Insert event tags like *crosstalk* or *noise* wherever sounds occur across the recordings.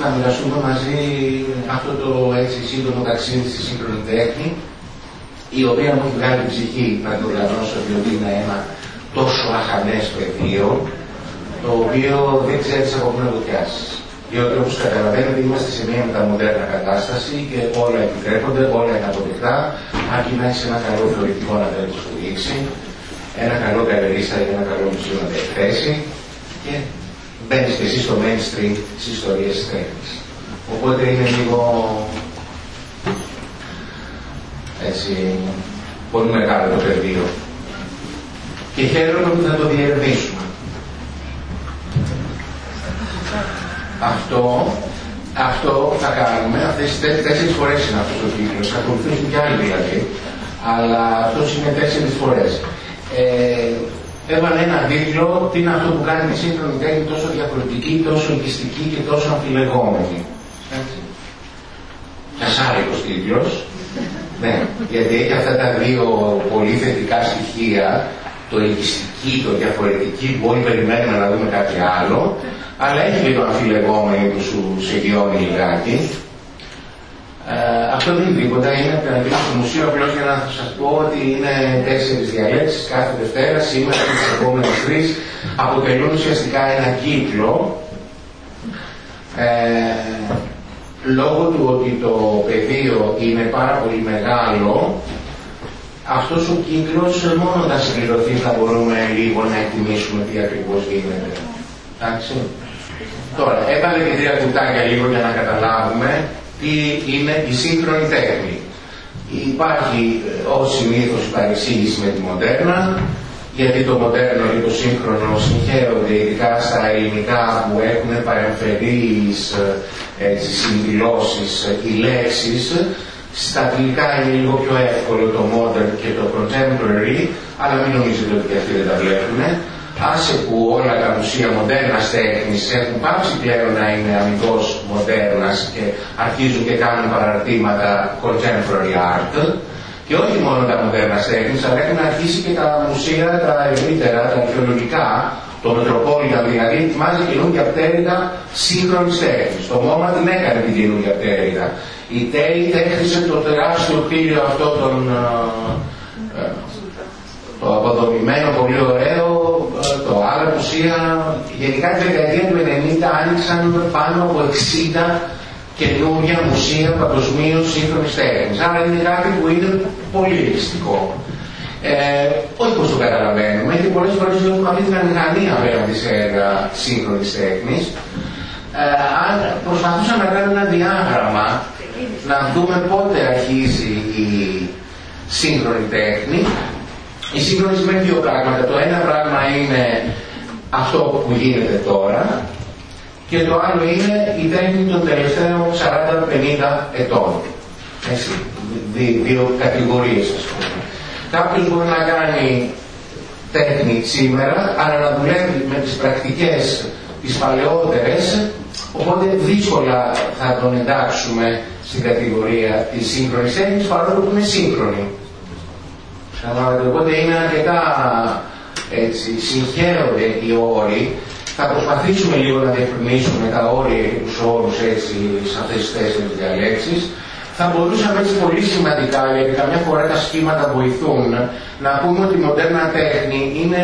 θα μοιραστούμε μαζί αυτό το έτσι σύντομο ταξίδι στη σύγχρονη τέχνη, η οποία μου έχει βγάλει ψυχή να το διαγνώσω, διότι είναι ένα τόσο αχανές πεδίο, το οποίο δεν ξέρεις από πού να το πιάσεις. Διότι όπως καταλαβαίνετε είμαστε σε μια μεταμοντέρνα κατάσταση και όλα επιτρέπονται, όλα είναι αποδεκτά, αρκεί να έχεις ένα καλό θεωρητικό να το υποστηρίξει, ένα καλό καλερίστα ή ένα καλό μουσείο να το εκθέσεις και μπαίνεις και εσύ στο mainstream της ιστορίας της τέχνης. Οπότε είναι λίγο έτσι πολύ μεγάλο το πεδίο. Και χαίρομαι που θα το διερευνήσουμε. Αυτό, αυτό θα κάνουμε, αυτές τις τέσσερις φορές είναι αυτός ο κύκλος, θα ακολουθήσουν και άλλοι δηλαδή, αλλά αυτός είναι τέσσερις φορές. Ε, έβαλε ένα τίτλο, τι είναι αυτό που κάνει η σύγχρονη τέχνη τόσο διαφορετική, τόσο ελκυστική και τόσο αμφιλεγόμενη. Πιασάρικος τίτλος, ναι, γιατί έχει αυτά τα δύο πολύ θετικά στοιχεία, το ελκυστική, το διαφορετική, που όλοι περιμένουμε να δούμε κάτι άλλο, αλλά έχει και το αμφιλεγόμενο που σου σε γιώνει λιγάκι. Ε, αυτό δεν είναι τίποτα, είναι από την στο μουσείο απλώς για να σας πω ότι είναι τέσσερις διαλέξεις κάθε Δευτέρα, σήμερα και τις επόμενες τρεις αποτελούν ουσιαστικά ένα κύκλο. Ε, λόγω του ότι το πεδίο είναι πάρα πολύ μεγάλο, αυτός ο κύκλος μόνο όταν συμπληρωθεί θα μπορούμε λίγο να εκτιμήσουμε τι ακριβώς γίνεται. Εντάξει. Τώρα, έβαλε και τρία κουτάκια λίγο για να καταλάβουμε τι είναι η σύγχρονη τέχνη. Υπάρχει ως συνήθως παρεξήγηση με τη μοντέρνα, γιατί το μοντέρνο και το σύγχρονο συγχαίρονται ειδικά στα ελληνικά που έχουν παρεμφερείς έτσι, συγκυλώσεις οι λέξεις. Στα αγγλικά είναι λίγο πιο εύκολο το modern και το contemporary, αλλά μην νομίζετε ότι αυτοί δεν τα βλέπουν. Άσε που όλα τα μουσεία μοντέρνας τέχνης έχουν πάψει πλέον να είναι αμυγός μοντέρνας και αρχίζουν και κάνουν παραρτήματα contemporary art, και όχι μόνο τα μοντέρνα τέχνης, αλλά έχουν αρχίσει και τα μουσεία, τα ευρύτερα, τα αρχαιολογικά, το Μετροπόλιτα δηλαδή, ετοιμάζει καινούργια πτέρυγα σύγχρονης τέχνης. Το ΜΟΜΑ την έκανε την καινούργια πτέρυγα. Η ΤΕΙ έχρισε το τεράστιο κτίριο αυτό τον, ε, ε, το αποδομημένο, πολύ ωραίο, ε, το άλλο μουσεία. Γενικά τη δεκαετία του 90 άνοιξαν πάνω από 60 καινούργια μουσεία παγκοσμίως σύγχρονης τέχνη. Άρα είναι κάτι που είναι πολύ ελκυστικό. Ε, όχι πως το καταλαβαίνουμε, γιατί πολλές φορές έχουμε αυτή την αμηχανία απέναντι σε έργα σύγχρονης τέχνης. Ε, αν προσπαθούσαμε να κάνουμε ένα διάγραμμα, να δούμε πότε αρχίζει η σύγχρονη τέχνη, η σύγχρονη σημαίνει δύο πράγματα. Το ένα πράγμα είναι αυτό που γίνεται τώρα, και το άλλο είναι η τέχνη των τελευταίων 40-50 ετών. Έτσι, δύο κατηγορίες ας πούμε. Κάποιος μπορεί να κάνει τέχνη σήμερα, αλλά να δουλεύει με τις πρακτικές τις παλαιότερες, οπότε δύσκολα θα τον εντάξουμε στην κατηγορία της σύγχρονης τέχνης, παρόλο που είναι σύγχρονη. Οπότε είναι αρκετά έτσι, συγχαίρονται οι όροι θα προσπαθήσουμε λίγο να διευκρινίσουμε τα όρια και τους όρους έτσι σε αυτές τις τέσσερις διαλέξεις. Θα μπορούσαμε έτσι πολύ σημαντικά, γιατί καμιά φορά τα σχήματα βοηθούν, να πούμε ότι η μοντέρνα τέχνη είναι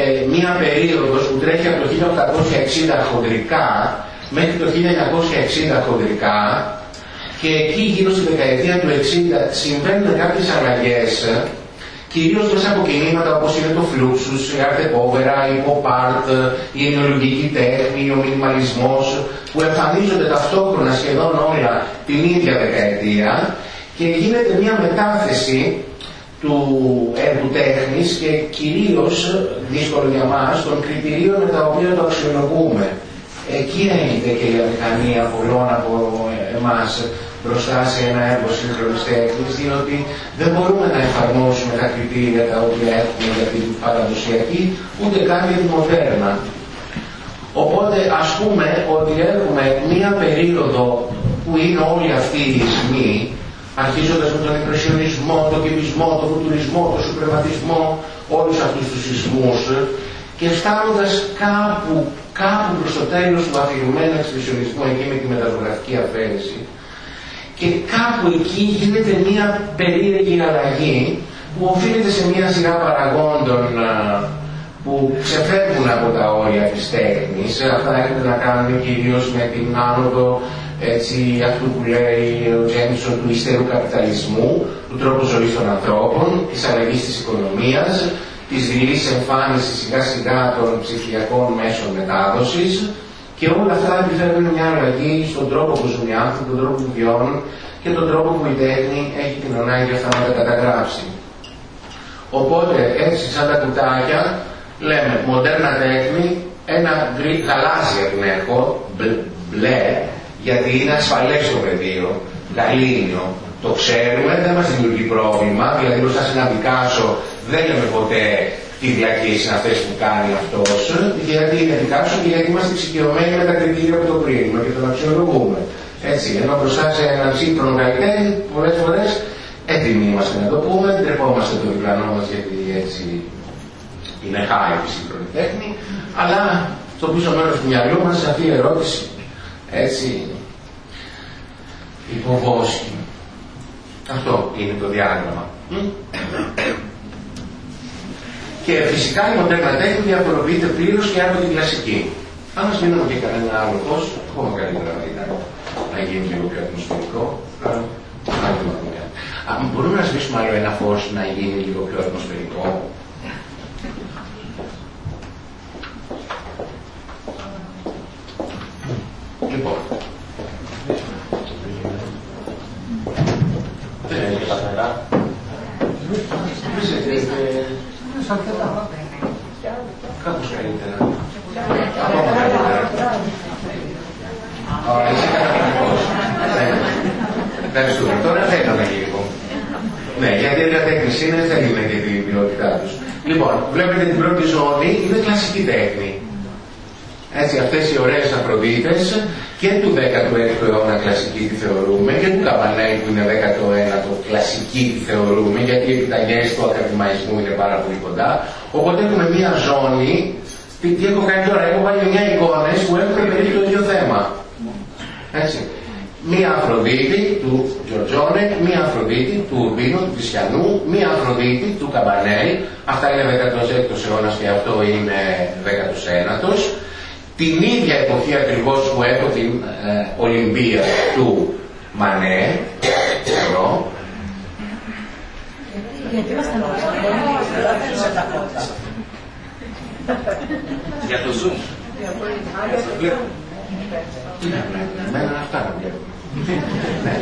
ε, μία περίοδος που τρέχει από το 1860 χοντρικά μέχρι το 1960 χοντρικά και εκεί γύρω στη δεκαετία του 60 συμβαίνουν κάποιες αλλαγές κυρίως μέσα από κινήματα όπως είναι το Fluxus, η Arte Povera, η Pop Art, η ενοιολογική τέχνη, ο μινιμαλισμός, που εμφανίζονται ταυτόχρονα σχεδόν όλα την ίδια δεκαετία και γίνεται μια μετάθεση του έργου τέχνης και κυρίως, δύσκολο για μας, των κριτηρίων με τα οποία το αξιολογούμε. Εκεί έγινε και η αμηχανία πολλών από εμάς μπροστά σε ένα έργο σύγχρονης τέχνης, διότι δεν μπορούμε να εφαρμόσουμε τα κριτήρια τα οποία έχουμε για την παραδοσιακή, ούτε καν για την μοντέρνα. Οπότε ας πούμε ότι έχουμε μία περίοδο που είναι όλοι αυτοί οι ισμοί, αρχίζοντας με τον υπρεσιονισμό, τον κυβισμό, τον φουτουρισμό, τον σουπρεματισμό, όλους αυτούς τους ισμούς και φτάνοντας κάπου κάπου προς το τέλος του αφηρημένου εξπρεσιονισμού εκεί με τη μεταφρογραφική αφαίρεση και κάπου εκεί γίνεται μια περίεργη αλλαγή που οφείλεται σε μια σειρά παραγόντων που ξεφεύγουν από τα όρια της τέχνης. Αυτά έχουν να κάνουν κυρίως με την άνοδο έτσι, αυτού που λέει ο Τζέμισον του υστερού καπιταλισμού, του τρόπου ζωής των ανθρώπων, της αλλαγής της οικονομίας, της δειλής εμφάνισης σιγά σιγά των ψηφιακών μέσων μετάδοσης και όλα αυτά επιφέρουν μια αλλαγή στον τρόπο που ζουν οι άνθρωποι, τον τρόπο που βιώνουν και τον τρόπο που η τέχνη έχει την ανάγκη αυτά να τα καταγράψει. Οπότε έτσι σαν τα κουτάκια λέμε μοντέρνα τέχνη, ένα γαλάζιο την έχω, μπλε, γιατί είναι ασφαλές το πεδίο, γαλήνιο, το ξέρουμε, δεν μας δημιουργεί πρόβλημα, δηλαδή μπροστά σε ένα Πικάσο δεν λέμε ποτέ τι βλακίες είναι αυτές που κάνει αυτός, γιατί είναι Πικάσο και γιατί είμαστε εξοικειωμένοι με τα κριτήρια που το κρίνουμε και τον αξιολογούμε. Έτσι, ενώ μπροστά σε έναν σύγχρονο καλλιτέχνη, πολλές φορές έτοιμοι είμαστε να το πούμε, τρεπόμαστε το διπλανός μας γιατί έτσι είναι χάρη η σύγχρονη τέχνη, αλλά στο πίσω μέρος του μυαλού μας αυτή η ερώτηση έτσι υποβόσκει. Αυτό είναι το διάγραμμα. Και φυσικά η μοντέρνα τέχνη διαφοροποιείται πλήρως και από την κλασική. Αν μα μείνουμε και κανένα άλλο φω, ακόμα καλύτερα θα ήταν να γίνει λίγο πιο ατμοσφαιρικό. Αν μπορούμε να σβήσουμε άλλο ένα φως να γίνει λίγο πιο ατμοσφαιρικό; Λοιπόν, Κάπως καλύτερα. Ακόμα καλύτερα. Είσαι καταπληκτικός. Ευχαριστούμε. Τώρα φαίνομαι λίγο. Ναι, γιατί οι τέχνης είναι, δεν είναι και την ποιότητά τους. Λοιπόν, βλέπετε την πρώτη ζώνη, είναι κλασική τέχνη. Έτσι, αυτές οι ωραίες Αφροδίτες και του 16ου αιώνα κλασική τη θεωρούμε και του Καμπανέλ που είναι 19ο κλασική τη θεωρούμε γιατί οι επιταγές του ακαδημαϊσμού είναι πάρα πολύ κοντά. Οπότε έχουμε μία ζώνη, τι, τι έχω κάνει τώρα, έχω βάλει μια εικόνες που έχουν περίπου το ίδιο θέμα. Έτσι. Μία Αφροδίτη του Τζορτζόνε, μία Αφροδίτη του Ουρμπίνου, του Τισιανού, μία Αφροδίτη του Καμπανέλ, αυτά είναι 16ο αιώνας και αυτό είναι 19ο την ίδια εποχή ακριβώς που έχω την ε, Ολυμπία του Μανέ, εδώ. Γιατί είμαστε Για το Zoom. Εμένα αυτά ναι.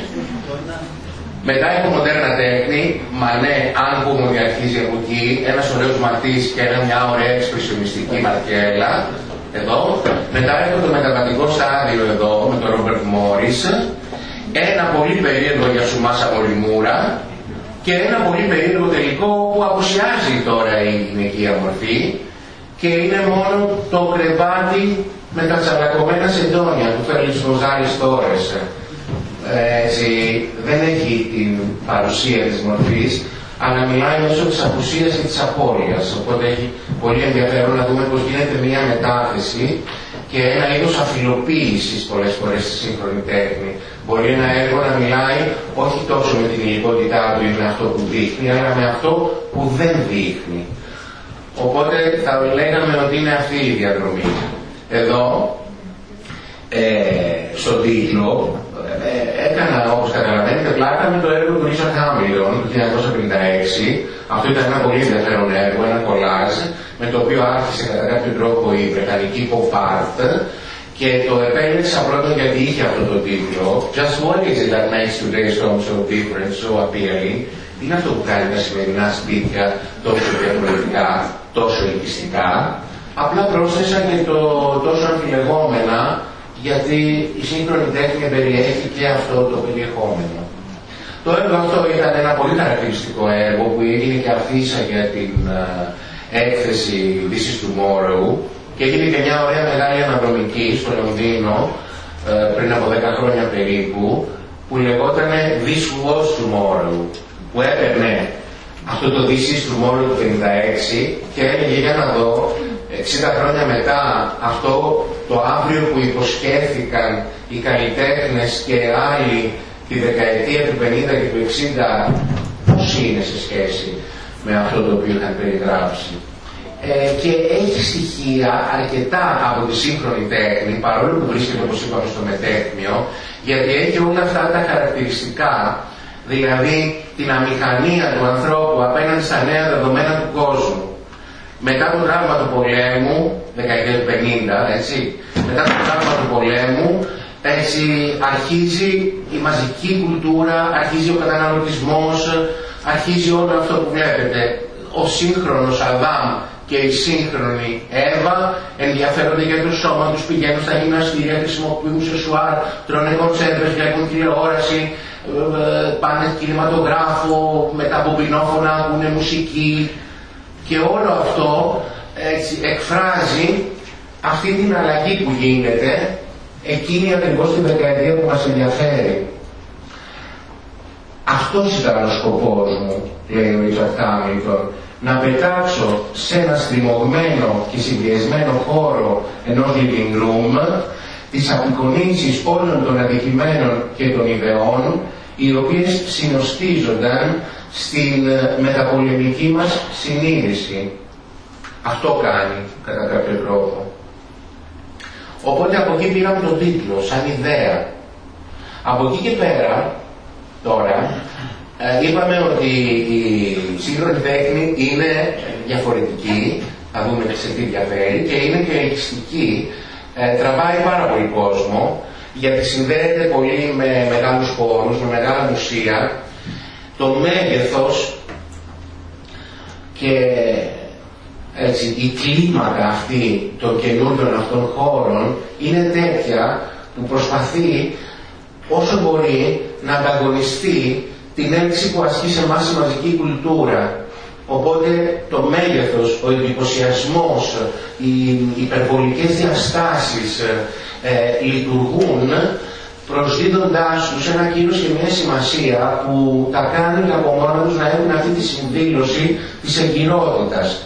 Μετά έχω μοντέρνα τέχνη, Μανέ, αν πούμε ότι αρχίζει από εκεί, ένας ωραίος ματής και ένα μια ωραία εξπρεσιονιστική μαρκέλα, εδώ. Μετά έχω το μεταβατικό στάδιο εδώ με τον Ρόμπερτ Μόρις. Ένα πολύ περίεργο για σου Μάσα Πολυμούρα και ένα πολύ περίεργο τελικό που αποσιάζει τώρα η γυναικεία μορφή και είναι μόνο το κρεβάτι με τα τσαλακωμένα σεντόνια του Φέρλις Ροζάρης Τόρες. Έτσι, δεν έχει την παρουσία της μορφής, αλλά μιλάει μέσω της απουσίας και της απώλειας. Οπότε έχει πολύ ενδιαφέρον να δούμε πώς γίνεται μια μετάθεση και ένα είδος αφιλοποίησης πολλές φορές στη σύγχρονη τέχνη. Μπορεί ένα έργο να μιλάει όχι τόσο με την υλικότητά του ή με αυτό που δείχνει, αλλά με αυτό που δεν δείχνει. Οπότε θα λέγαμε ότι είναι αυτή η διαδρομή. Εδώ, ε, στον τίτλο, ε, έκανα όπως καταλαβαίνετε πλάκα με το έργο του Ρίσα Χάμιλον του 1956. Αυτό ήταν ένα πολύ ενδιαφέρον έργο, ένα κολάζ, με το οποίο άρχισε κατά κάποιο τρόπο η Βρετανική pop art και το επέλεξα πρώτον γιατί είχε αυτό το τίτλο Just what is it that makes today's home so different, so appealing; Τι είναι αυτό που κάνει τα σημερινά σπίτια τόσο διαφορετικά, τόσο ελκυστικά Απλά πρόσθεσα και το τόσο αμφιλεγόμενα γιατί η σύγχρονη τέχνη περιέχει και αυτό το περιεχόμενο. Το έργο αυτό ήταν ένα πολύ χαρακτηριστικό έργο που έγινε και αφήσα για την έκθεση This is Tomorrow και έγινε και μια ωραία μεγάλη αναδρομική στο Λονδίνο πριν από 10 χρόνια περίπου που λεγόταν This was Tomorrow που έπαιρνε αυτό το This is Tomorrow του 56 και έλεγε για να δω 60 χρόνια μετά αυτό το αύριο που υποσχέθηκαν οι καλλιτέχνες και άλλοι τη δεκαετία του 50 και του 60 πώς είναι σε σχέση με αυτό το οποίο είχαν περιγράψει; Ε, και έχει στοιχεία αρκετά από τη σύγχρονη τέχνη, παρόλο που βρίσκεται όπως είπαμε στο μετέχνιο, γιατί έχει όλα αυτά τα χαρακτηριστικά, δηλαδή την αμηχανία του ανθρώπου απέναντι στα νέα δεδομένα του κόσμου. Μετά το τραύμα του πολέμου, δεκαετία του 50, έτσι, μετά το τραύμα του πολέμου, έτσι, αρχίζει η μαζική κουλτούρα, αρχίζει ο καταναλωτισμός, αρχίζει όλο αυτό που βλέπετε. Ο σύγχρονος Αδάμ και η σύγχρονη Εύα ενδιαφέρονται για το σώμα τους, πηγαίνουν στα γυμναστήρια, χρησιμοποιούν σεσουάρ, τρώνε κονσέρβες, βλέπουν τηλεόραση, ε, πάνε κινηματογράφο, με τα μπομπινόφωνα ακούνε μουσική και όλο αυτό έτσι, εκφράζει αυτή την αλλαγή που γίνεται εκείνη ακριβώς την δεκαετία που μας ενδιαφέρει. Αυτός ήταν ο σκοπός μου, λέει ο Ρίτσαρτ Χάμιλτον, να πετάξω σε ένα στριμωγμένο και συνδυασμένο χώρο ενός living room τις απεικονίσεις όλων των αντικειμένων και των ιδεών οι οποίες συνοστίζονταν στην μεταπολεμική μας συνείδηση. Αυτό κάνει κατά κάποιο τρόπο. Οπότε από εκεί πήραμε τον τίτλο, σαν ιδέα. Από εκεί και πέρα, τώρα, ε, είπαμε ότι η σύγχρονη τέχνη είναι διαφορετική, θα δούμε και σε τι διαφέρει, και είναι και ελκυστική, ε, τραβάει πάρα πολύ κόσμο, γιατί συνδέεται πολύ με μεγάλους χώρους, με μεγάλα μουσεία, το μέγεθος και έτσι, η κλίμακα αυτή των καινούριων αυτών χώρων είναι τέτοια που προσπαθεί όσο μπορεί να ανταγωνιστεί την έλξη που ασκεί σε εμάς η μαζική κουλτούρα. Οπότε το μέγεθος, ο εντυπωσιασμός, οι υπερβολικές διαστάσεις ε, λειτουργούν προσδίδοντάς τους ένα κύρος και μια σημασία που τα κάνει από μόνα τους να έχουν αυτή τη συνδήλωση της εγκυρότητας.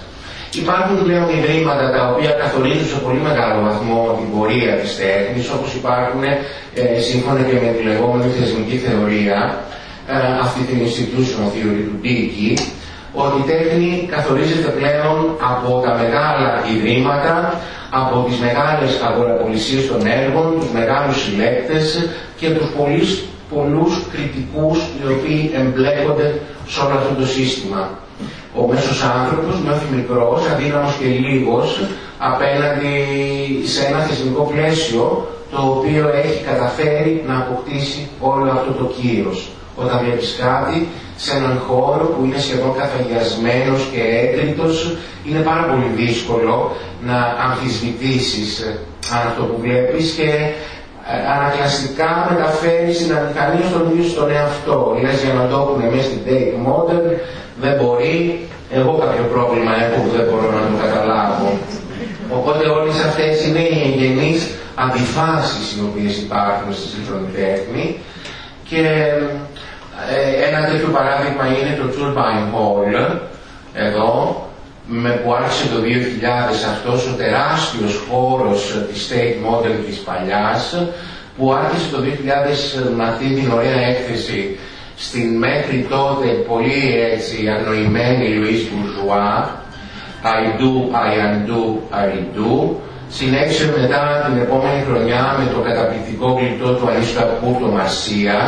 Υπάρχουν πλέον ιδρύματα τα οποία καθορίζουν σε πολύ μεγάλο βαθμό την πορεία της τέχνης, όπως υπάρχουν ε, σύμφωνα και με τη λεγόμενη θεσμική θεωρία, ε, αυτή την institutional theory του Dickie, ότι η τέχνη καθορίζεται πλέον από τα μεγάλα ιδρύματα, από τις μεγάλες αγοραπολισίες των έργων, τους μεγάλους συλλέκτες και τους πολλούς, πολλούς κριτικούς οι οποίοι εμπλέκονται σε όλο αυτό το σύστημα. Ο μέσος άνθρωπος νιώθει μικρός, αδύναμος και λίγος απέναντι σε ένα θεσμικό πλαίσιο το οποίο έχει καταφέρει να αποκτήσει όλο αυτό το κύρος όταν βλέπεις κάτι σε έναν χώρο που είναι σχεδόν καθαγιασμένος και έτριτος, είναι πάρα πολύ δύσκολο να αμφισβητήσεις ε, αυτό που βλέπεις και ε, ανακλαστικά μεταφέρεις την αμηχανία στον ίδιο στον εαυτό. Λες για να το έχουν μέσα στην date model, δεν μπορεί, εγώ κάποιο πρόβλημα έχω που δεν μπορώ να το καταλάβω. Οπότε όλες αυτές είναι οι εγγενείς αντιφάσεις οι οποίες υπάρχουν στη σύγχρονη τέχνη και ε, ένα τέτοιο παράδειγμα είναι το Turbine Hall, εδώ, με που άρχισε το 2000 αυτός ο τεράστιος χώρος της State Model της παλιάς, που άρχισε το 2000 με αυτή την ωραία έκθεση στην μέχρι τότε πολύ έτσι αγνοημένη Louise Bourgeois, I do, I undo, I redo, συνέχισε μετά την επόμενη χρονιά με το καταπληκτικό γλυπτό του Ανίστα Κούρτο Μαρσία,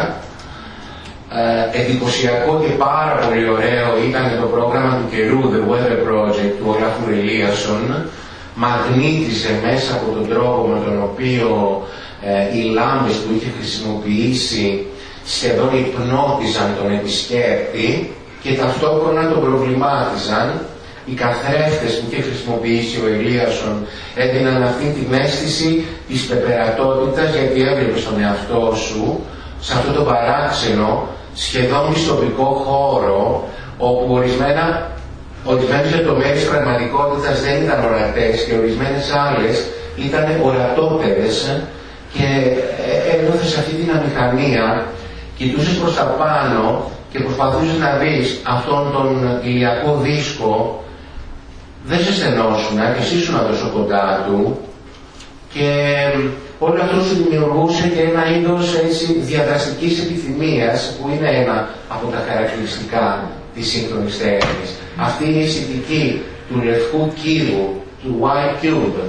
ε, εντυπωσιακό και πάρα πολύ ωραίο ήταν το πρόγραμμα του καιρού The Weather Project του Όλαφου Ρελίασον μαγνήτιζε μέσα από τον τρόπο με τον οποίο ε, οι λάμπες που είχε χρησιμοποιήσει σχεδόν υπνώτιζαν τον επισκέπτη και ταυτόχρονα τον προβλημάτιζαν. Οι καθρέφτες που είχε χρησιμοποιήσει ο Ελίασον έδιναν αυτή την αίσθηση της πεπερατότητας γιατί έβλεπε στον εαυτό σου σε αυτό το παράξενο σχεδόν δυστοπικό χώρο όπου ορισμένα ορισμένες λεπτομέρειες πραγματικότητας δεν ήταν ορατές και ορισμένες άλλες ήταν ορατότερες και έδωσες αυτή την αμηχανία, κοιτούσες προς τα πάνω και προσπαθούσες να δεις αυτόν τον ηλιακό δίσκο δεν σε στενώσουν και εσύ ήσουν τόσο κοντά του και όλο αυτό σου δημιουργούσε και ένα είδος έτσι, διαδραστικής επιθυμίας που είναι ένα από τα χαρακτηριστικά της σύγχρονης τέχνης. Αυτή η αισθητική του λευκού κύρου, του white cube,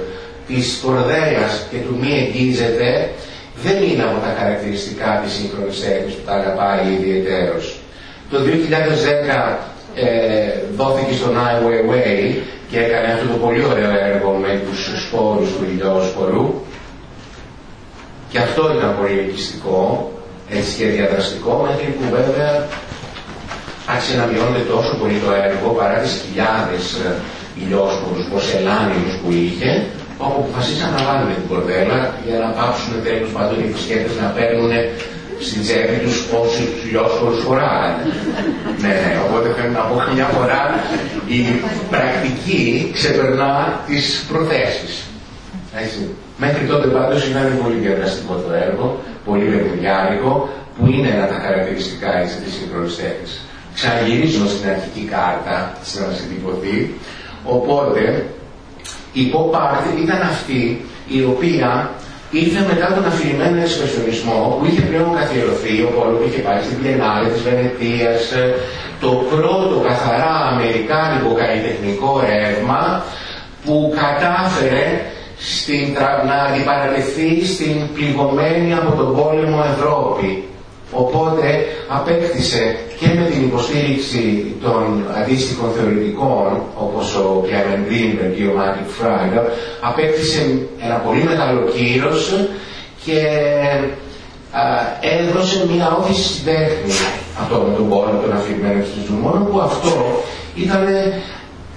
της κορδέλας και του μη εγγίζεται δεν είναι από τα χαρακτηριστικά της σύγχρονης τέχνης που τα αγαπάει ιδιαιτέρως. Το 2010 ε, δόθηκε στον Ai Weiwei και έκανε αυτό το πολύ ωραίο έργο με τους σπόρους του ηλιόσπορου και αυτό ήταν πολύ ελκυστικό έτσι και διαδραστικό μέχρι που βέβαια άρχισε να μειώνεται τόσο πολύ το έργο παρά τις χιλιάδες ε, ηλιόσπορους, ποσελάνιους που είχε όπου αποφασίσαν να βάλουν την κορδέλα για να πάψουν τέλος πάντων οι φυσκέτες να παίρνουν στην τσέπη τους όσοι ηλιόσπορους φοράγανε. ναι, ναι, οπότε πρέπει να πω μια φορά η πρακτική ξεπερνά τις προθέσεις. Έτσι. Μέχρι τότε πάντως ήταν πολύ διαδραστικό το έργο, πολύ βεβαιδιάρικο, που είναι ένα τα χαρακτηριστικά έτσι, της σύγχρονης τέχνης. Ξαναγυρίζω στην αρχική κάρτα, στην ανασυντυπωθή, οπότε η pop art ήταν αυτή η οποία ήρθε μετά τον αφηρημένο εξπρεσιονισμό που είχε πλέον καθιερωθεί, οπότε που είχε πάει στην Βιενάλε της Βενετίας, το πρώτο καθαρά αμερικάνικο καλλιτεχνικό ρεύμα που κατάφερε στην, να αντιπαρατεθεί στην πληγωμένη από τον πόλεμο Ευρώπη. Οπότε απέκτησε και με την υποστήριξη των αντίστοιχων θεωρητικών όπως ο Κέμεν Greenberg και ο Μάρκετ Φράγκερ απέκτησε ένα πολύ μεγάλο κύρος και α, έδωσε μια όθηση στην τέχνη αυτό με τον πόλεμο των αφηρημένων μόνο που αυτό ήταν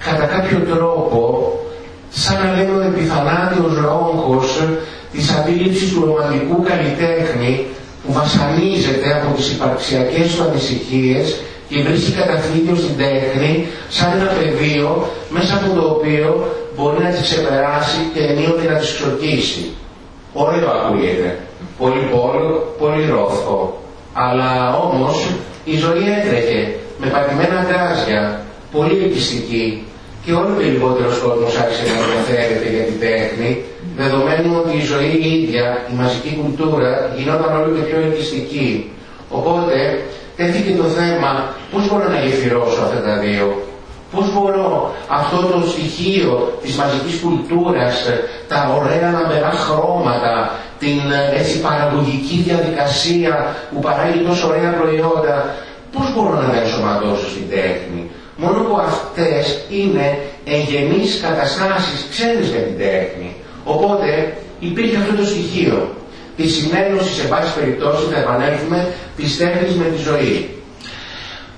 κατά κάποιο τρόπο σαν να λέμε ο επιθανάτιος ρόγχος της αντίληψης του ρομαντικού καλλιτέχνη που βασανίζεται από τις υπαρξιακές του ανησυχίες και βρίσκει καταφύγιο στην τέχνη σαν ένα πεδίο μέσα από το οποίο μπορεί να τις ξεπεράσει και ενίοτε να τις ξορκίσει. Ωραίο ακούγεται. Πολύ πόλο, πολύ ρόθο. Αλλά όμως η ζωή έτρεχε με πατημένα γκάζια, πολύ ελκυστική, και όλο και λιγότερο κόσμος άρχισε να ενδιαφέρεται για την τέχνη, δεδομένου ότι η ζωή η ίδια, η μαζική κουλτούρα, γινόταν όλο και πιο ελκυστική. Οπότε τέθηκε το θέμα πώς μπορώ να γεφυρώσω αυτά τα δύο; Πώς μπορώ αυτό το στοιχείο της μαζικής κουλτούρας, τα ωραία λαμπερά χρώματα, την έτσι παραγωγική διαδικασία που παράγει τόσο ωραία προϊόντα, πώς μπορώ να τα ενσωματώσω στην τέχνη; Μόνο που αυτές είναι εγγενείς καταστάσεις ξένες για την τέχνη. Οπότε υπήρχε αυτό το στοιχείο. Της συνένωσης σε πάση περιπτώσει θα επανέλθουμε της τέχνης με τη ζωή.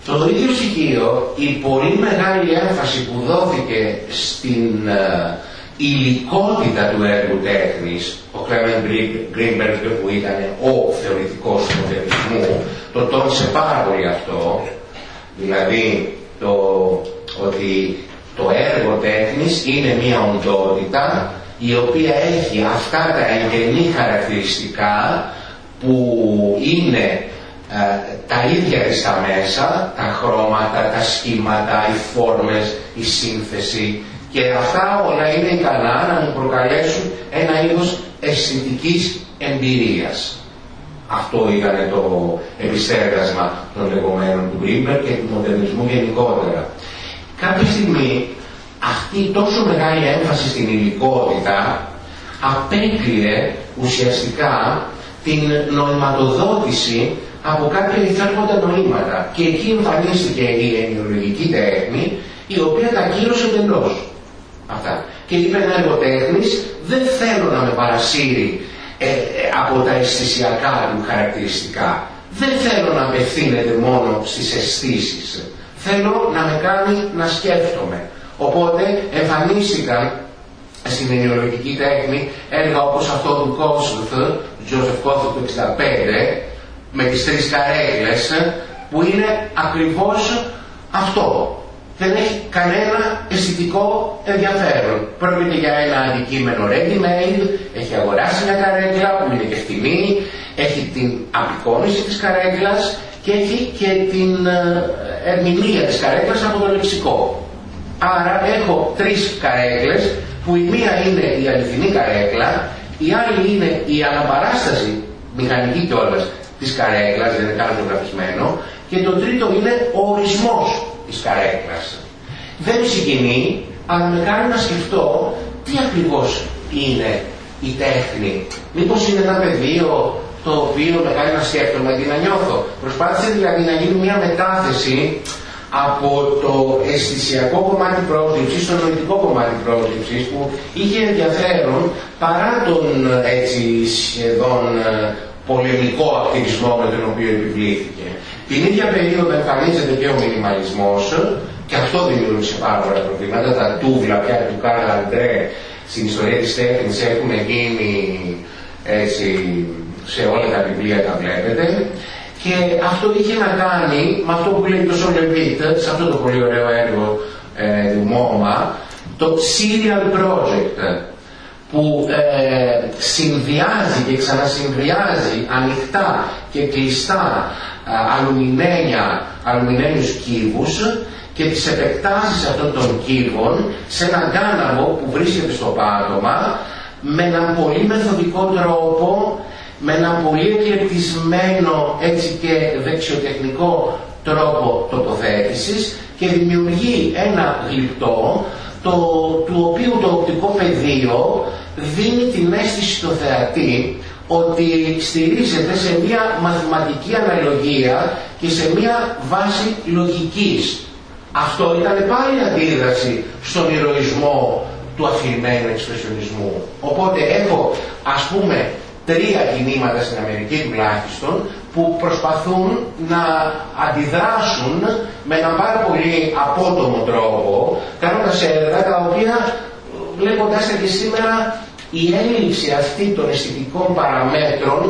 Το ίδιο στοιχείο, η πολύ μεγάλη έμφαση που δόθηκε στην uh, υλικότητα του έργου τέχνης, ο Κλέμεν Γκρίνμπεργκ που ήταν ο θεωρητικός του μοντερνισμού, το τόνισε πάρα πολύ αυτό, δηλαδή το ότι το έργο τέχνης είναι μια οντότητα η οποία έχει αυτά τα εγγενή χαρακτηριστικά που είναι ε, τα ίδια της τα μέσα, τα χρώματα, τα σχήματα, οι φόρμες, η σύνθεση και αυτά όλα είναι ικανά να μου προκαλέσουν ένα είδος αισθητικής εμπειρίας. Αυτό ήταν το επιστέγασμα των λεγόμενων του Γκρίμπερ και του μοντερνισμού γενικότερα. Κάποια στιγμή αυτή η τόσο μεγάλη έμφαση στην υλικότητα απέκλειε ουσιαστικά την νοηματοδότηση από κάποια υφέρποντα νοήματα. Και εκεί εμφανίστηκε η ενοιολογική τέχνη, η οποία τα κύρωσε εντελώς. Αυτά. Και είπε ένα εργοτέχνης, δεν θέλω να με παρασύρει ε, ε, από τα αισθησιακά του χαρακτηριστικά. Δεν θέλω να απευθύνεται μόνο στις αισθήσεις. Θέλω να με κάνει να σκέφτομαι. Οπότε εμφανίστηκαν στην ενοιολογική τέχνη έργα όπως αυτό του Κόσουθ, του Τζόσεφ Κόθου του 65, με τις τρεις καρέκλες, που είναι ακριβώς αυτό δεν έχει κανένα αισθητικό ενδιαφέρον. Πρόκειται για ένα αντικείμενο ready-made, έχει αγοράσει μια καρέκλα που είναι και φτηνή, έχει την απεικόνηση της καρέκλας και έχει και την ε, ερμηνεία της καρέκλας από το λεξικό. Άρα έχω τρεις καρέκλες που η μία είναι η αληθινή καρέκλα, η άλλη είναι η αναπαράσταση μηχανική κιόλας της καρέκλας, δεν είναι καν ζωγραφισμένο, και το τρίτο είναι ο ορισμός της καρέκλας. Δεν με συγκινεί, αλλά με κάνει να σκεφτώ τι ακριβώς είναι η τέχνη. Μήπως είναι ένα πεδίο το οποίο με κάνει να σκέφτομαι και να νιώθω. Προσπάθησε δηλαδή να γίνει μια μετάθεση από το αισθησιακό κομμάτι πρόσληψης στο νοητικό κομμάτι πρόσληψης που είχε ενδιαφέρον παρά τον έτσι σχεδόν ε, πολεμικό ακτιβισμό με τον οποίο επιβλήθηκε. Την ίδια περίοδο εμφανίζεται και ο μινιμαλισμός και αυτό δημιούργησε πάρα πολλά προβλήματα. Τα τούβλα πια του Καρλ Αντρέ στην ιστορία της τέχνης έχουν γίνει έτσι, σε όλα τα βιβλία τα βλέπετε. Και αυτό είχε να κάνει με αυτό που λέει το Σολεβίτ, σε αυτό το πολύ ωραίο έργο ε, του Μόμα, το Serial Project, που ε, συνδυάζει και ξανασυνδυάζει ανοιχτά και κλειστά ε, αλουμινένια, αλουμινένιους κύβους και τις επεκτάσεις αυτών των κύβων σε έναν κάναβο που βρίσκεται στο πάτωμα με έναν πολύ μεθοδικό τρόπο, με έναν πολύ εκλεπτισμένο έτσι και δεξιοτεχνικό τρόπο τοποθέτησης και δημιουργεί ένα γλυπτό το, του οποίου το οπτικό πεδίο δίνει την αίσθηση στο θεατή ότι στηρίζεται σε μια μαθηματική αναλογία και σε μια βάση λογικής. Αυτό ήταν πάλι αντίδραση στον ηρωισμό του αφηρημένου εξπρεσιονισμού. Οπότε έχω ας πούμε τρία κινήματα στην Αμερική τουλάχιστον που προσπαθούν να αντιδράσουν με έναν πάρα πολύ απότομο τρόπο κάνοντας έργα τα οποία βλέποντας και σήμερα η έλλειψη αυτή των αισθητικών παραμέτρων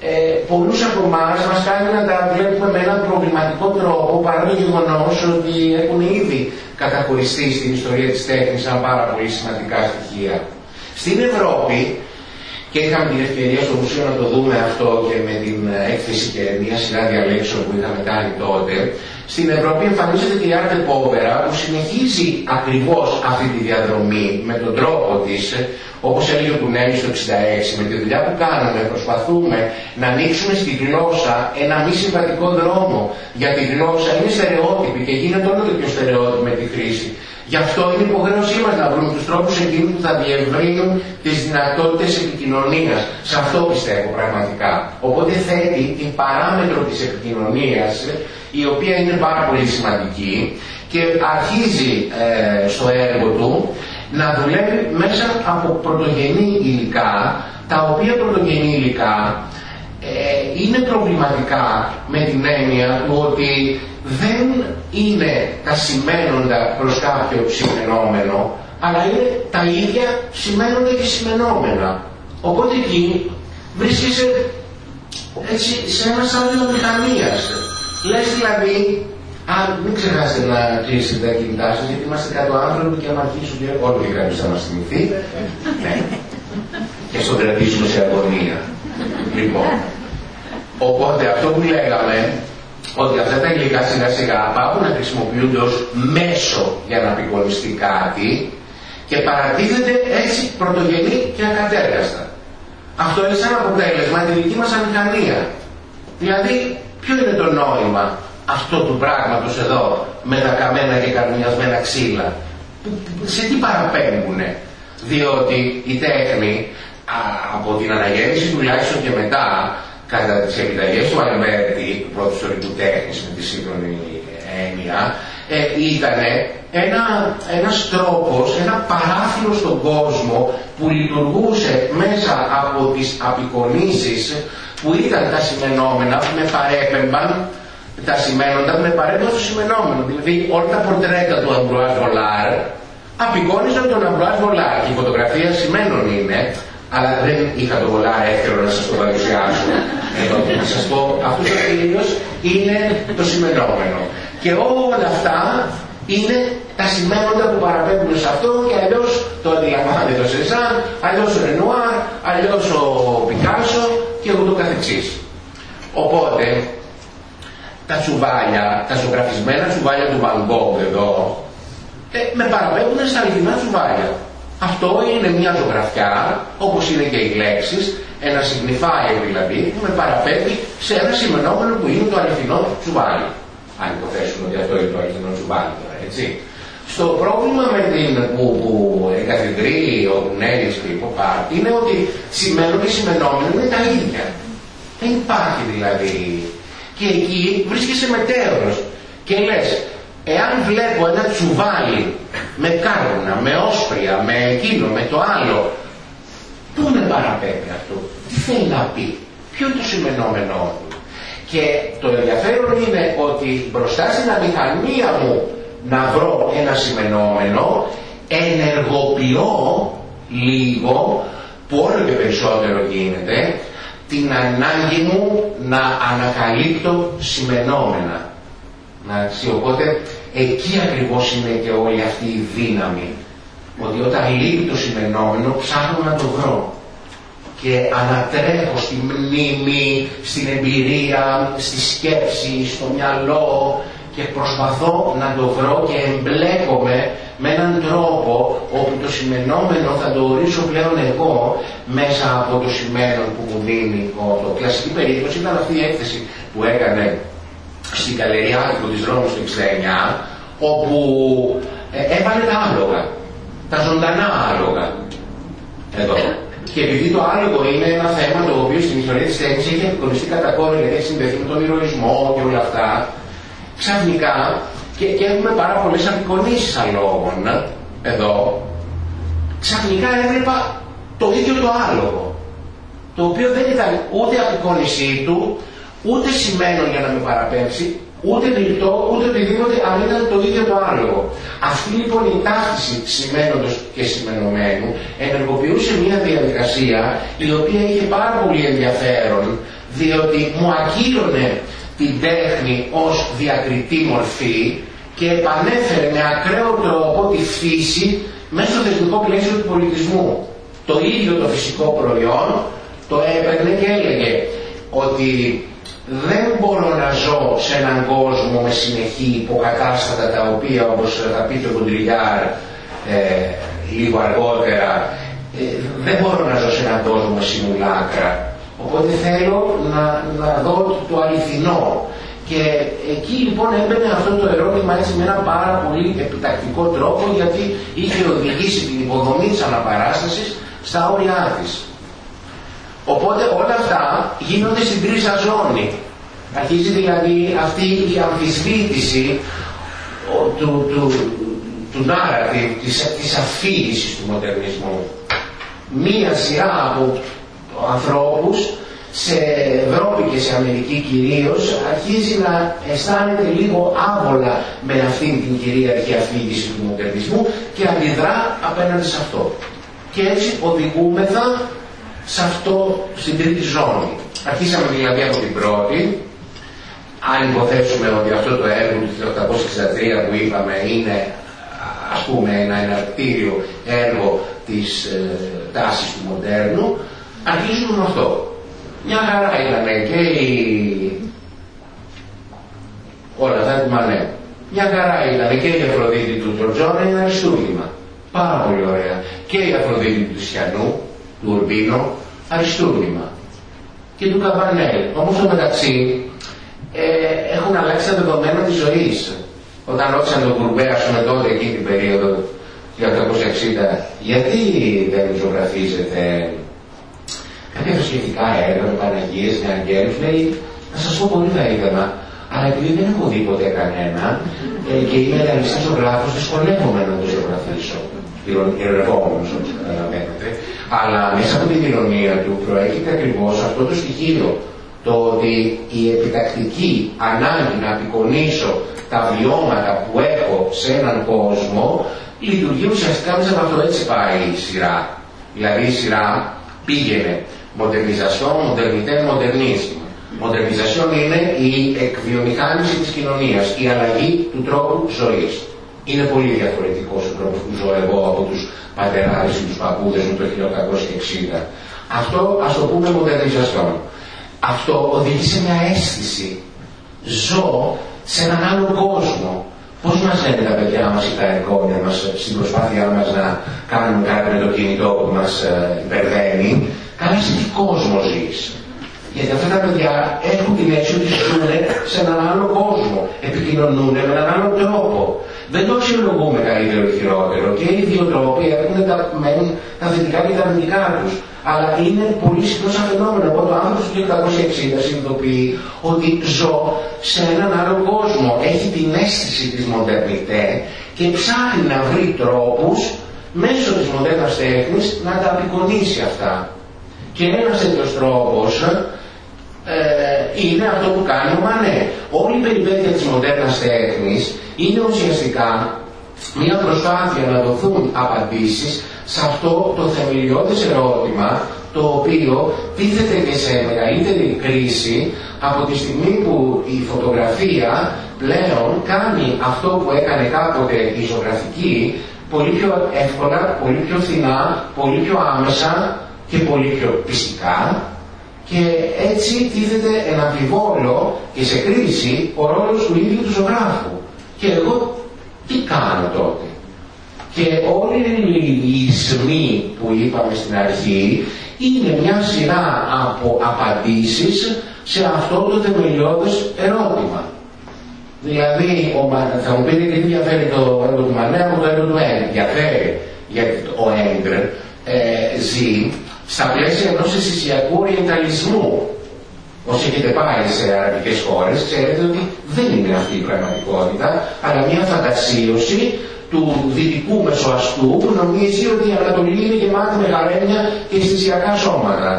ε, πολλούς από εμάς μας κάνει να τα βλέπουμε με έναν προβληματικό τρόπο παρά το γεγονός ότι έχουν ήδη καταχωριστεί στην ιστορία της τέχνης σαν πάρα πολύ σημαντικά στοιχεία. Στην Ευρώπη και είχαμε την ευκαιρία στο μουσείο να το δούμε αυτό και με την έκθεση και μια σειρά διαλέξεων που είχαμε κάνει τότε. Στην Ευρώπη εμφανίζεται και η Arte Povera που συνεχίζει ακριβώς αυτή τη διαδρομή με τον τρόπο της, όπως έλεγε ο Κουνέλης το 66, με τη δουλειά που κάνουμε προσπαθούμε να ανοίξουμε στη γλώσσα ένα μη συμβατικό δρόμο. Για τη γλώσσα είναι στερεότυπη και γίνεται όλο και πιο στερεότυπη με τη χρήση. Γι' αυτό είναι υποχρέωσή μας να βρούμε τους τρόπους εκείνους που θα διευρύνουν τις δυνατότητες επικοινωνίας. Σε αυτό πιστεύω πραγματικά. Οπότε θέτει την παράμετρο της επικοινωνίας, η οποία είναι πάρα πολύ σημαντική και αρχίζει ε, στο έργο του να δουλεύει μέσα από πρωτογενή υλικά, τα οποία πρωτογενή υλικά ε, είναι προβληματικά με την έννοια του ότι δεν είναι τα σημαίνοντα προς κάποιο σημενόμενο, αλλά είναι τα ίδια σημαίνοντα και σημενόμενα. Οπότε εκεί βρίσκεσαι έτσι σε ένα στάδιο μηχανίας. Λες δηλαδή, αν μην ξεχάσετε να κλείσετε τα κινητά σας, γιατί είμαστε κάτω άνθρωποι και άμα αρχίσουν και όλο και κάποιος θα μας θυμηθεί, ναι. και στον κρατήσουμε σε αγωνία. Λοιπόν, οπότε αυτό που λέγαμε ότι αυτά τα υλικά σιγά σιγά πάγουν να χρησιμοποιούνται ως μέσο για να απεικονιστεί κάτι και παρατίθεται έτσι πρωτογενή και ακατέργαστα. Αυτό είναι σαν αποτέλεσμα τη δική μας αμηχανία. Δηλαδή, ποιο είναι το νόημα αυτό του πράγματος εδώ με τα καμένα και καρμιασμένα ξύλα; Σε τι παραπέμπουνε. Διότι η τέχνη από την αναγέννηση τουλάχιστον και μετά κατά τις επιταγές του Αλμπέρτι, του πρώτου ιστορικού τέχνης με τη σύγχρονη έννοια, ε, ήταν ένα, ένας τρόπος, ένα παράθυρο στον κόσμο που λειτουργούσε μέσα από τις απεικονίσεις που ήταν τα σημαινόμενα που με παρέπεμπαν τα σημαίνοντα με παρέπεμπαν στο σημαινόμενο. Δηλαδή όλα τα πορτρέτα του Αμπρουάζ Βολάρ απεικόνιζαν τον Αμπρουάζ Βολάρ και η φωτογραφία σημαίνων είναι αλλά δεν είχα το πολλά εύκολο να σας το παρουσιάσω. Εδώ να σας πω, αυτός ο κύριος είναι το σημενόμενο. Και όλα αυτά είναι τα σημαίνοντα που παραπέμπουν σε αυτό και αλλιώς το αντιλαμβάνεται το Σεζάν, αλλιώς ο Ρενουάρ, αλλιώς ο Πικάσο και ούτω καθεξής. Οπότε, τα τσουβάλια, τα ζωγραφισμένα τσουβάλια του Van εδώ, ε, με παραπέμπουν στα αληθινά τσουβάλια. Αυτό είναι μια ζωγραφιά, όπως είναι και οι λέξεις, ένα signifier δηλαδή, που με παραπέμπει σε ένα σημενόμενο που είναι το αληθινό τσουβάλι. Αν υποθέσουμε ότι αυτό είναι το αληθινό τσουβάλι τώρα, έτσι. Στο πρόβλημα με την που, που εγκαθιδρεί ο Κουνέλης και η Ποπάρ είναι ότι σημαίνουν και σημενόμενο είναι τα ίδια. Δεν υπάρχει δηλαδή. Και εκεί βρίσκεσαι μετέωρος και λες, εάν βλέπω ένα τσουβάλι με κάρβουνα, με όσπρια, με εκείνο, με το άλλο, πού με παραπέμπει αυτό, τι θέλει να πει, ποιο είναι το σημενόμενό του; Και το ενδιαφέρον είναι ότι μπροστά στην αδικανία μου να βρω ένα σημενόμενο, ενεργοποιώ λίγο, που όλο και περισσότερο γίνεται, την ανάγκη μου να ανακαλύπτω σημενόμενα. Οπότε εκεί ακριβώς είναι και όλη αυτή η δύναμη. Ότι όταν λείπει το σημενόμενο ψάχνω να το βρω. Και ανατρέχω στη μνήμη, στην εμπειρία, στη σκέψη, στο μυαλό και προσπαθώ να το βρω και εμπλέκομαι με έναν τρόπο όπου το σημενόμενο θα το ορίσω πλέον εγώ μέσα από το σημαίνον που μου δίνει ο το. Κλασική περίπτωση ήταν αυτή η έκθεση που έκανε στην Καλεριάδικο της Ρώμης του 69 όπου ε, έβαλε τα άλογα, τα ζωντανά άλογα εδώ. Και επειδή το άλογο είναι ένα θέμα το οποίο στην ιστορία της τέχνης έχει απεικονιστεί κατά κόρη, δηλαδή έχει συνδεθεί με τον ηρωισμό και όλα αυτά, ξαφνικά και, και έχουμε πάρα πολλές απεικονίσεις αλόγων εδώ, ξαφνικά έβλεπα το ίδιο το άλογο, το οποίο δεν ήταν ούτε απεικόνισή του, ούτε σημαίνον για να με παραπέμψει, ούτε γλυπτό, ούτε οτιδήποτε, αλλά ήταν το ίδιο το άλογο. Αυτή λοιπόν η ταύτιση σημαίνοντος και σημενωμένου ενεργοποιούσε μια διαδικασία η οποία είχε πάρα πολύ ενδιαφέρον, διότι μου ακύρωνε την τέχνη ως διακριτή μορφή και επανέφερε με ακραίο τρόπο τη φύση μέσα στο θεσμικό πλαίσιο του πολιτισμού. Το ίδιο το φυσικό προϊόν το έπαιρνε και έλεγε ότι δεν μπορώ να ζω σε έναν κόσμο με συνεχή υποκατάστατα τα οποία όπως θα πει το Κοντριλιάρ ε, λίγο αργότερα ε, δεν μπορώ να ζω σε έναν κόσμο με simulacra οπότε θέλω να, να δω το αληθινό και εκεί λοιπόν έμπαινε αυτό το ερώτημα έτσι με ένα πάρα πολύ επιτακτικό τρόπο γιατί είχε οδηγήσει την υποδομή της αναπαράστασης στα όρια της. Οπότε όλα αυτά γίνονται στην τρίζα ζώνη. Αρχίζει δηλαδή αυτή η αμφισβήτηση του, του, του narrative, της, της αφήγησης του μοντερνισμού. Μία σειρά από ανθρώπους σε Ευρώπη και σε Αμερική κυρίως αρχίζει να αισθάνεται λίγο άβολα με αυτήν την κυρίαρχη αφήγηση του μοντερνισμού και αντιδρά απέναντι σε αυτό. Και έτσι οδηγούμεθα σε αυτό στην τρίτη ζώνη. Αρχίσαμε δηλαδή από την πρώτη, αν υποθέσουμε ότι αυτό το έργο του 1863 που είπαμε είναι ας πούμε ένα εναρτήριο έργο της ε, τάσης του μοντέρνου, αρχίζουμε με αυτό. Μια χαρά ήταν και η... όλα αυτά του Μανέ. Μια χαρά ήταν και η Αφροδίτη του Τροτζόνα είναι αριστούργημα. Πάρα πολύ ωραία. Και η Αφροδίτη του Τισιανού, του Ουρμπίνο, αριστούργημα. Και του Καμπανέλ. Όμως στο μεταξύ ε, έχουν αλλάξει τα δεδομένα της ζωής. Όταν ρώτησαν τον Κουρμπέ, ας πούμε τότε εκείνη την περίοδο 1860, γιατί δεν ζωγραφίζετε κάποια σχετικά έργα με Παναγίες, με Αγγέλους, λέει, να σας πω πολύ θα ήθελα, αλλά επειδή δεν έχω δει ποτέ κανένα ε, και είμαι ρεαλιστής ζωγράφος, δυσκολεύομαι να το ζωγραφίσω. Ηρωνευόμενος όπως καταλαβαίνετε. Αλλά μέσα από την ηρωνία του προέρχεται ακριβώς αυτό το στοιχείο το ότι η επιτακτική ανάγκη να απεικονίσω τα βιώματα που έχω σε έναν κόσμο λειτουργεί ουσιαστικά μέσα από αυτό έτσι πάει η σειρά. Δηλαδή η σειρά πήγαινε Μοντερνιζασιόν, μοντερνιτέ, μοντερνίσμ. Μοντερνιζασιόν είναι η εκβιομηχάνηση της κοινωνίας, η αλλαγή του τρόπου ζωής. Είναι πολύ διαφορετικός ο τρόπος που ζω εγώ από τους πατεράδες ή τους παππούδες μου το 1860. Αυτό ας το πούμε μοντερνιζασιόν. Αυτό οδηγεί σε μια αίσθηση. Ζω σε έναν άλλο κόσμο Πώς μας λένε τα παιδιά μας ή τα εγγόνια μας στην προσπάθειά μας να κάνουμε κάτι με το κινητό που μας ε, υπερβαίνει; Καλά σε τι κόσμος ζεις. Γιατί αυτά τα παιδιά έχουν την αίσθηση ότι ζουν σε έναν άλλο κόσμο. Επικοινωνούν με έναν άλλο τρόπο. Δεν το αξιολογούμε καλύτερο ή χειρότερο. Και οι δύο τρόποι έχουν τα, τα θετικά και τα αρνητικά τους. Αλλά είναι πολύ συχνό σαν φαινόμενο. Από το άνθρωπο του 1860 συνειδητοποιεί ότι ζω σε έναν άλλο κόσμο. Έχει την αίσθηση της μοντερνιτέ και ψάχνει να βρει τρόπους μέσω της μοντέρνας τέχνης να τα απεικονίσει αυτά. Και ένας τέτοιος τρόπος ε, είναι αυτό που κάνει ο Μανέ. Όλη η περιπέτεια της μοντέρνας τέχνης είναι ουσιαστικά μια προσπάθεια να δοθούν απαντήσεις σε αυτό το θεμελιώδες ερώτημα το οποίο τίθεται και σε μεγαλύτερη κρίση από τη στιγμή που η φωτογραφία πλέον κάνει αυτό που έκανε κάποτε η ζωγραφική πολύ πιο εύκολα, πολύ πιο φθηνά, πολύ πιο άμεσα και πολύ πιο πιστικά και έτσι τίθεται ένα αμφιβόλο και σε κρίση ο ρόλος του ίδιου του ζωγράφου. Και εγώ τι κάνω τότε; Και όλοι οι ισμοί που είπαμε στην αρχή είναι μια σειρά από απαντήσεις σε αυτό το θεμελιώδες ερώτημα. Δηλαδή, ο, θα μου πείτε τι διαφέρει το έργο του Μανέα από το έργο του Έγκρ. Διαφέρει γιατί ο Έγκρ ε, ζει στα πλαίσια ενός εσυσιακού οριενταλισμού. Όσοι έχετε πάει σε αραβικές χώρες, ξέρετε ότι δεν είναι αυτή η πραγματικότητα, αλλά μια φαντασίωση του δυτικού μεσοαστού που νομίζει ότι η Ανατολή είναι γεμάτη με γαρέμια και αισθησιακά σώματα.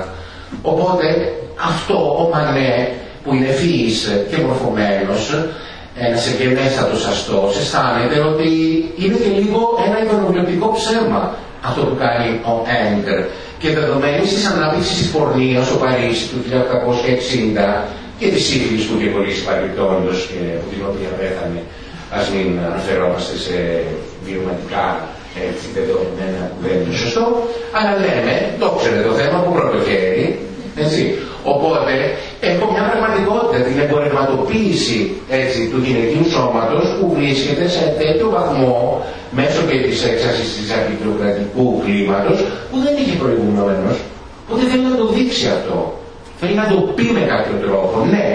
Οπότε αυτό ο Μανέ που είναι ευφύης και μορφωμένος, ένας εγκαιμέστατος αστός, αισθάνεται ότι είναι και λίγο ένα υπεροβιωτικό ψέμα αυτό που κάνει ο Έγκρ και δεδομένης της ανάπτυξη της πορνείας στο Παρίσι του 1860 και της σύγχρονη που είχε κολλήσει παρεμπιπτόντω και από την οποία πέθανε, ας μην αναφερόμαστε σε βιωματικά έτσι δεδομένα που δεν είναι σωστό, αλλά λέμε, το ξέρετε το θέμα που πρώτο χέρι, έτσι. Οπότε έχω μια πραγματικότητα, την εμπορευματοποίηση έτσι, του γυναικείου σώματος που βρίσκεται σε τέτοιο βαθμό μέσω και της έξαρσης της αρχιτεκτονικού κλίματος που δεν είχε προηγουμένως. Οπότε θέλει να το δείξει αυτό. Θέλει να το πει με κάποιο τρόπο. Ναι,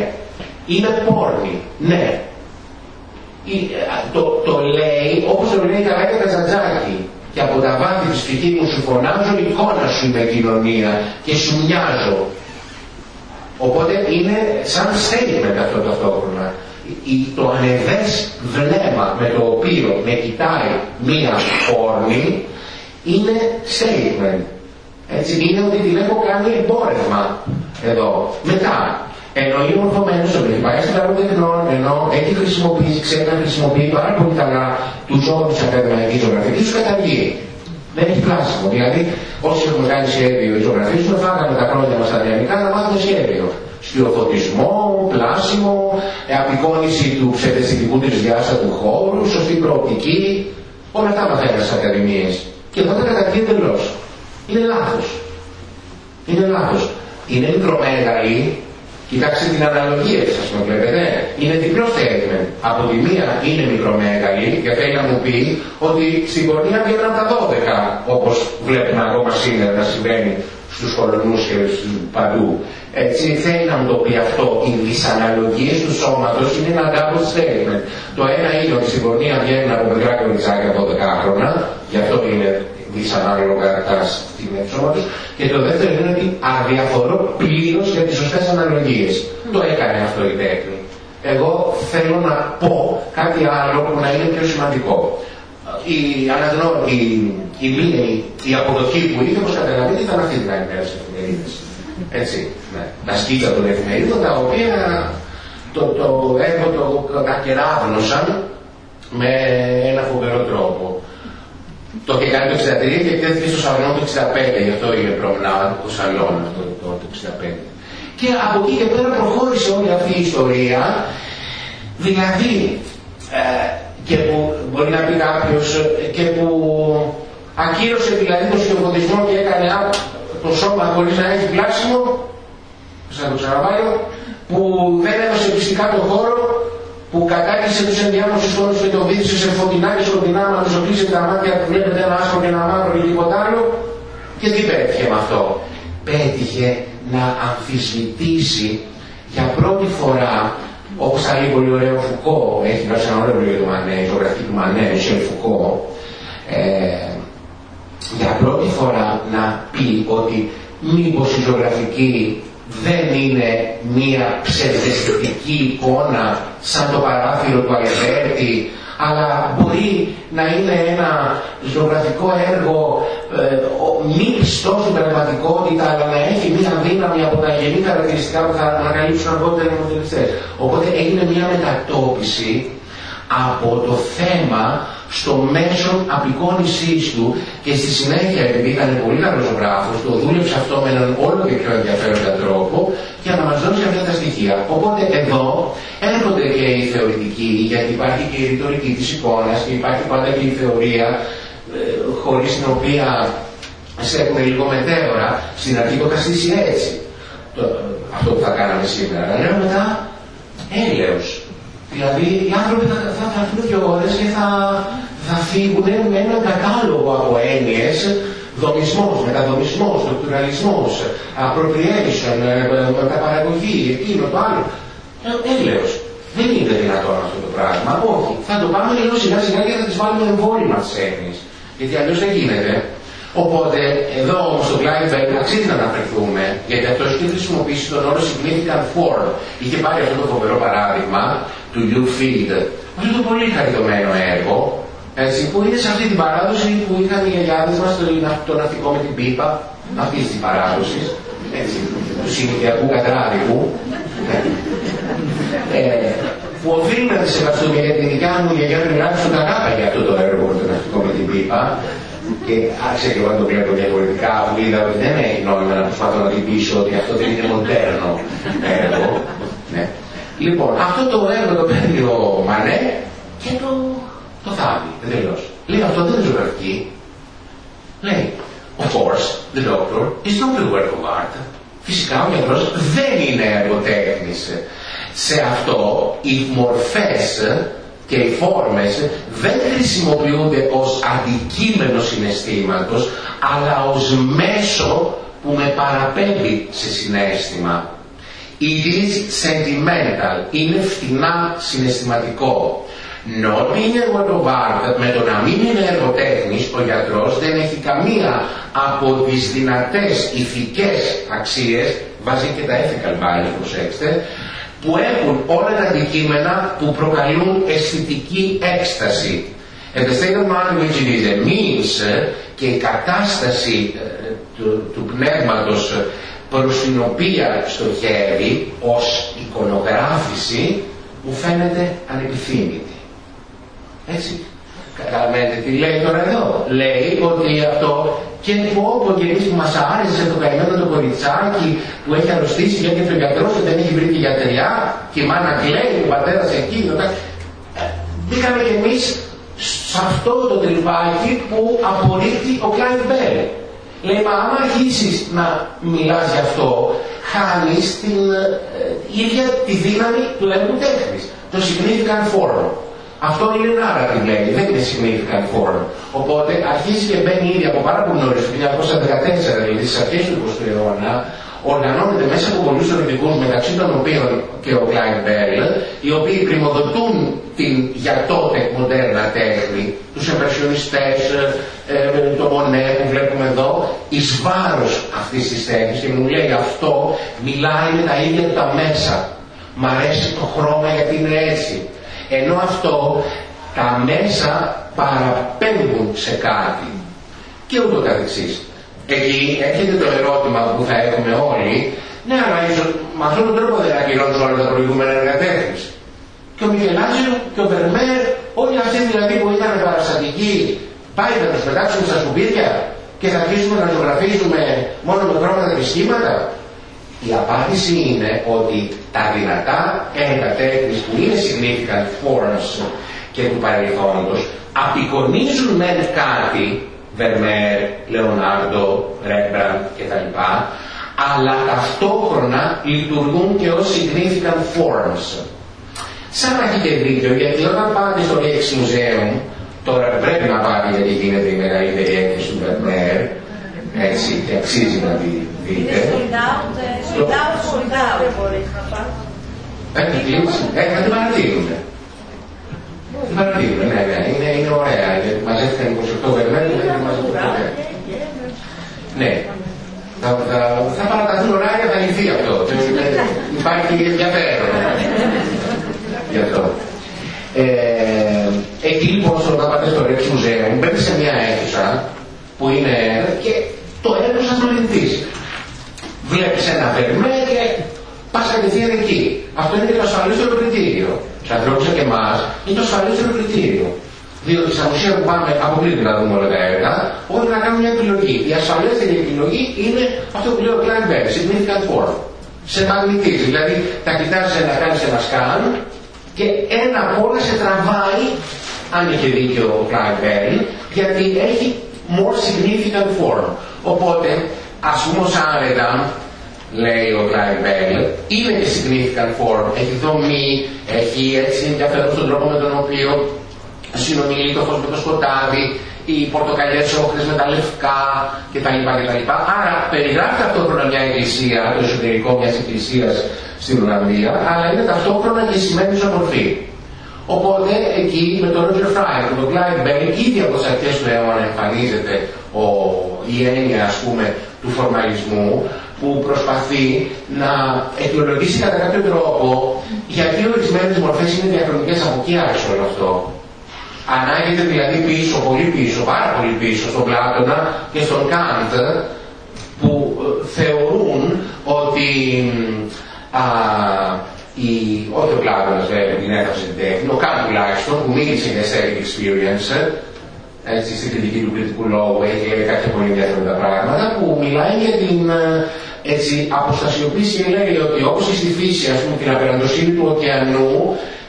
είναι πόρνη. Ναι. Το, το λέει όπως το λέει καλά και τα τζατζάκι. Και από τα βάθη της φυγή μου σου φωνάζω, η εικόνα σου είναι κοινωνία και σου μοιάζω. Οπότε είναι σαν statement αυτό ταυτόχρονα το ανεβές βλέμμα με το οποίο με κοιτάει μία όρνη είναι statement. Έτσι είναι ότι την έχω κάνει εμπόρευμα εδώ. Μετά, ενώ είναι ορθωμένος ότι έχει πάει στην τεχνών, ενώ έχει χρησιμοποιήσει, ξέρει να χρησιμοποιεί πάρα πολύ καλά τους όρους της ακαδημαϊκής ζωγραφικής, τους καταργεί. Δεν έχει πλάσιμο. Δηλαδή, όσοι έχουμε κάνει σχέδιο η ζωγραφία, τους φάγαμε τα χρόνια μας τα να μάθουμε σχέδιο σκιοφωτισμό, πλάσιμο, απεικόνιση του ψευδεστητικού τρισδιάστατου χώρου, σωστή προοπτική, όλα αυτά μαθαίνουν στις ακαδημίες. Και αυτό τα καταρχεί εντελώς. Είναι λάθος. Είναι λάθος. Είναι μικρομέγαλη, κοιτάξτε την αναλογία της, ας πούμε, βλέπετε. Είναι διπλός statement. Από τη μία είναι μικρομέγαλη και θέλει να μου πει ότι στην πορεία βγαίνουν τα 12, όπως βλέπουμε ακόμα σήμερα να συμβαίνει στους κολονούς και παντού. Έτσι θέλει να μου το πει αυτό. Οι δυσαναλογίες του σώματος είναι ένα double statement. Το ένα είναι ότι στην πορνεία βγαίνουν από μικρά κοριτσάκια από 12 χρόνια, γι' αυτό είναι δυσανάλογα τα στιγμές του σώματος. Και το δεύτερο είναι ότι αδιαφορώ πλήρως για τις σωστές αναλογίες. Το έκανε αυτό η τέχνη. Εγώ θέλω να πω κάτι άλλο που να είναι πιο σημαντικό. Η, αναγνώ, η, η, η, η αποδοχή που είχε, όπως καταλαβαίνετε, ήταν αυτή την άλλη μέρα στις εφημερίδες. Έτσι, ναι. Τα σκίτσα των εφημερίδων, τα οποία το, το έργο το κακεράβνωσαν με ένα φοβερό τρόπο. Το είχε κάνει το 63 και τέθηκε στο σαλόν το 65, γι' αυτό είναι προμνάδο το σαλόν αυτό το, το 65. Και από εκεί και πέρα προχώρησε όλη αυτή η ιστορία, δηλαδή, ε, και που μπορεί να πει κάποιος και που ακύρωσε δηλαδή τον σκεφτονισμό και έκανε το σώμα χωρίς να έχει πλάσιμο, σαν το ξαναβάλω, που δεν έδωσε πιστικά τον χώρο, που κατάκρισε τους ενδιάμεσους χώρους και το βήθησε σε φωτεινά και σκοτεινά, μα τους οπλίσε τα μάτια που βλέπετε ένα άσπρο και ένα μαύρο και τίποτα άλλο. Και τι πέτυχε με αυτό; Πέτυχε να αμφισβητήσει για πρώτη φορά, όπως θα λέει πολύ ωραίο Φουκώ, έχει γράψει ένα ωραίο βιβλίο του Μανέ, η ζωγραφική του Μανέ, ο Φουκώ, ε, για πρώτη φορά να πει ότι μήπως η ζωγραφική δεν είναι μία ψευδεστητική εικόνα σαν το παράθυρο του Αλεβέρτη, αλλά μπορεί να είναι ένα ζωγραφικό έργο ε, μη πιστό στην πραγματικότητα, αλλά να έχει μία δύναμη από τα γενή χαρακτηριστικά που θα ανακαλύψουν αργότερα οι μοντελιστές. Οπότε έγινε μία μετατόπιση από το θέμα στο μέσο απεικόνησής του και στη συνέχεια επειδή ήταν πολύ καλός γράφος, το δούλεψε αυτό με έναν όλο και πιο ενδιαφέροντα τρόπο για να μας δώσει αυτά τα στοιχεία. Οπότε εδώ έρχονται και οι θεωρητικοί, γιατί υπάρχει και η ρητορική της εικόνας και υπάρχει πάντα και η θεωρία ε, χωρίς την οποία σε έχουν λίγο μετέωρα, στην αρχή το καθίσει έτσι. Το, αυτό που θα κάναμε σήμερα. Αλλά λέω μετά έλεος. Δηλαδή οι άνθρωποι θα, θα, θα έρθουν δύο ώρες και θα, θα φύγουν με έναν κατάλογο από έννοιες δομισμός, μεταδομισμός, δοκτουραλισμός, appropriation, μεταπαραγωγή, εκείνο το άλλο. Έλεος. Δεν είναι δυνατόν αυτό το πράγμα. Όχι. Θα το πάμε λίγο σιγά σιγά και θα τις βάλουμε εμβόλυμα τις έννοιες. Γιατί αλλιώς δεν γίνεται. Οπότε εδώ όμως στο Kleinberg αξίζει να αναφερθούμε, γιατί αυτός έχει χρησιμοποιήσει τον όρο significant form. Είχε πάρει αυτό το φοβερό παράδειγμα του U Field. Αυτό το πολύ χαριτωμένο έργο, έτσι, που είναι σε αυτή την παράδοση που είχαν οι γιαγιάδες μας το, το ναυτικό με την πίπα, αυτή την παράδοση, έτσι, του συνοικιακού κατράδικου, ε, που οφείλουμε να τη σεβαστούμε γιατί η δικιά μου γιαγιά τουλάχιστον τα κάπα για αυτό το έργο το ναυτικό με την πίπα και άρχισε και εγώ να το βλέπω διαφορετικά που είδα ότι δεν έχει νόημα να προσπαθώ να την πείσω ότι αυτό δεν είναι μοντέρνο έργο. Ναι. Λοιπόν, αυτό το έργο το παίρνει ο Μανέ και το, το θάβει, τελείως. Λέει αυτό δεν είναι ζωγραφική. Λέει, of course, the doctor is not a work of art. Φυσικά ο γιατρός δεν είναι έργο τέχνης. Σε αυτό οι μορφές και οι φόρμες δεν χρησιμοποιούνται ως αντικείμενο συναισθήματος αλλά ως μέσο που με παραπέμπει σε συνέστημα. It is sentimental, είναι φτηνά συναισθηματικό. Not being a με το να μην είναι εργοτέχνης, ο γιατρός δεν έχει καμία από τις δυνατές ηθικές αξίες, βάζει και τα ethical values, προσέξτε, που έχουν όλα τα αντικείμενα που προκαλούν αισθητική έκσταση. And the state of mind which it is a means και η κατάσταση ε, του, του πνεύματος προς την οποία στοχεύει ως εικονογράφηση μου φαίνεται ανεπιθύμητη. Έτσι. Καταλαβαίνετε τι λέει τώρα εδώ. Λέει ότι αυτό και που όπου και εμείς που μας άρεσε το καημένο το κοριτσάκι που έχει αρρωστήσει και έρχεται ο γιατρός και δεν έχει βρει τη γιατριά και η μάνα κλαίει, ο πατέρας εκεί, το ε, Μπήκαμε κι εμείς σε αυτό το τρυπάκι που απορρίπτει ο Κλάιν Μπέλ. Λέει, μα άμα αρχίσεις να μιλάς γι' αυτό, χάνεις την ε, ίδια τη δύναμη του έργου τέχνης. Το significant form. Αυτό είναι ένα narrative λέει, δεν είναι significant form. Οπότε αρχίζει και μπαίνει ήδη από πάρα πολύ νωρίς, το 1914 δηλαδή, στις αρχές του 20ου αιώνα, οργανώνεται μέσα από πολλούς θεωρητικούς μεταξύ των οποίων και ο Κλάιν Μπέλ, οι οποίοι πρημοδοτούν την για τότε μοντέρνα τέχνη, τους εμπρεσιονιστές, ε, το Μονέ που βλέπουμε εδώ, εις βάρος αυτής της τέχνης και μου λέει αυτό μιλάει με τα ίδια τα μέσα. Μ' αρέσει το χρώμα γιατί είναι έτσι ενώ αυτό τα μέσα παραπέμπουν σε κάτι και ούτω καθεξής. Εκεί έρχεται το ερώτημα που θα έχουμε όλοι, ναι, αλλά ίσως με αυτόν τον τρόπο δεν ακυρώνουν όλα τα προηγούμενα εργατέχνης. Και ο Μιχελάζιο και ο Βερμέρ, όλοι αυτοί δηλαδή που ήταν παραστατικοί, πάει να τους πετάξουμε στα σκουπίδια και θα αρχίσουμε να ζωγραφίζουμε μόνο με χρώματα και σχήματα. Η απάντηση είναι ότι τα δυνατά έργα τέχνης που είναι significant forms και του παρελθόντος απεικονίζουν μεν κάτι, Βερμέρ, Λεωνάρντο, Ρέμπραντ κτλ. Αλλά ταυτόχρονα λειτουργούν και ως significant forms. σαν να έχετε δίκιο, γιατί όταν πάτε στο Ρίξ Μουζέου, τώρα πρέπει να πάτε γιατί γίνεται η μεγαλύτερη έκθεση του Βερνέρ, έτσι, και αξίζει να τη δείτε. Έχει κλείσει, έχει να την παρατήρουμε. Την παρατήρουμε, ναι, ναι, είναι, είναι ωραία, γιατί μαζεύτηκαν 28 Βερνέρ και δεν μαζεύτηκαν Ναι, θα, θα, θα παραταθούν ωράρια, θα λυθεί αυτό. *laughs* Υπάρχει ενδιαφέρον γι' αυτό. Ε, εκεί λοιπόν στον πάτε στο Rex Museum μπαίνει σε μια αίθουσα που είναι και το έργο σας το λυθείς. Βλέπεις ένα φερμέ και πας κατευθείαν εκεί. Αυτό είναι και το ασφαλέστερο κριτήριο. Σε ανθρώπους και εμάς είναι το ασφαλέστερο κριτήριο. Διότι στα μουσεία που πάμε αποκλείται να δούμε όλα τα έργα, όλοι να κάνουμε μια επιλογή. Η ασφαλέστερη επιλογή είναι αυτό που λέει ο Klein Bell, significant form. Σε μαγνητίζει, δηλαδή τα κοιτάζει να κάνεις ένα σκάν και ένα από όλα σε τραβάει, αν είχε δίκιο ο Klein Bell, γιατί έχει more significant form. Οπότε, ας πούμε ως άρετα, λέει ο Klein Bell, είναι και significant form, έχει δομή, έχει έτσι ενδιαφέρον στον τρόπο με τον οποίο συνομιλεί το φως με το σκοτάδι, οι πορτοκαλιές όχρες με τα λευκά κτλ. κτλ. Άρα περιγράφει ταυτόχρονα μια εκκλησία, το εσωτερικό μιας εκκλησίας στην Ολλανδία, αλλά είναι ταυτόχρονα και σημαίνει μορφή. Οπότε εκεί με τον Roger Fry και τον Clive Bell ήδη από τις αρχές του αιώνα εμφανίζεται ο, η έννοια ας πούμε του φορμαλισμού που προσπαθεί να αιτιολογήσει κατά κάποιο τρόπο γιατί ορισμένες μορφές είναι διαχρονικές από εκεί άρχισε όλο αυτό. Ανάγεται δηλαδή πίσω, πολύ πίσω, πάρα πολύ πίσω στον Πλάτωνα και στον Κάντ που ε, θεωρούν ότι α, η, όχι ο Πλάτωνας βέβαια την έγραψε την τέχνη, ο Κάντ τουλάχιστον που μίλησε για aesthetic experience έτσι, στην κριτική του κριτικού λόγου έχει λέει κάποια πολύ ενδιαφέροντα πράγματα που μιλάει για την ε, έτσι, αποστασιοποίηση και λέει ότι όπως και στη φύση ας πούμε την απεραντοσύνη του ωκεανού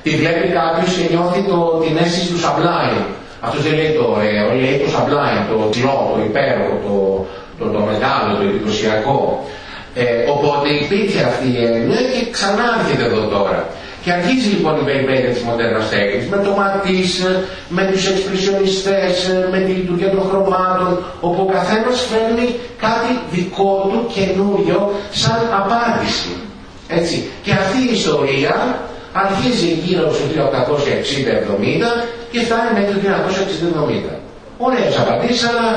τη βλέπει κάποιος και νιώθει το, την αίσθηση του sublime. Αυτός δεν λέει το ωραίο, λέει το sublime, το τυρό, το υπέροχο, το, το, το μεγάλο, το εντυπωσιακό. Ε, οπότε υπήρχε αυτή η έννοια και ξανά έρχεται εδώ τώρα. Και αρχίζει λοιπόν η περιπέτεια της μοντέρνας τέχνης με το ματίς, με τους εξπρεσιονιστές, με τη λειτουργία των χρωμάτων, όπου ο καθένας φέρνει κάτι δικό του καινούριο σαν απάντηση. Έτσι. Και αυτή η ιστορία αρχίζει γύρω στο 1860-70 και φτάνει μέχρι το 1960-70. Ωραίες απαντήσεις, αλλά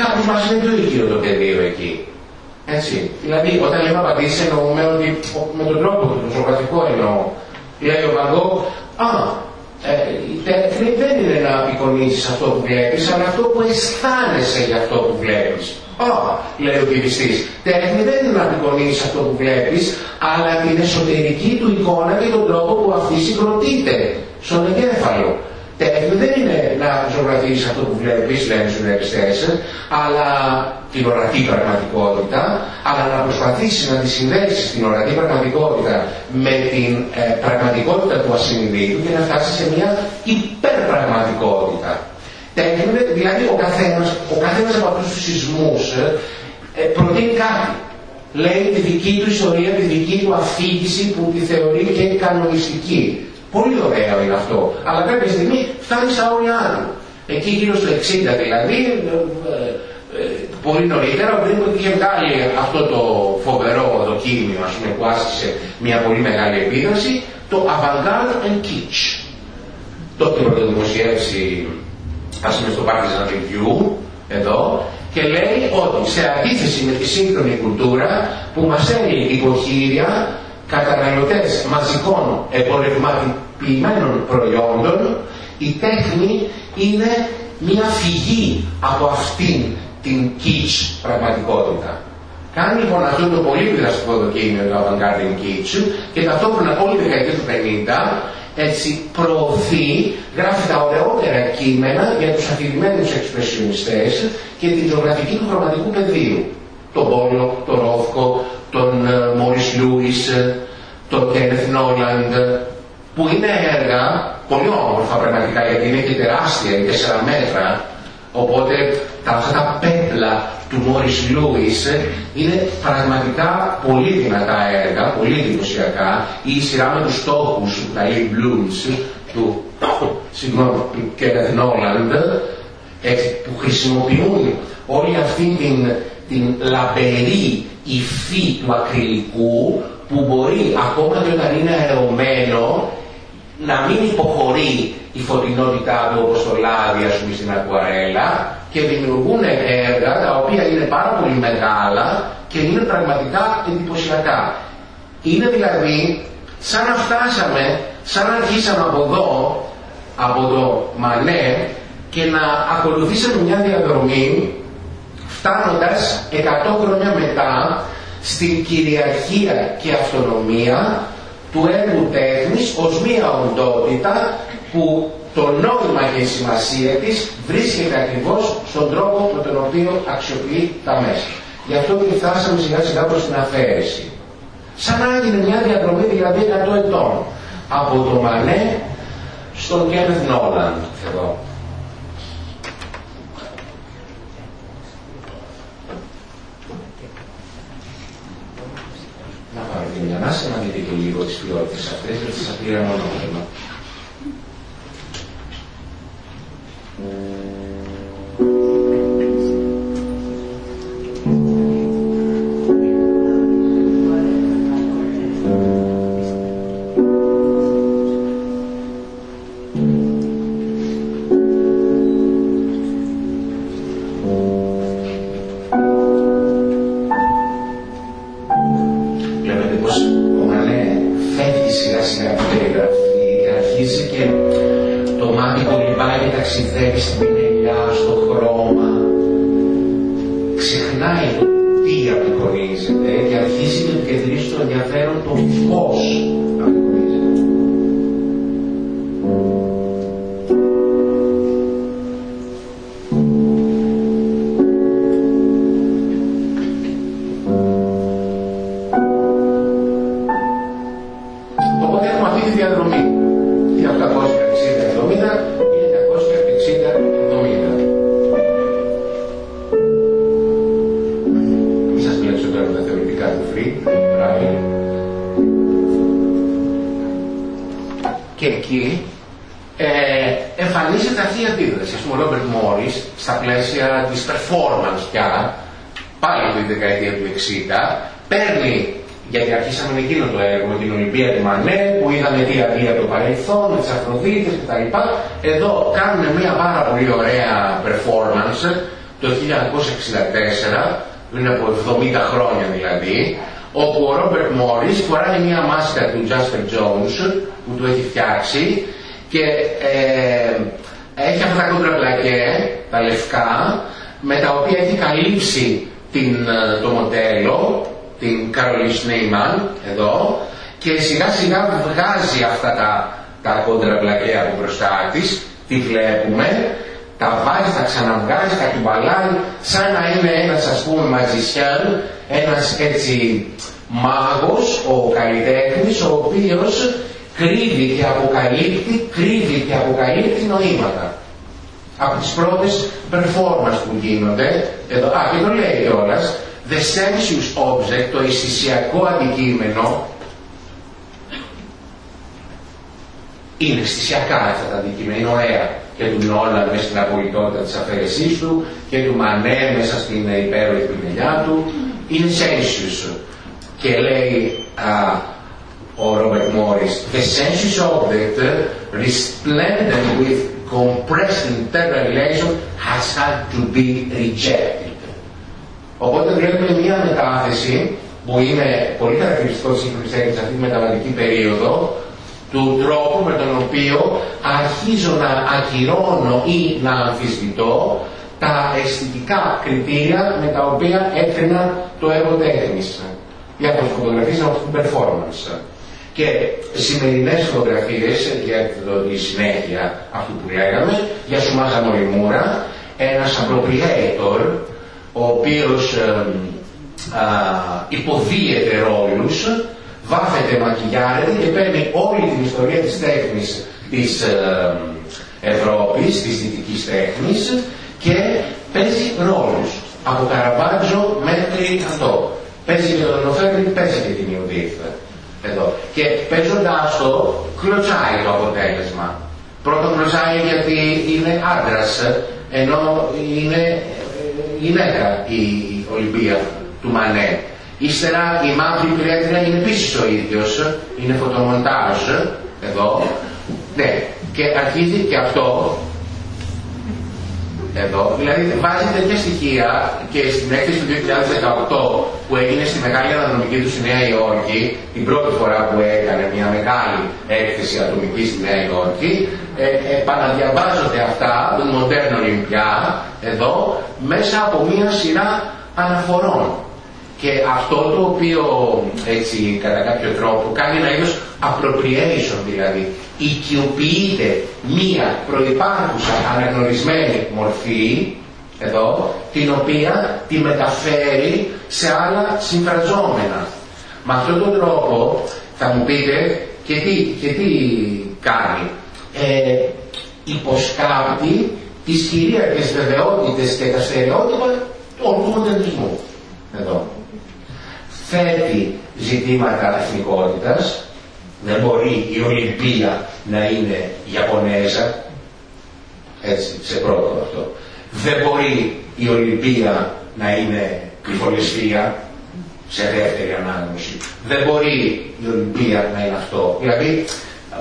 κάπως μας είναι πιο οικείο το πεδίο εκεί. Έτσι. Δηλαδή, όταν λέμε απαντήσεις εννοούμε ότι με τον τρόπο του, το σωματικό εννοώ. Λέει ο Βαγκό, α, ε, η τέχνη δεν είναι να απεικονίσεις αυτό που βλέπεις, αλλά αυτό που αισθάνεσαι για αυτό που βλέπεις. Α, λέει ο πυριστής, τέχνη δεν είναι να απεικονίσεις αυτό που βλέπεις, αλλά την εσωτερική του εικόνα και τον τρόπο που αυτή συγκροτείται στον εγκέφαλο. Τέχνη δεν είναι να ζωγραφίσεις αυτό που βλέπεις, λένε οι σουρεαλιστές, αλλά την ορατή πραγματικότητα, αλλά να προσπαθήσεις να τη συνδέσεις την ορατή πραγματικότητα με την ε, πραγματικότητα του ασυνειδήτου και να φτάσεις σε μια υπερπραγματικότητα. Τέχνη, δηλαδή ο καθένας, ο καθένας από αυτούς τους σεισμούς ε, ε, προτείνει κάτι. Λέει τη δική του ιστορία, τη δική του αφήγηση που τη θεωρεί και κανονιστική. Πολύ ωραίο είναι αυτό. Αλλά κάποια στιγμή φτάνει στα όρια του. Εκεί γύρω στο 60 δηλαδή, ε, ε, πολύ νωρίτερα, ο Γκρίνκοτ είχε βγάλει αυτό το φοβερό δοκίμιο ας πούμε, που άσκησε μια πολύ μεγάλη επίδραση, το Avantgarde and Kitsch. Το έχει πρωτοδημοσιεύσει ας πούμε στο Partisan Review, εδώ, και λέει ότι σε αντίθεση με τη σύγχρονη κουλτούρα που μας έλεγε υποχείρια καταναλωτές μαζικών εμπορευματοποιημένων προϊόντων, η τέχνη είναι μια φυγή από αυτήν την kitsch πραγματικότητα. Κάνει λοιπόν αυτό το πολύ διδαστικό δοκίμιο το Avant-Garde Kitsch και ταυτόχρονα όλη η δεκαετία του 50 έτσι προωθεί, γράφει τα ωραιότερα κείμενα για τους αφηρημένους εξπρεσιονιστές και την ζωγραφική του χρωματικού πεδίου. Τον Πόλο, τον Ρόφκο, τον Μόρις Λούις, τον Κένεθ Νόλαντ, που είναι έργα πολύ όμορφα πραγματικά γιατί είναι και τεράστια, είναι τέσσερα μέτρα, Οπότε τα, αυτά τα πέπλα του Μόρις Λούις είναι πραγματικά πολύ δυνατά έργα, πολύ εντυπωσιακά. Ή η σειρά με τους στόχους, τα Lee Blues, του, συγγνώμη, του Kenneth Noland, που χρησιμοποιούν όλη αυτή την, την λαμπερή υφή του ακριλικού που μπορεί ακόμα και όταν είναι αερωμένο να μην υποχωρεί η φωτεινότητά του όπως το λάδι ας πούμε στην ακουαρέλα και δημιουργούν έργα τα οποία είναι πάρα πολύ μεγάλα και είναι πραγματικά εντυπωσιακά. Είναι δηλαδή σαν να φτάσαμε, σαν να αρχίσαμε από εδώ, από το Μανέ και να ακολουθήσαμε μια διαδρομή φτάνοντας 100 χρόνια μετά στην κυριαρχία και αυτονομία του έργου τέχνης ως μία οντότητα που το νόημα και η σημασία της βρίσκεται ακριβώς στον τρόπο με τον οποίο αξιοποιεί τα μέσα. Γι' αυτό και φτάσαμε σιγά σιγά προς την αφαίρεση. Σαν να έγινε μια διαδρομή δηλαδή 100 ετών. Από το Μανέ στον Κένεθ Νόλαντ εδώ. Να πάρω και μια ανάσα να δείτε και λίγο τις ποιότητες αυτές, γιατί σας πήρα μόνο θέμα. 1964, πριν από 70 χρόνια δηλαδή, όπου ο Ρόμπερτ Μόρις φοράει μια μάσκα του Jasper Jones που του έχει φτιάξει και ε, έχει αυτά τα κοντραμπλακέ, τα λευκά, με τα οποία έχει καλύψει την, ε, το μοντέλο, την Caroline Schneemann εδώ και σιγά σιγά βγάζει αυτά τα τα κόντρα από μπροστά της, τη βλέπουμε, τα βάζει, τα ξαναβγάζει, τα κουμπαλάει, σαν να είναι ένας ας πούμε μαζισιάν, ένας έτσι μάγος, ο καλλιτέχνης, ο οποίος κρύβει και αποκαλύπτει, κρύβει και αποκαλύπτει νοήματα. Από τις πρώτες performance που γίνονται, εδώ, α, και το λέει κιόλας, the sensuous object, το αισθησιακό αντικείμενο, είναι αισθησιακά αυτά τα αντικείμενα, είναι ωραία και του Νόλαν μέσα στην απολυτότητα της αφαίρεσής του και του Μανέ μέσα στην υπέροχη πλημελιά του, είναι sensuous. Και λέει α, ο Ρόμπερτ Μόρις, the sensuous object resplendent with compressed internal relation has had to be rejected. Οπότε βλέπουμε μια μετάθεση που είναι πολύ χαρακτηριστικό της σύγχρονης σε αυτή τη μεταβατική περίοδο, του τρόπου με τον οποίο αρχίζω να ακυρώνω ή να αμφισβητώ τα αισθητικά κριτήρια με τα οποία έκρινα το έργο τέχνης. Για φωτογραφίες από την performance. Και σημερινές φωτογραφίες για τη συνέχεια αυτού που λέγαμε, για Σουμάζα Μοριμούρα, ένας appropriator, ο οποίος ε, υποδίεται ρόλους βάφεται, μακιγιάρεται και παίρνει όλη την ιστορία της τέχνης της ε, Ευρώπης, της δυτικής τέχνης και παίζει ρόλους. Από Καραβάτζο μέχρι αυτό. Παίζει και τον Οφέρνη, παίζει και την Ιουδίθα. Εδώ. Και παίζοντάς το, κλωτσάει το αποτέλεσμα. Πρώτον κλωτσάει γιατί είναι άντρας, ενώ είναι ε, γυναίκα η Ολυμπία του Μανέ. Ύστερα η μαύρη πυρέτρια είναι επίσης ο ίδιος, είναι φωτομοντάζ, εδώ. Ναι, και αρχίζει και αυτό εδώ. Δηλαδή βάζει τέτοια στοιχεία και στην έκθεση του 2018 που έγινε στη μεγάλη αναδρομική του στη Νέα Υόρκη, την πρώτη φορά που έκανε μια μεγάλη έκθεση ατομική στη Νέα Υόρκη, ε, επαναδιαβάζονται αυτά του μοντέρνου Ολυμπιά εδώ μέσα από μια σειρά αναφορών. Και αυτό το οποίο έτσι κατά κάποιο τρόπο κάνει ένα είδος appropriation δηλαδή, οικειοποιείται μία προϋπάρχουσα αναγνωρισμένη μορφή, εδώ, την οποία τη μεταφέρει σε άλλα συμφραζόμενα. Με αυτόν τον τρόπο θα μου πείτε και τι, και τι κάνει. Ε, υποσκάπτει τις κυρίαρχες βεβαιότητες και τα στερεότυπα του μοντερνισμού. Εδώ θέτει ζητήματα εθνικότητας, δεν μπορεί η Ολυμπία να είναι Ιαπωνέζα, έτσι, σε πρώτο αυτό. Δεν μπορεί η Ολυμπία να είναι κρυφολεσφία, σε δεύτερη ανάγνωση. Δεν μπορεί η Ολυμπία να είναι αυτό. Δηλαδή,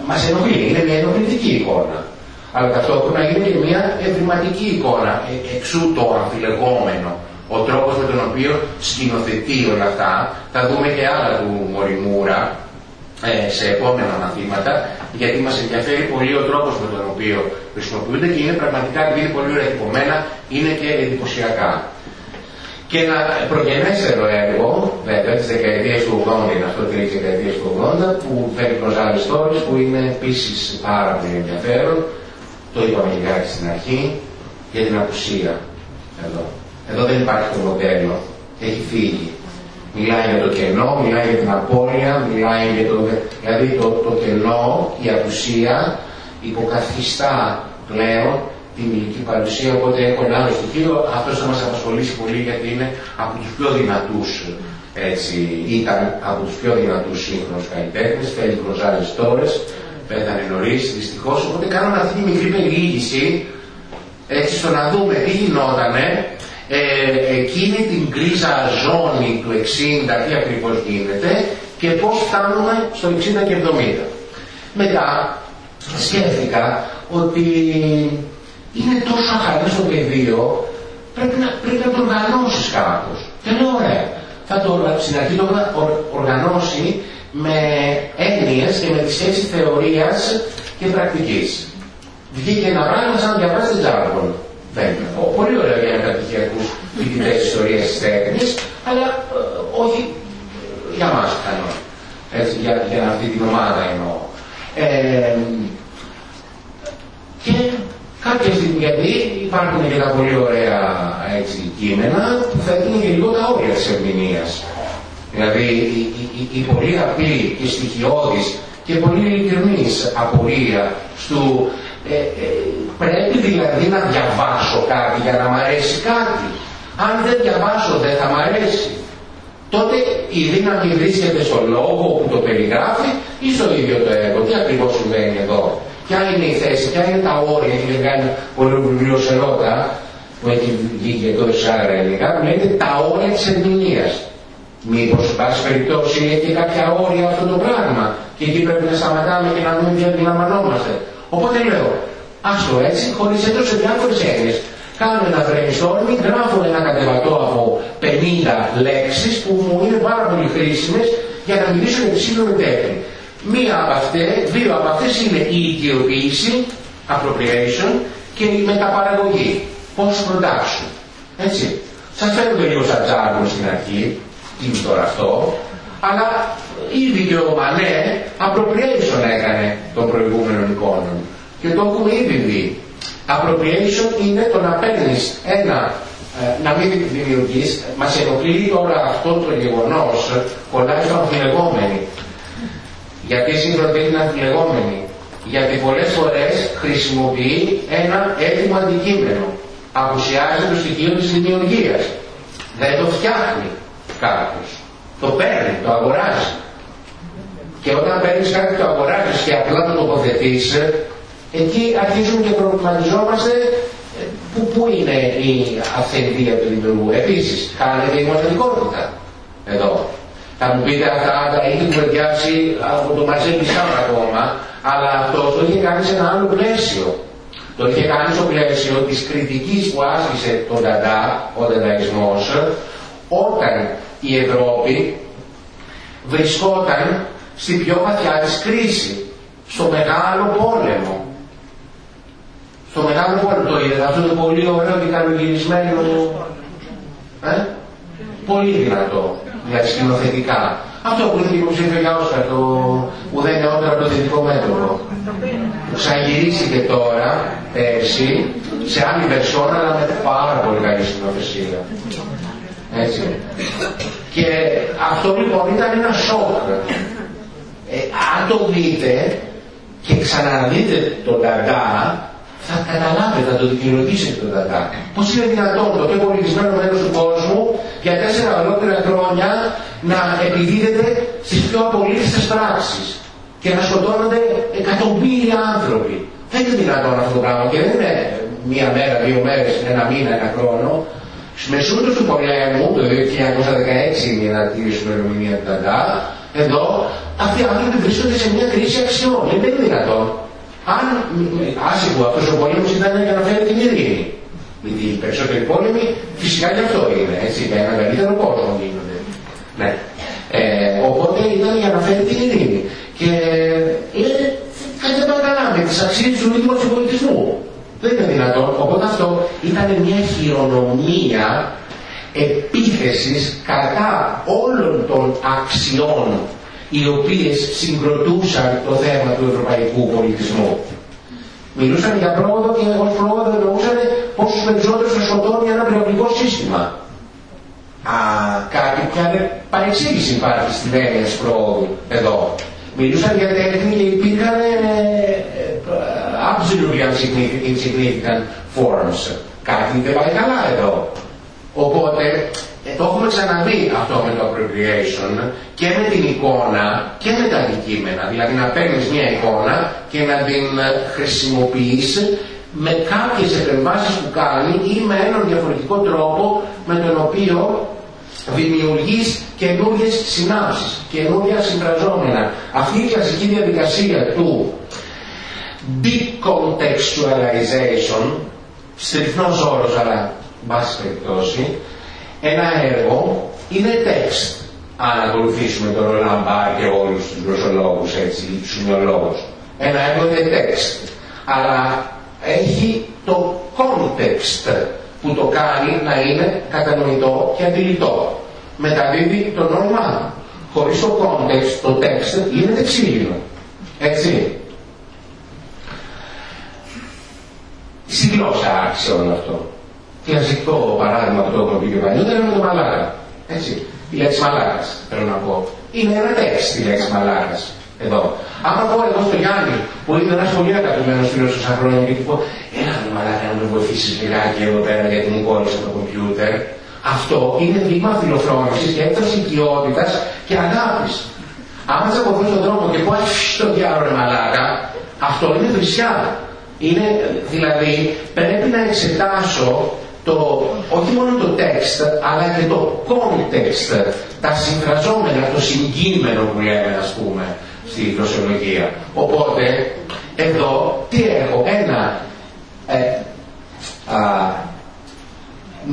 μας ενοχλεί, είναι μια ενοχλητική εικόνα. Αλλά ταυτόχρονα είναι και μια ευρηματική εικόνα, ε, εξού το αμφιλεγόμενο ο τρόπος με τον οποίο σκηνοθετεί όλα αυτά, θα δούμε και άλλα του Μοριμούρα ε, σε επόμενα μαθήματα, γιατί μας ενδιαφέρει πολύ ο τρόπος με τον οποίο χρησιμοποιούνται και είναι πραγματικά, επειδή πολύ ωραία είναι και εντυπωσιακά. Και ένα προγενέστερο έργο, βέβαια, της δεκαετίας του 80, είναι αυτό της δεκαετίας του 80, που φέρει προς άλλες τόρες, που είναι επίσης πάρα πολύ ενδιαφέρον, το είπαμε λιγάκι στην αρχή, για την απουσία εδώ. Εδώ δεν υπάρχει το μοντέλο. Έχει φύγει. Μιλάει για το κενό, μιλάει για την απώλεια, μιλάει για το... Δηλαδή το, το κενό, η απουσία υποκαθιστά πλέον την ηλική παρουσία, οπότε έχω ένα άλλο στοιχείο. Αυτός θα μας απασχολήσει πολύ γιατί είναι από τους πιο δυνατούς έτσι, ήταν από τους πιο δυνατούς σύγχρονους καλλιτέχνες, θέλει άλλες τόρες, πέθανε νωρίς δυστυχώς, οπότε κάναμε αυτή τη μικρή περιήγηση έτσι στο να δούμε τι γινότανε ε, εκείνη την γκρίζα ζώνη του 60 τι ακριβώς γίνεται και πώς φτάνουμε στο 60 και 70. Μετά σκέφτηκα ότι είναι τόσο αχαρές το πεδίο πρέπει να, πρέπει να το οργανώσεις κάπως. Και λέω ωραία. Θα το στην αρχή το οργανώσει με έννοιες και με τις σχέσεις θεωρίας και πρακτικής. Βγήκε ένα πράγμα σαν να διαβάζει τζάργκον. Πολύ ωραία για μεταπτυχιακού φοιτητές ιστορίας της τέχνης, αλλά ε, όχι για μας κανόνα. Έτσι, για, για αυτή την ομάδα εννοώ. Ε, και κάποια στιγμή, γιατί υπάρχουν και τα πολύ ωραία έτσι, κείμενα που θα δίνουν και λίγο τα όρια της ερμηνείας. Δηλαδή η, η, η, πολύ απλή και στοιχειώδης και πολύ ειλικρινής απορία στου ε, ε, πρέπει δηλαδή να διαβάσω κάτι για να μ' αρέσει κάτι. Αν δεν διαβάσω δεν θα μ' αρέσει. Τότε η δύναμη βρίσκεται στο λόγο που το περιγράφει ή στο ίδιο το έργο. Τι ακριβώς συμβαίνει εδώ. Ποια είναι η θέση, ποια είναι τα όρια. Έχει κάνει πολύ βιβλίο σε Ρώτα, που έχει βγει και εδώ σε άλλα ελληνικά, που λέγεται τα όρια της ερμηνείας. Μήπως, σε πάση περιπτώσει, έχει κάποια όρια αυτό το πράγμα και εκεί πρέπει να σταματάμε και να μην διαδυναμανόμαστε. Οπότε λέω, άστο έτσι, χωρίζεται σε διάφορες έννοιες. Κάνω ένα brainstorming, γράφω ένα κατεβατό από 50 λέξεις που μου είναι πάρα πολύ χρήσιμες για να μιλήσω για τη σύγχρονη τέχνη. Μία από αυτές, δύο από αυτές είναι η οικειοποίηση, appropriation, και η μεταπαραγωγή, post production. Έτσι. Σας φαίνονται λίγο σαν τζάργκο στην αρχή, τι είναι τώρα αυτό, αλλά ήδη και ο Μανέ appropriation έκανε των προηγούμενων εικόνων. Και το έχουμε ήδη δει. Appropriation είναι το να παίρνεις ένα, ε, να μην δημιουργείς, μας ενοχλεί τώρα αυτό το γεγονός, κολλάει στο αμφιλεγόμενοι. Γιατί σύγχρονα είναι αμφιλεγόμενοι. Γιατί πολλές φορές χρησιμοποιεί ένα έτοιμο αντικείμενο. Απουσιάζει το στοιχείο της δημιουργίας. Δεν το φτιάχνει κάποιος. Το παίρνει, το αγοράζει. Και όταν παίρνεις κάτι το αγοράζεις και απλά το τοποθετείς, εκεί αρχίζουμε και προβληματιζόμαστε ε, που, πού είναι η αυθεντία του δημιουργού. Επίσης, χάνεται η μοναδικότητα εδώ. Θα μου πείτε αυτά τα έχει κουβεντιάσει από το Ματζέλη Σάμπ ακόμα, αλλά αυτό το είχε κάνει σε ένα άλλο πλαίσιο. Το είχε κάνει στο πλαίσιο της κριτικής που άσκησε τον Νταντά, ο Ντανταϊσμός, όταν η Ευρώπη βρισκόταν στην πιο βαθιά της κρίση, στο μεγάλο πόλεμο. Στο μεγάλο πόλεμο το είδατε, αυτό το πολύ ωραίο και καλογυρισμένο, ε; πολύ δυνατό, δηλαδή σκηνοθετικά. Αυτό που είναι υποψήφιο για Όσκαρ, το δεν είναι νεότερο από το δυτικό μέτωπο. Ξαναγυρίσει τώρα, πέρσι, σε άλλη βερσόνα, αλλά με πάρα πολύ καλή σκηνοθεσία. Έτσι. Και αυτό λοιπόν ήταν ένα σοκ. Ε, αν το δείτε και ξαναδείτε τον Νταντά, θα καταλάβετε, θα το δικαιολογήσετε τον Νταντά. Πώς είναι δυνατόν το πιο πολιτισμένο μέρος του κόσμου για τέσσερα ολόκληρα χρόνια να επιδίδεται στις πιο απολύτιστες πράξεις και να σκοτώνονται εκατομμύρια άνθρωποι. Δεν είναι δυνατόν αυτό το πράγμα και δεν είναι μία μέρα, δύο μέρες, ένα μήνα, ένα χρόνο. Στους μεσούτους του πολέμου, το 1916 είναι η αναρτήρηση του ημερομηνία του Νταντά, εδώ αυτοί οι άνθρωποι βρίσκονται σε μια κρίση αξιών. Δεν είναι δυνατόν. Αν άσυχο αυτός ο πόλεμος ήταν για να φέρει την ειρήνη. Γιατί οι περισσότεροι πόλεμοι φυσικά γι' αυτό είναι, έτσι, για ένα καλύτερο κόσμο γίνονται. Ναι. Ε, οπότε ήταν για να φέρει την ειρήνη. Και είναι κάτι δεν πάει καλά με τις αξίες του ίδιου του πολιτισμού. Δεν είναι δυνατόν. Οπότε αυτό ήταν μια χειρονομία επίθεσης κατά όλων των αξιών οι οποίες συγκροτούσαν το θέμα του ευρωπαϊκού πολιτισμού. Μιλούσαν για πρόοδο και ως πρόοδο εννοούσαν πόσους περισσότερους θα σκοτώνει ένα πνευματικό σύστημα. Α, κάτι πια παρεξήγηση υπάρχει στην έννοια της πρόοδου εδώ. Μιλούσαν για τέχνη και υπήρχαν ε, ε, absolutely insignificant forms. Κάτι δεν πάει καλά εδώ. Οπότε ε, το έχουμε ξαναδεί αυτό με το appropriation και με την εικόνα και με τα αντικείμενα. Δηλαδή να παίρνεις μια εικόνα και να την ε, χρησιμοποιείς με κάποιες επεμβάσεις που κάνει ή με έναν διαφορετικό τρόπο με τον οποίο δημιουργείς καινούριες συνάψεις, καινούρια συμπραζόμενα. Αυτή η κλασική διαδικασία του decontextualization, στριφνός όρος αλλά βάση περιπτώσει, ένα έργο είναι text. Αν ακολουθήσουμε τον Ρολαμπάρ και όλους τους γλωσσολόγους έτσι, τους σημειολόγους. Ένα έργο είναι text. Αλλά έχει το context που το κάνει να είναι κατανοητό και αντιλητό. Μεταδίδει το νόημά Χωρίς το context, το text είναι δεξίλινο. Έτσι. Στη γλώσσα άρχισε όλο αυτό κλασικό παράδειγμα που το έχουμε πει και παλιότερα είναι το μαλάκα. Έτσι. Η λέξη μαλάκας, θέλω να πω. Είναι ένα τέξι η λέξη μαλάκας. Εδώ. Άμα πω εδώ στο Γιάννη, που είναι ένας πολύ αγαπημένος φίλος του χρόνια και του πω, Έλα με μαλάκα να με βοηθήσεις λιγάκι εδώ πέρα γιατί μου κόλλησε το κομπιούτερ. Αυτό είναι δείγμα φιλοφρόνησης και έκταση οικειότητας και αγάπης. Άμα τσακωθώ στον δρόμο και πω, στο διάολο μαλάκα, αυτό είναι βρισιά. Είναι, δηλαδή, πρέπει να εξετάσω το, όχι μόνο το text, αλλά και το context, τα συμφραζόμενα, το συγκείμενο που λέμε, ας πούμε, στη γλωσσολογία. Οπότε, εδώ, τι έχω, ένα, ε, α,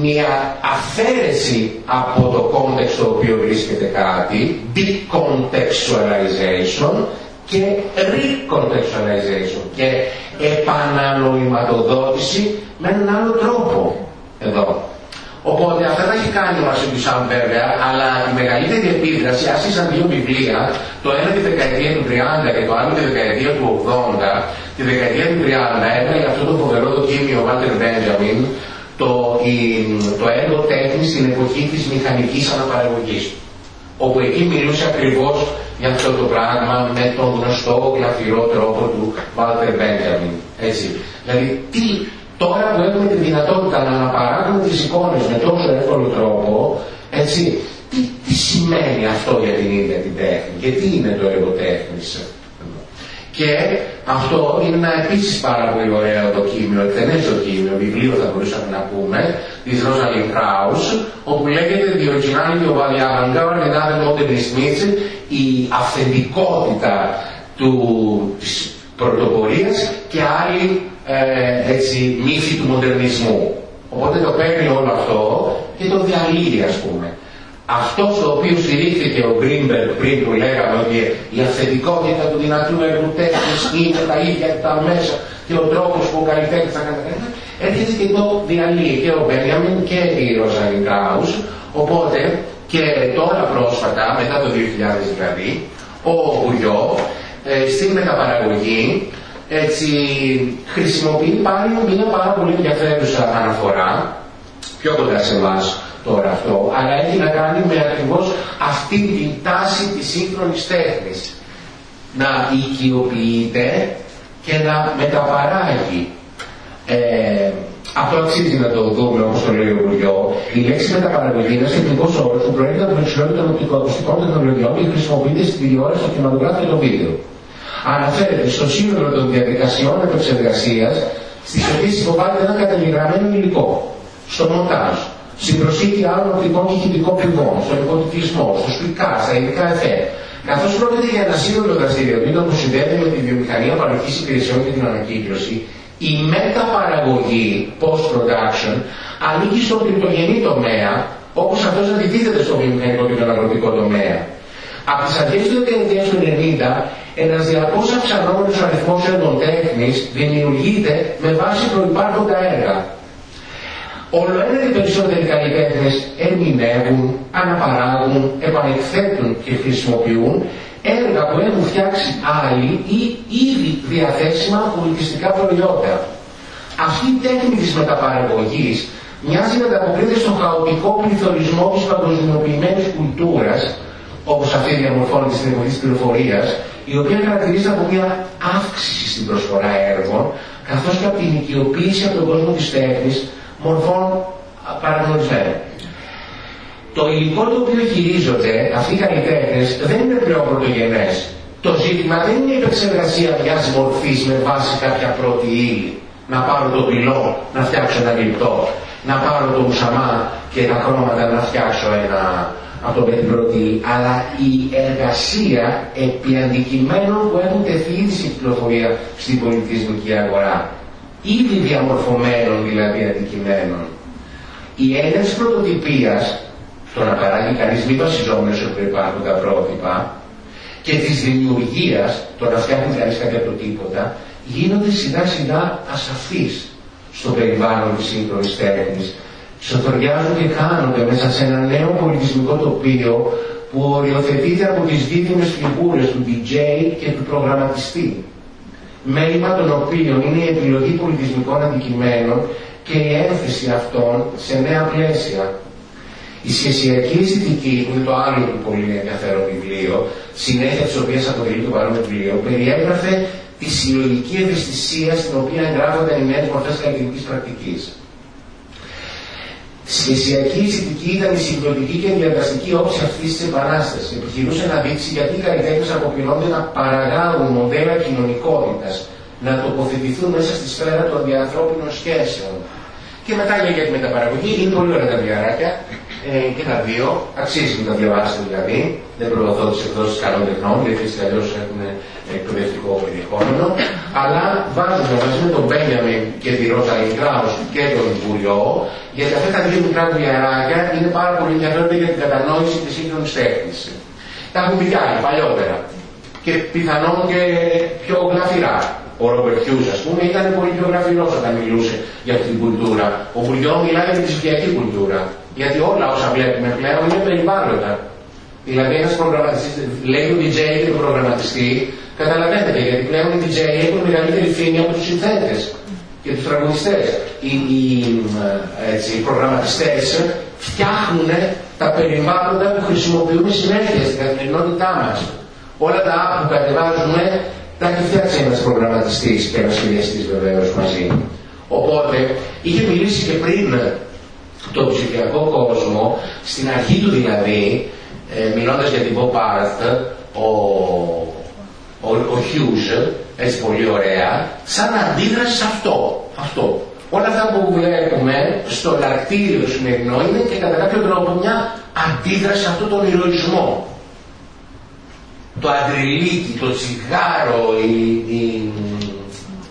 μια αφαίρεση από το context στο οποίο βρίσκεται κάτι, decontextualization και recontextualization και επανανοηματοδότηση με έναν άλλο τρόπο εδώ. Οπότε αυτά τα έχει κάνει ο Ασίμπισαν βέβαια, αλλά η μεγαλύτερη επίδραση άσχησαν δύο βιβλία, το ένα τη δεκαετία του 30 και το άλλο τη δεκαετία του 80. Τη δεκαετία του 30 έβγαλε αυτό το φοβερό δοκίμιο ο Βάλτερ Μπέντζαμιν, το, το έργο τέχνης στην εποχή της μηχανικής αναπαραγωγής. Όπου εκεί μιλούσε ακριβώς για αυτό το πράγμα με τον γνωστό γλαφυρό τρόπο του Βάλτερ Μπέντζαμιν. Έτσι. Δηλαδή τι Τώρα που έχουμε τη δυνατότητα να αναπαράγουμε τις εικόνες με τόσο εύκολο τρόπο, έτσι, τι, τι σημαίνει αυτό για την ίδια την τέχνη και τι είναι το εργοτέχνης. Και αυτό είναι ένα επίσης πάρα πολύ ωραίο δοκίμιο, εκτενέ δοκίμιο, βιβλίο θα μπορούσαμε να πούμε, της Ρόζαλιν Κράου, όπου λέγεται The Originality of the Avant-Garde and Other Modernist η αυθεντικότητα του, της πρωτοπορίας και άλλοι ε, έτσι, μύθοι του μοντερνισμού. Οπότε το παίρνει όλο αυτό και το διαλύει ας πούμε. Αυτός στο οποίος στηρίχθηκε ο Γκρίνμπεργκ πριν που λέγαμε ότι η αυθεντικότητα του δυνατού έργου τέχνης είναι τα ίδια τα μέσα και ο τρόπος που ο καλλιτέχνης θα καταφέρει, έρχεται και το διαλύει και ο Μπένιαμιν και η Ροζαλίν Κράους. Οπότε και τώρα πρόσφατα, μετά το 2000 δηλαδή, ο Γουλιό ε, στην μεταπαραγωγή έτσι, χρησιμοποιεί πάλι μια πάρα πολύ ενδιαφέρουσα αναφορά, πιο κοντά σε εμάς τώρα αυτό, αλλά έχει να κάνει με ακριβώς αυτή την τάση της σύγχρονης τέχνης. Να οικειοποιείται και να μεταπαράγει. Ε, αυτό αξίζει να το δούμε όπως το λέει ο Υπουργό. Η λέξη μεταπαραγωγή είναι ένας τεχνικός όρος που προέρχεται από την αξιολόγηση των οπτικοακουστικών τεχνολογιών και χρησιμοποιείται στην τηλεόραση, στο κινηματογράφο και το βίντεο. Αναφέρεται στο σύνολο των διαδικασιών επεξεργασίας στις οποίε υποβάλλεται ένα καταγεγραμμένο υλικό, στο μοντάζ, στην προσήκη άλλων οπτικών και ηχητικών πηγών, στον υποτιτλισμό, στο σπικά, στα ειδικά εφέ. Καθώς πρόκειται για ένα σύνολο δραστηριοτήτων που συνδέεται με τη βιομηχανία παροχής υπηρεσιών και την ανακύκλωση, η μεταπαραγωγή, post-production, ανήκει στον κρυπτογενή τομέα, όπως αυτός αντιτίθεται στο βιομηχανικό και τον αγροτικό τομέα. Από τις αρχές του δεκαετίας του 90, ένας διαρκώς αυξανόμενος αριθμός έργων τέχνης δημιουργείται με βάση προϋπάρχοντα έργα. Όλο ένα και περισσότεροι καλλιτέχνες ερμηνεύουν, αναπαράγουν, επανεκθέτουν και χρησιμοποιούν έργα που έχουν φτιάξει άλλοι ή ήδη διαθέσιμα πολιτιστικά προϊόντα. Αυτή η τέχνη της μεταπαραγωγής μοιάζει να ανταποκρίνεται στον χαοτικό πληθωρισμό της παγκοσμιοποιημένης κουλτούρας, όπως αυτή διαμορφώνεται στην εποχή της πληροφορίας, η οποία χαρακτηρίζεται από μια αύξηση στην προσφορά έργων, καθώς και από την οικειοποίηση από τον κόσμο της τέχνης μορφών παραγνωρισμένων. Το υλικό το οποίο χειρίζονται αυτοί οι καλλιτέχνες δεν είναι πλέον πρωτογενές. Το ζήτημα δεν είναι η επεξεργασία μιας μορφής με βάση κάποια πρώτη ύλη. Να πάρω το πυλό, να φτιάξω ένα γλυπτό. Να πάρω το μουσαμά και τα χρώματα να φτιάξω ένα αυτό με την πρώτη Αλλά η εργασία επί αντικειμένων που έχουν τεθεί ήδη στην κυκλοφορία στην πολιτισμική αγορά. Ήδη διαμορφωμένων δηλαδή αντικειμένων. Η έννοια της πρωτοτυπίας το να παράγει κανείς μη βασιζόμενος σε τα πρότυπα και της δημιουργίας, το να φτιάχνει κανείς κάτι από το τίποτα, γίνονται σιγά σιγά ασαφείς στο περιβάλλον της σύγχρονης τέχνης. Σοθοριάζουν και κάνονται μέσα σε ένα νέο πολιτισμικό τοπίο που οριοθετείται από τις δίδυμες φιγούρες του DJ και του προγραμματιστή. Μέλημα των οποίων είναι η επιλογή πολιτισμικών αντικειμένων και η ένθεση αυτών σε νέα πλαίσια. Η σχεσιακή αισθητική, που είναι το άλλο του πολύ ενδιαφέρον βιβλίο, συνέχεια της οποίας αποτελεί το παρόν βιβλίο, περιέγραφε τη συλλογική ευαισθησία στην οποία εγγράφονταν οι νέε μορφές καλλιτεχνική πρακτικής. Σχεσιακή αισθητική ήταν η συγκροτική και διαδραστική όψη αυτής της επανάστασης. Επιχειρούσε να δείξει γιατί οι καλλιτέχνες αποπειρώνται να παραγάγουν μοντέλα κοινωνικότητας, να τοποθετηθούν μέσα στη σφαίρα των διανθρώπινων σχέσεων. Και μετά για τη μεταπαραγωγή, είναι πολύ ωραία τα βιαράκια, ε, και τα δύο, αξίζει να τα διαβάσετε δηλαδή, δεν προωθώ τις εκδόσεις καλών τεχνών, γιατί έτσι αλλιώς έχουν εκπαιδευτικό περιεχόμενο, αλλά βάζουμε μαζί με τον Μπένιαμιν και τη Ρώσα Ινγκράους και τον Βουλιό, γιατί αυτά τα δύο μικρά βιαράκια είναι πάρα πολύ ενδιαφέροντα για την κατανόηση της σύγχρονης τέχνης. Τα έχουν πει άλλοι παλιότερα και πιθανόν και πιο γλαφυρά. Ο Ρόμπερτ Χιούς, ας πούμε, ήταν πολύ πιο γραφειρό όταν μιλούσε για αυτή την κουλτούρα. Ο Βουλιό μιλάει για τη ψηφιακή κουλτούρα. Γιατί όλα όσα βλέπουμε πλέον είναι περιβάλλοντα. Δηλαδή ένας προγραμματιστή, λέει ο DJ και τον προγραμματιστή, καταλαβαίνετε γιατί πλέον οι DJ έχουν μεγαλύτερη φήμη από τους συνθέτες και τους τραγουδιστές. Οι, οι, έτσι, οι προγραμματιστές φτιάχνουν τα περιβάλλοντα που χρησιμοποιούμε συνέχεια στην καθημερινότητά μας. Όλα τα app που κατεβάζουμε τα έχει φτιάξει ένας προγραμματιστής και ένας σχεδιαστή βεβαίως μαζί. Οπότε είχε μιλήσει και πριν το ψηφιακό κόσμο, στην αρχή του δηλαδή, ε, μιλώντας για την Pop Art, ο, ο, ο Hughes, έτσι πολύ ωραία, σαν αντίδραση σε αυτό. αυτό. Όλα αυτά που βλέπουμε στο λακτήριο σημερινό είναι και κατά κάποιο τρόπο μια αντίδραση σε αυτόν τον ηρωισμό. Το αντριλίκι, το τσιγάρο, η, η,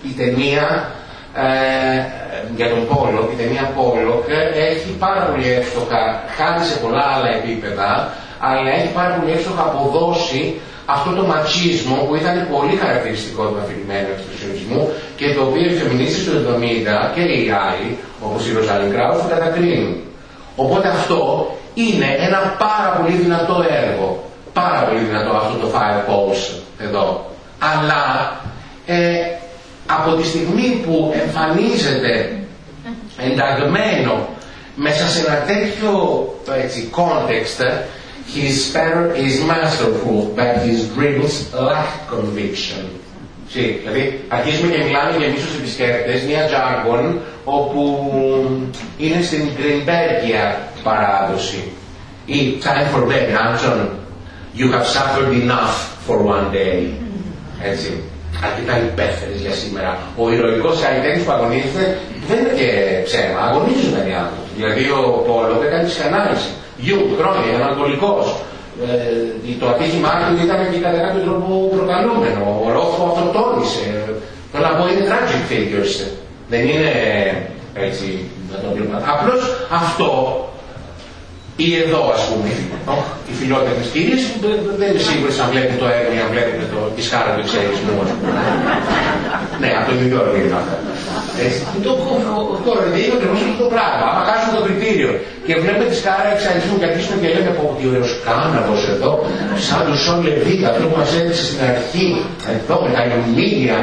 η ταινία ε, για τον Πόλοκ, η ταινία Πόλοκ έχει πάρα πολύ εύστοχα, χάνει σε πολλά άλλα επίπεδα, αλλά έχει πάρα πολύ εύστοχα αποδώσει αυτό το ματσίσμο που ήταν πολύ χαρακτηριστικό του αφηρημένου εξπρεσιονισμού και το οποίο οι φεμινίστες του 70 και οι άλλοι, όπως η Ροζάλιν Κράου, θα κατακρίνουν. Οπότε αυτό είναι ένα πάρα πολύ δυνατό έργο. Πάρα πολύ δυνατό αυτό το fire pose εδώ. Αλλά ε, από τη στιγμή που εμφανίζεται ενταγμένο μέσα σε ένα τέτοιο έτσι, context his spanner is masterful but his dribbles lack conviction δηλαδή αρχίζουμε και μιλάμε για εμείς ως επισκέπτες μια jargon όπου είναι στην Greenbergia παράδοση ή time for bed, Anton you have suffered enough for one day έτσι αρκετά υπεύθυνε για σήμερα. Ο ηρωικός καλλιτέχνη που αγωνίζεται δεν είναι και ψέμα, αγωνίζουν οι άνθρωποι. Δηλαδή ο Πόλο έκανε ψυχανάλυση. Γιου, χρόνια, είναι αλκοολικό. Ε, το ατύχημά του ήταν και κατά κάποιο τρόπο προκαλούμενο. Ο Ρόφο αυτοτόνησε. Θέλω να πω είναι tragic figures. Δεν είναι έτσι να τον Απλώς αυτό ή εδώ ας πούμε, οι φιλότεχνες κυρίες δεν είναι σίγουρες αν βλέπουν το έργο ή αν βλέπουν το, τη σκάρα του εξαιρεσμού. ναι, από το ίδιο είναι αυτά. Το κοροϊδεύει ακριβώς αυτό το πράγμα. Άμα χάσουν το κριτήριο και βλέπετε τη σκάρα εξαιρεσμού και αρχίσουμε και λέμε από ότι ο Ιωσκάναβος εδώ, σαν του Σον Λεβίτα, αυτό που μας έδειξε στην αρχή, εδώ με τα ηλιομίλια,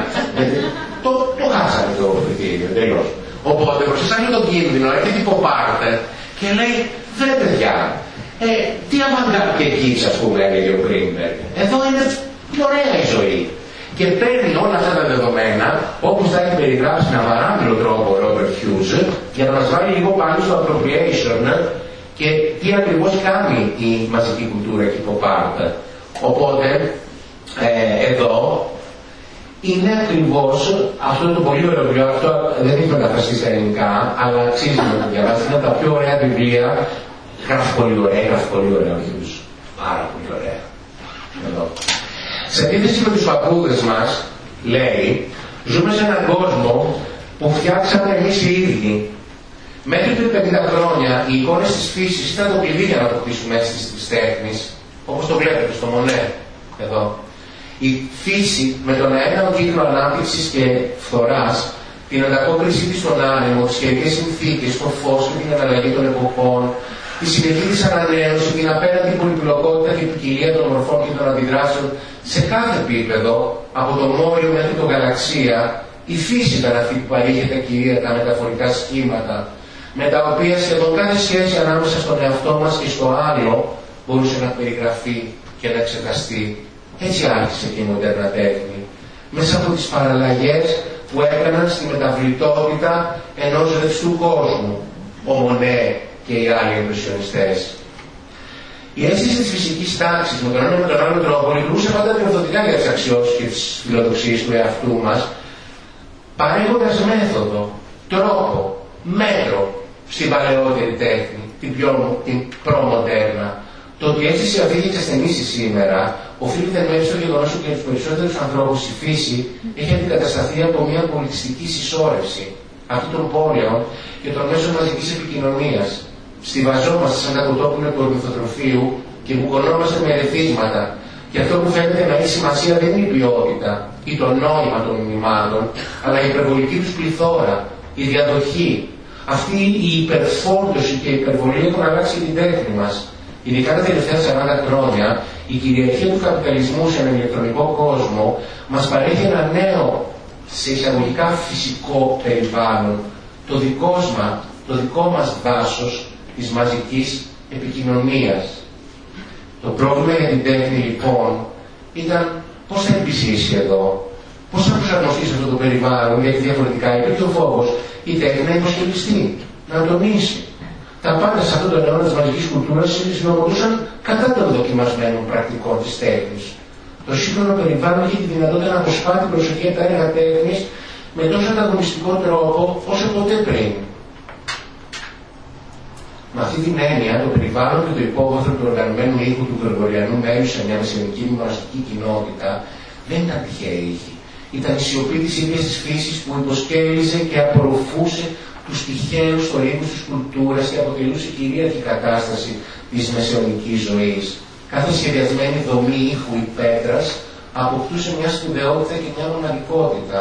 το, το χάσαμε το κριτήριο εντελώς. Οπότε μπροστά σε τον κίνδυνο έρχεται η Ποπάρτερ και λέει δεν παιδιά, ε, τι αβαντάρ και εκεί, ας πούμε, έλεγε ο Γκρίνμπεργκ. Εδώ είναι πιο ωραία η ζωή. Και παίρνει όλα αυτά τα δεδομένα, όπως τα έχει περιγράψει με αβαράμιλο τρόπο ο Ρόμπερτ Χιούζ, για να μας βάλει λίγο πάνω στο appropriation και τι ακριβώς κάνει η μαζική κουλτούρα και η pop art. Οπότε, ε, εδώ είναι ακριβώς αυτό το πολύ ωραίο βιβλίο. Αυτό δεν έχει μεταφραστεί στα ελληνικά, αλλά αξίζει να το διαβάσεις. Είναι από τα πιο ωραία βιβλία Γράφει πολύ ωραία, γράφει πολύ ωραία ο Γιούς. Πάρα πολύ ωραία. Εδώ. Σε αντίθεση με τους παππούδες μας, λέει, ζούμε σε έναν κόσμο που φτιάξαμε εμείς οι ίδιοι. Μέχρι πριν 50 χρόνια οι εικόνες της φύσης ήταν το κλειδί για να αποκτήσουμε αίσθηση της τέχνης, όπως το βλέπετε στο Μονέ, εδώ. Η φύση με τον αέναο κύκλο ανάπτυξης και φθοράς, την ανταπόκριση της στον άνεμο, τις καιρικές συνθήκες, το φως και την αναλλαγή των εποχών, τη συνεχή ανανέωση, την απέναντι πολυπλοκότητα και ποικιλία των μορφών και των αντιδράσεων σε κάθε επίπεδο, από το μόριο μέχρι το γαλαξία, η φύση ήταν αυτή που παρήχε τα κυρίαρχα μεταφορικά σχήματα, με τα οποία σχεδόν κάθε σχέση ανάμεσα στον εαυτό μας και στο άλλο μπορούσε να περιγραφεί και να εξεταστεί. Έτσι άρχισε και η μοντέρνα τέχνη, μέσα από τις παραλλαγές που έκαναν στη μεταβλητότητα ενός ρευστού κόσμου. Ο Μονέ και οι άλλοι εμπρισιονιστές. Η αίσθηση της φυσικής τάξης με τον ένα με τον άλλο τρόπο λειτουργούσε πάντα διορθωτικά για τις αξιώσεις και τις φιλοδοξίες του εαυτού μας, παρέχοντας μέθοδο, τρόπο, μέτρο στην παλαιότερη τέχνη, την πιο την προμοντέρνα. Το ότι η αίσθηση αυτή έχει εξασθενήσει σήμερα οφείλεται μέσα στο γεγονός ότι για τους περισσότερους ανθρώπους η φύση έχει αντικατασταθεί από μια πολιτιστική συσσόρευση αυτών των πόλεων και των μέσων μαζικής επικοινωνίας στιβαζόμαστε σαν κακοτόπουλο του ορνηθοτροφείου και βουκωνόμαστε με ερεθίσματα. Και αυτό που φαίνεται να έχει σημασία δεν είναι η ποιότητα ή το νόημα των μηνυμάτων, αλλά η υπερβολική τους πληθώρα, η διαδοχή. Αυτή η υπερφόρτωση και η υπερβολή έχουν αλλάξει την τέχνη μας. Ειδικά τα τελευταία 40 χρόνια, η κυριαρχία του καπιταλισμού σε έναν ηλεκτρονικό κόσμο μας παρέχει ένα νέο, σε εισαγωγικά φυσικό περιβάλλον, το δικό μας, το δικό μας δάσος της μαζικής επικοινωνίας. Το πρόβλημα για την τέχνη λοιπόν ήταν πώς θα επιζήσει εδώ, πώς θα προσαρμοστεί σε αυτό το περιβάλλον, γιατί διαφορετικά υπήρχε ο φόβος η τέχνη να υποστηριστεί, να τονίσει. Τα πάντα σε αυτόν τον αιώνα της μαζικής κουλτούρας συνομωτούσαν κατά των δοκιμασμένων πρακτικών της τέχνης. Το σύγχρονο περιβάλλον έχει τη δυνατότητα να αποσπά την προσοχή τα έργα τέχνης με τόσο ανταγωνιστικό τρόπο όσο ποτέ πριν. Με αυτή την έννοια, το περιβάλλον και το υπόβαθρο του οργανωμένου ήχου του Γρηγοριανού μέρου σε μια μεσαιωνική μοναστική κοινότητα δεν ήταν τυχαία ήχη. Ήταν η σιωπή τη ίδιας της φύσης που υποσκέλιζε και απορροφούσε τους τυχαίους θορύβου της κουλτούρας και αποτελούσε κυρίαρχη κατάσταση της μεσαιωνικής ζωής. Κάθε σχεδιασμένη δομή ήχου ή πέτρα αποκτούσε μια σπουδαιότητα και μια μοναδικότητα.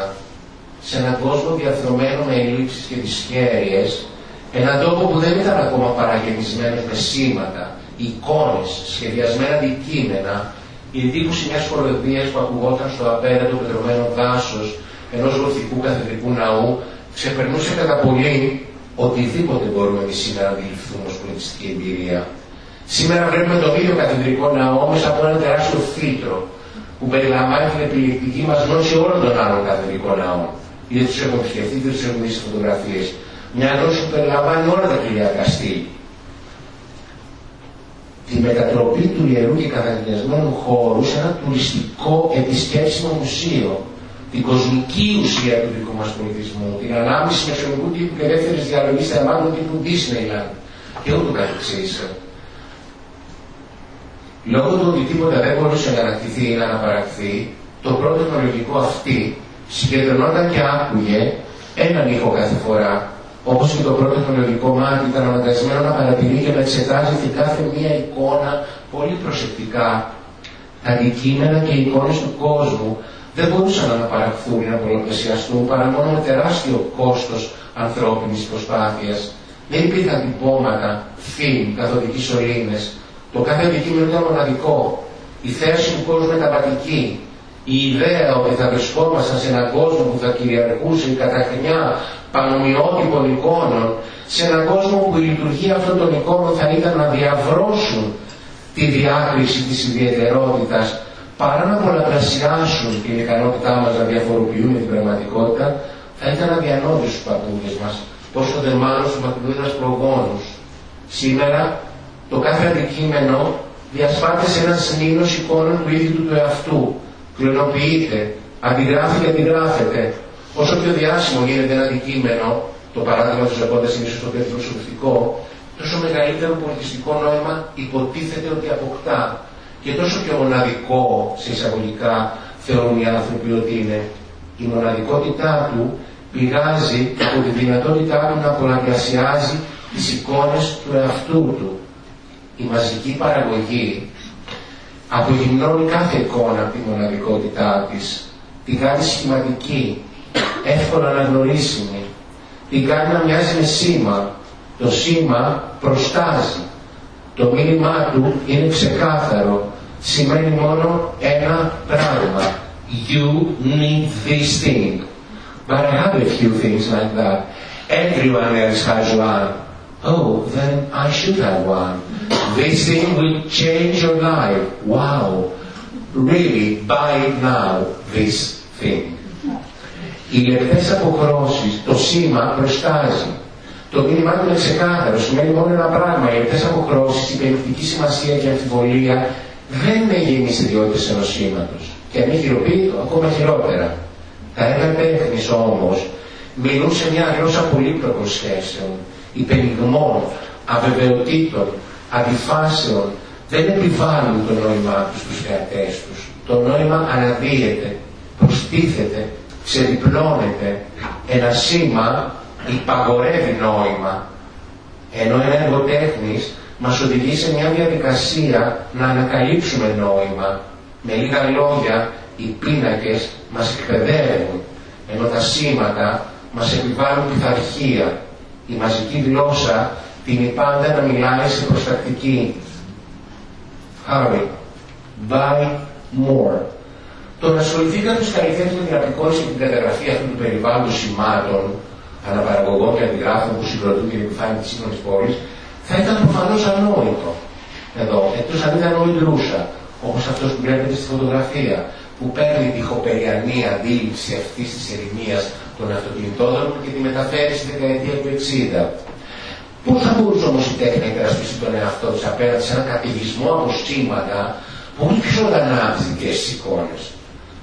Σε έναν κόσμο διαρθρωμένο με ελλείψεις και δυσχέρειες, έναν τόπο που δεν ήταν ακόμα παραγεννισμένο με σήματα, εικόνες, σχεδιασμένα αντικείμενα, η εντύπωση μιας χοροδίας που ακουγόταν στο απέραντο πετρωμένο δάσος ενός γοθικού καθεδρικού ναού ξεπερνούσε κατά πολύ οτιδήποτε μπορούμε εμείς σήμερα να αντιληφθούμε ως πολιτιστική εμπειρία. Σήμερα βλέπουμε τον ίδιο καθεδρικό ναό μέσα από ένα τεράστιο φίλτρο που περιλαμβάνει την επιλεκτική μας γνώση όλων των άλλων καθεδρικών ναών. Είτε τους έχουμε επισκεφτεί, είτε τους έχουμε δει σε φωτογραφίες. Μια γνώση που περιλαμβάνει όλα τα κυριακά στήλ. Τη μετατροπή του ιερού και καθαρισμένου χώρου σε ένα τουριστικό επισκέψιμο μουσείο. Την κοσμική ουσία του δικού μας πολιτισμού. Την ανάμιση μεσονικού τύπου και ελεύθερης διαλογής θεμάτων τύπου Disneyland και ούτω καθεξής. Λόγω του ότι τίποτα δεν μπορούσε να ανακτηθεί ή να αναπαραχθεί, το πρώτο τεχνολογικό αυτή συγκεντρωνόταν και άκουγε έναν ήχο κάθε φορά, όπως και το πρώτο τεχνολογικό μάτι ήταν αναγκασμένο να παρατηρεί και να εξετάζει την κάθε μία εικόνα πολύ προσεκτικά. Τα αντικείμενα και οι εικόνες του κόσμου δεν μπορούσαν να αναπαραχθούν ή να πολλαπλασιαστούν παρά μόνο με τεράστιο κόστος ανθρώπινης προσπάθειας. Δεν υπήρχαν τυπώματα, φιλμ, καθοδικοί σωλήνες, το κάθε αντικείμενο ήταν μοναδικό. Η θέση του κόσμου μεταβατική. Η ιδέα ότι θα βρισκόμασταν σε έναν κόσμο που θα κυριαρχούσε η καταχνιά πανομοιότυπων εικόνων, σε έναν κόσμο που η λειτουργία αυτών των εικόνων θα ήταν να διαβρώσουν τη διάκριση της ιδιαιτερότητας παρά να πολλαπλασιάσουν την ικανότητά μας να διαφοροποιούμε την πραγματικότητα, θα ήταν αδιανόητος στους παππούδες μας, πόσο δε μάλλον στους παππούδες μας προγόνους. Σήμερα το κάθε αντικείμενο διασπάται σε ένα συνήνος εικόνων του ίδιου του, του εαυτού. Κλωνοποιείται, αντιγράφει και αντιγράφεται. Όσο πιο διάσημο γίνεται ένα αντικείμενο, το παράδειγμα του Ζακόντα είναι ίσω το πιο προσωπικό, τόσο μεγαλύτερο πολιτιστικό νόημα υποτίθεται ότι αποκτά. Και τόσο πιο μοναδικό, σε εισαγωγικά, θεωρούν οι άνθρωποι ότι είναι. Η μοναδικότητά του πηγάζει από τη δυνατότητά του να πολλαπλασιάζει τις εικόνες του εαυτού του η μαζική παραγωγή απογυμνώνει κάθε εικόνα από τη μοναδικότητά της, την κάνει σχηματική, εύκολα αναγνωρίσιμη, την κάνει να μοιάζει με σήμα. Το σήμα προστάζει. Το μήνυμά του είναι ξεκάθαρο. Σημαίνει μόνο ένα πράγμα. You need this thing. But I have a few things like that. Everyone else has one. Oh, then I should have one. This thing will change your life. Wow. Really, buy now this thing. Οι λεπτές αποχρώσεις, το σήμα προστάζει. Το μήνυμά του είναι ξεκάθαρο, σημαίνει μόνο ένα πράγμα. Οι λεπτές αποχρώσεις, η περιεκτική σημασία και αμφιβολία δεν είναι γεμείς ιδιότητες ενός σήματος. Και αν χειροποίητο, ακόμα χειρότερα. Τα έργα τέχνης όμως μιλούν σε μια γλώσσα πολύπλοκων σχέσεων υπενιγμών, αβεβαιοτήτων, αντιφάσεων δεν επιβάλλουν το νόημά τους στους θεατές τους. Το νόημα αναδύεται, προστίθεται, ξεδιπλώνεται. Ένα σήμα υπαγορεύει νόημα. Ενώ ένα έργο τέχνης μας οδηγεί σε μια διαδικασία να ανακαλύψουμε νόημα. Με λίγα λόγια, οι πίνακες μας εκπαιδεύουν, ενώ τα σήματα μας επιβάλλουν πειθαρχία, η μαζική γλώσσα την πάντα να μιλάει σε προστακτική. Hurry. Buy more. Το να ασχοληθεί κάποιος καλλιτέχνη με την απεικόνιση και την καταγραφή αυτού του περιβάλλοντος σημάτων, αναπαραγωγών και αντιγράφων που συγκροτούν την επιφάνεια τη σύγχρονη πόλη, θα ήταν προφανώς ανόητο. Εδώ, εκτός αν ήταν ο Ιλρούσα, όπως αυτός που βλέπετε στη φωτογραφία, που παίρνει τη χοπεριανή αντίληψη αυτής της ερημίας τον αυτοκινητόδρομο και τη μεταφέρει στη δεκαετία του 60. Πώ θα μπορούσε όμως η τέχνη να υπερασπιστεί τον εαυτό της απέναντι σε έναν κατηγισμό από σήματα πολύ πιο ανάπτυκε στι εικόνες;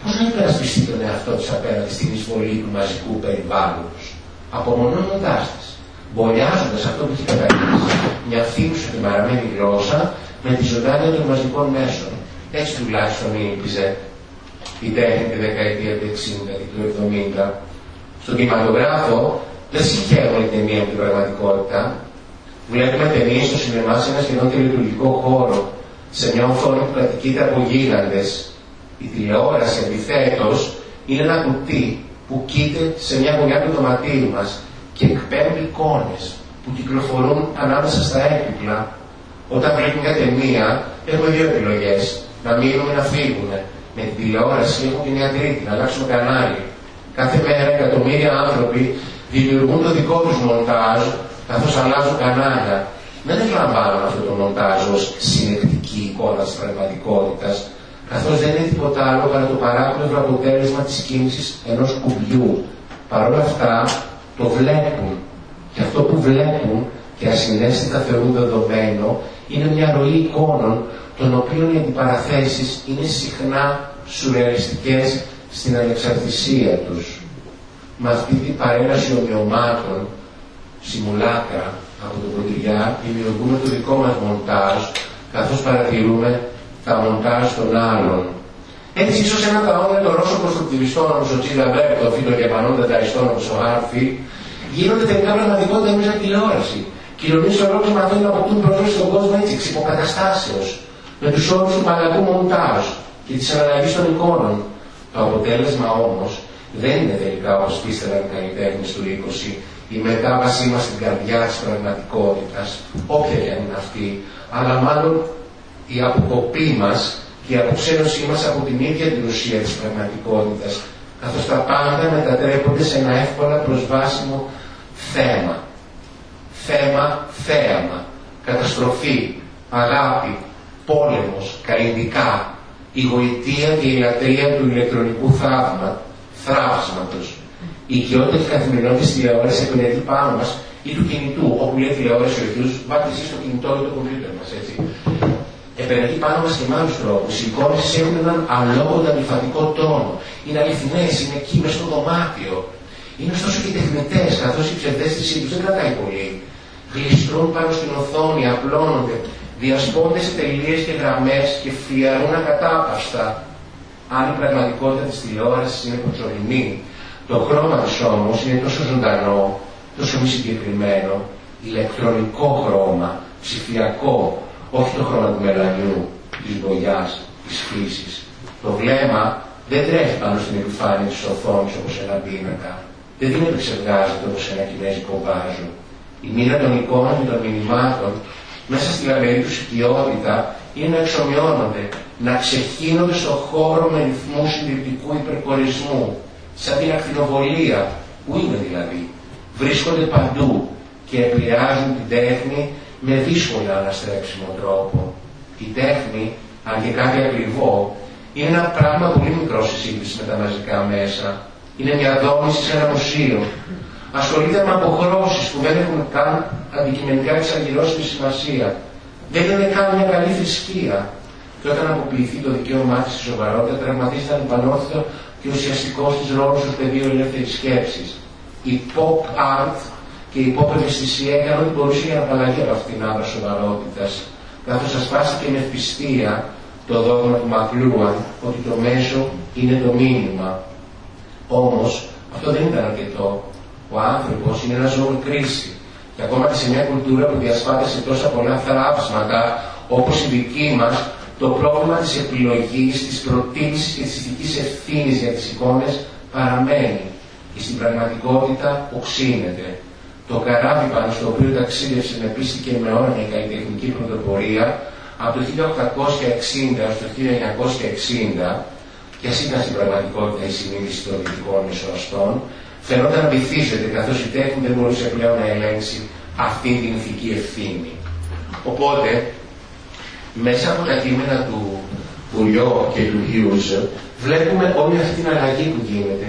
Πώς να υπερασπιστεί τον εαυτό της απέναντι στην εισβολή του μαζικού περιβάλλοντος, απομονώνοντάς της, μπολιάζοντας αυτό που έχει καταλήξει, μια φύγουσα και παραμένη γλώσσα με τη ζωντάνια των μαζικών μέσων. Έτσι τουλάχιστον ήλπιζε η τέχνη τη δεκαετία του 60 και του 70. Στον κινηματογράφο δεν συγχαίρουν η ταινία με την πραγματικότητα. Βλέπουμε ταινίες στο σινεμά σε ένα σχεδόν τελετουργικό χώρο, σε μια οθόνη που κατοικείται από γίγαντε. Η τηλεόραση αντιθέτως είναι ένα κουτί που κοίται σε μια γωνιά του δωματίου μας και εκπέμπει εικόνες που κυκλοφορούν ανάμεσα στα έπιπλα. Όταν βλέπει μια ταινία, έχουμε δύο επιλογές. Να μείνουμε να φύγουμε. Με την τηλεόραση έχουμε και μια τρίτη, να αλλάξουμε κανάλι. Κάθε μέρα εκατομμύρια άνθρωποι δημιουργούν το δικό τους μοντάζ καθώς αλλάζουν κανάλια. Δεν εκλαμβάνουν αυτό το μοντάζ ως συνεκτική εικόνα της πραγματικότητας, καθώς δεν είναι τίποτα άλλο παρά το παράπλευρο αποτέλεσμα της κίνησης ενός κουμπιού. Παρ' όλα αυτά το βλέπουν και αυτό που βλέπουν και ασυνέστητα θεωρούν δεδομένο είναι μια ροή εικόνων των οποίων οι αντιπαραθέσεις είναι συχνά σουρεαλιστικές στην ανεξαρτησία τους με αυτή την παρέλαση ομοιωμάτων, σιμουλάκρα από τον Κοντριά, δημιουργούμε το δικό μας μοντάζ, καθώς παρατηρούμε τα μοντάζ των άλλων. Έτσι, ίσως ένα ταόν με τον Ρώσο κονστρουκτιβιστών όπως ο Τσίλα Μπέρ, το φίλο Γερμανών δενταριστών όπως ο Άρφη, γίνονται τελικά πραγματικότητα εμείς από τηλεόραση. Κοινωνίες ολόκληρες μαθαίνουν να αποκτούν πρόσβαση στον κόσμο έτσι, εξυποκαταστάσεως, με τους όρους του παλαιακού μοντάζ και της αναλλαγής των εικόνων. Το αποτέλεσμα όμως δεν είναι τελικά όπως πίστευαν οι καλλιτέχνες του 20 η μετάβασή μας στην καρδιά της πραγματικότητας, όποια και αν είναι αυτή, αλλά μάλλον η αποκοπή μας και η αποξένωσή μας από την ίδια την ουσία της πραγματικότητας, καθώς τα πάντα μετατρέπονται σε ένα εύκολα προσβάσιμο θέμα. Θέμα, θέαμα, καταστροφή, αγάπη, πόλεμος, καλλιτικά, η γοητεία και η λατρεία του ηλεκτρονικού θαύμα, θράψματος. Η οικειότητα της καθημερινότητας της τηλεόρασης επενεργεί πάνω μας ή του κινητού, όπου λέει τηλεόραση ο ίδιος, βάλτε εσείς το κινητό ή το κομπιούτερ μας, έτσι. Επενεργεί πάνω μας και με άλλους τρόπους. Οι εικόνες έχουν έναν αλόγοντα αντιφατικό τόνο. Είναι αληθινές, είναι εκεί μες στο δωμάτιο. Είναι ωστόσο και τεχνητές, καθώς η ψευδέστησή τους δεν κρατάει πολύ. Γλιστρούν πάνω στην οθόνη, απλώνονται, διασπώνται σε τελείες και γραμμές και φιαρούν ακατάπαστα αν η πραγματικότητα της τηλεόρασης είναι προσωρινή, το χρώμα της όμως είναι τόσο ζωντανό, τόσο μη συγκεκριμένο, ηλεκτρονικό χρώμα, ψηφιακό, όχι το χρώμα του μελανιού, της βογιάς, της φύσης. Το βλέμμα δεν τρέχει πάνω στην επιφάνεια της οθόνης όπως ένα πίνακα. Δεν την επεξεργάζεται όπως ένα κινέζικο βάζο. Η μοίρα των εικόνων και των μηνυμάτων μέσα στη λαμπερή τους οικειότητα είναι να εξομοιώνονται, να ξεχύνονται στον χώρο με ρυθμούς συντηρητικού υπερκορισμού, σαν την ακτινοβολία, που είναι δηλαδή, βρίσκονται παντού και επηρεάζουν την τέχνη με δύσκολα αναστρέψιμο τρόπο. Η τέχνη, αν και κάτι ακριβό, είναι ένα πράγμα πολύ μικρό σε σύγκριση με τα μαζικά μέσα. Είναι μια δόμηση σε ένα μουσείο. Ασχολείται με αποχρώσεις που δεν έχουν καν αντικειμενικά εξαγγελώσιμη σημασία. Δεν είναι καν μια καλή θρησκεία. Και όταν αποποιηθεί το δικαίωμά της στη σοβαρότητα, τραυματίζεται ανεπανόρθωτο και ουσιαστικός της ρόλος στο πεδίο ελεύθερης σκέψης. Η pop art και η pop ευαισθησία έκαναν ό,τι μπορούσε για να απαλλαγεί από αυτήν την άβρα σοβαρότητας, καθώς ασπάστηκε με ευπιστία το δόγμα του Μακλούαν ότι το μέσο είναι το μήνυμα. Όμως αυτό δεν ήταν αρκετό. Ο άνθρωπος είναι ένας ζώο κρίση. Και ακόμα και σε μια κουλτούρα που διασπάται σε τόσα πολλά θράψματα όπως η δική μας, το πρόβλημα της επιλογής, της προτίμησης και της ηθικής ευθύνης για τις εικόνες παραμένει και στην πραγματικότητα οξύνεται. Το καράβι πάνω στο οποίο ταξίδευσε με πίστη και με όρια η καλλιτεχνική πρωτοπορία από το 1860 έως το 1960 και ας ήταν στην πραγματικότητα η συνείδηση των δυτικών μεσοαστών, φαινόταν να βυθίζεται καθώς η τέχνη δεν μπορούσε πλέον να ελέγξει αυτή την ηθική ευθύνη. Οπότε μέσα από τα κείμενα του Πουλιό και του Hughes βλέπουμε όλη αυτή την αλλαγή που γίνεται.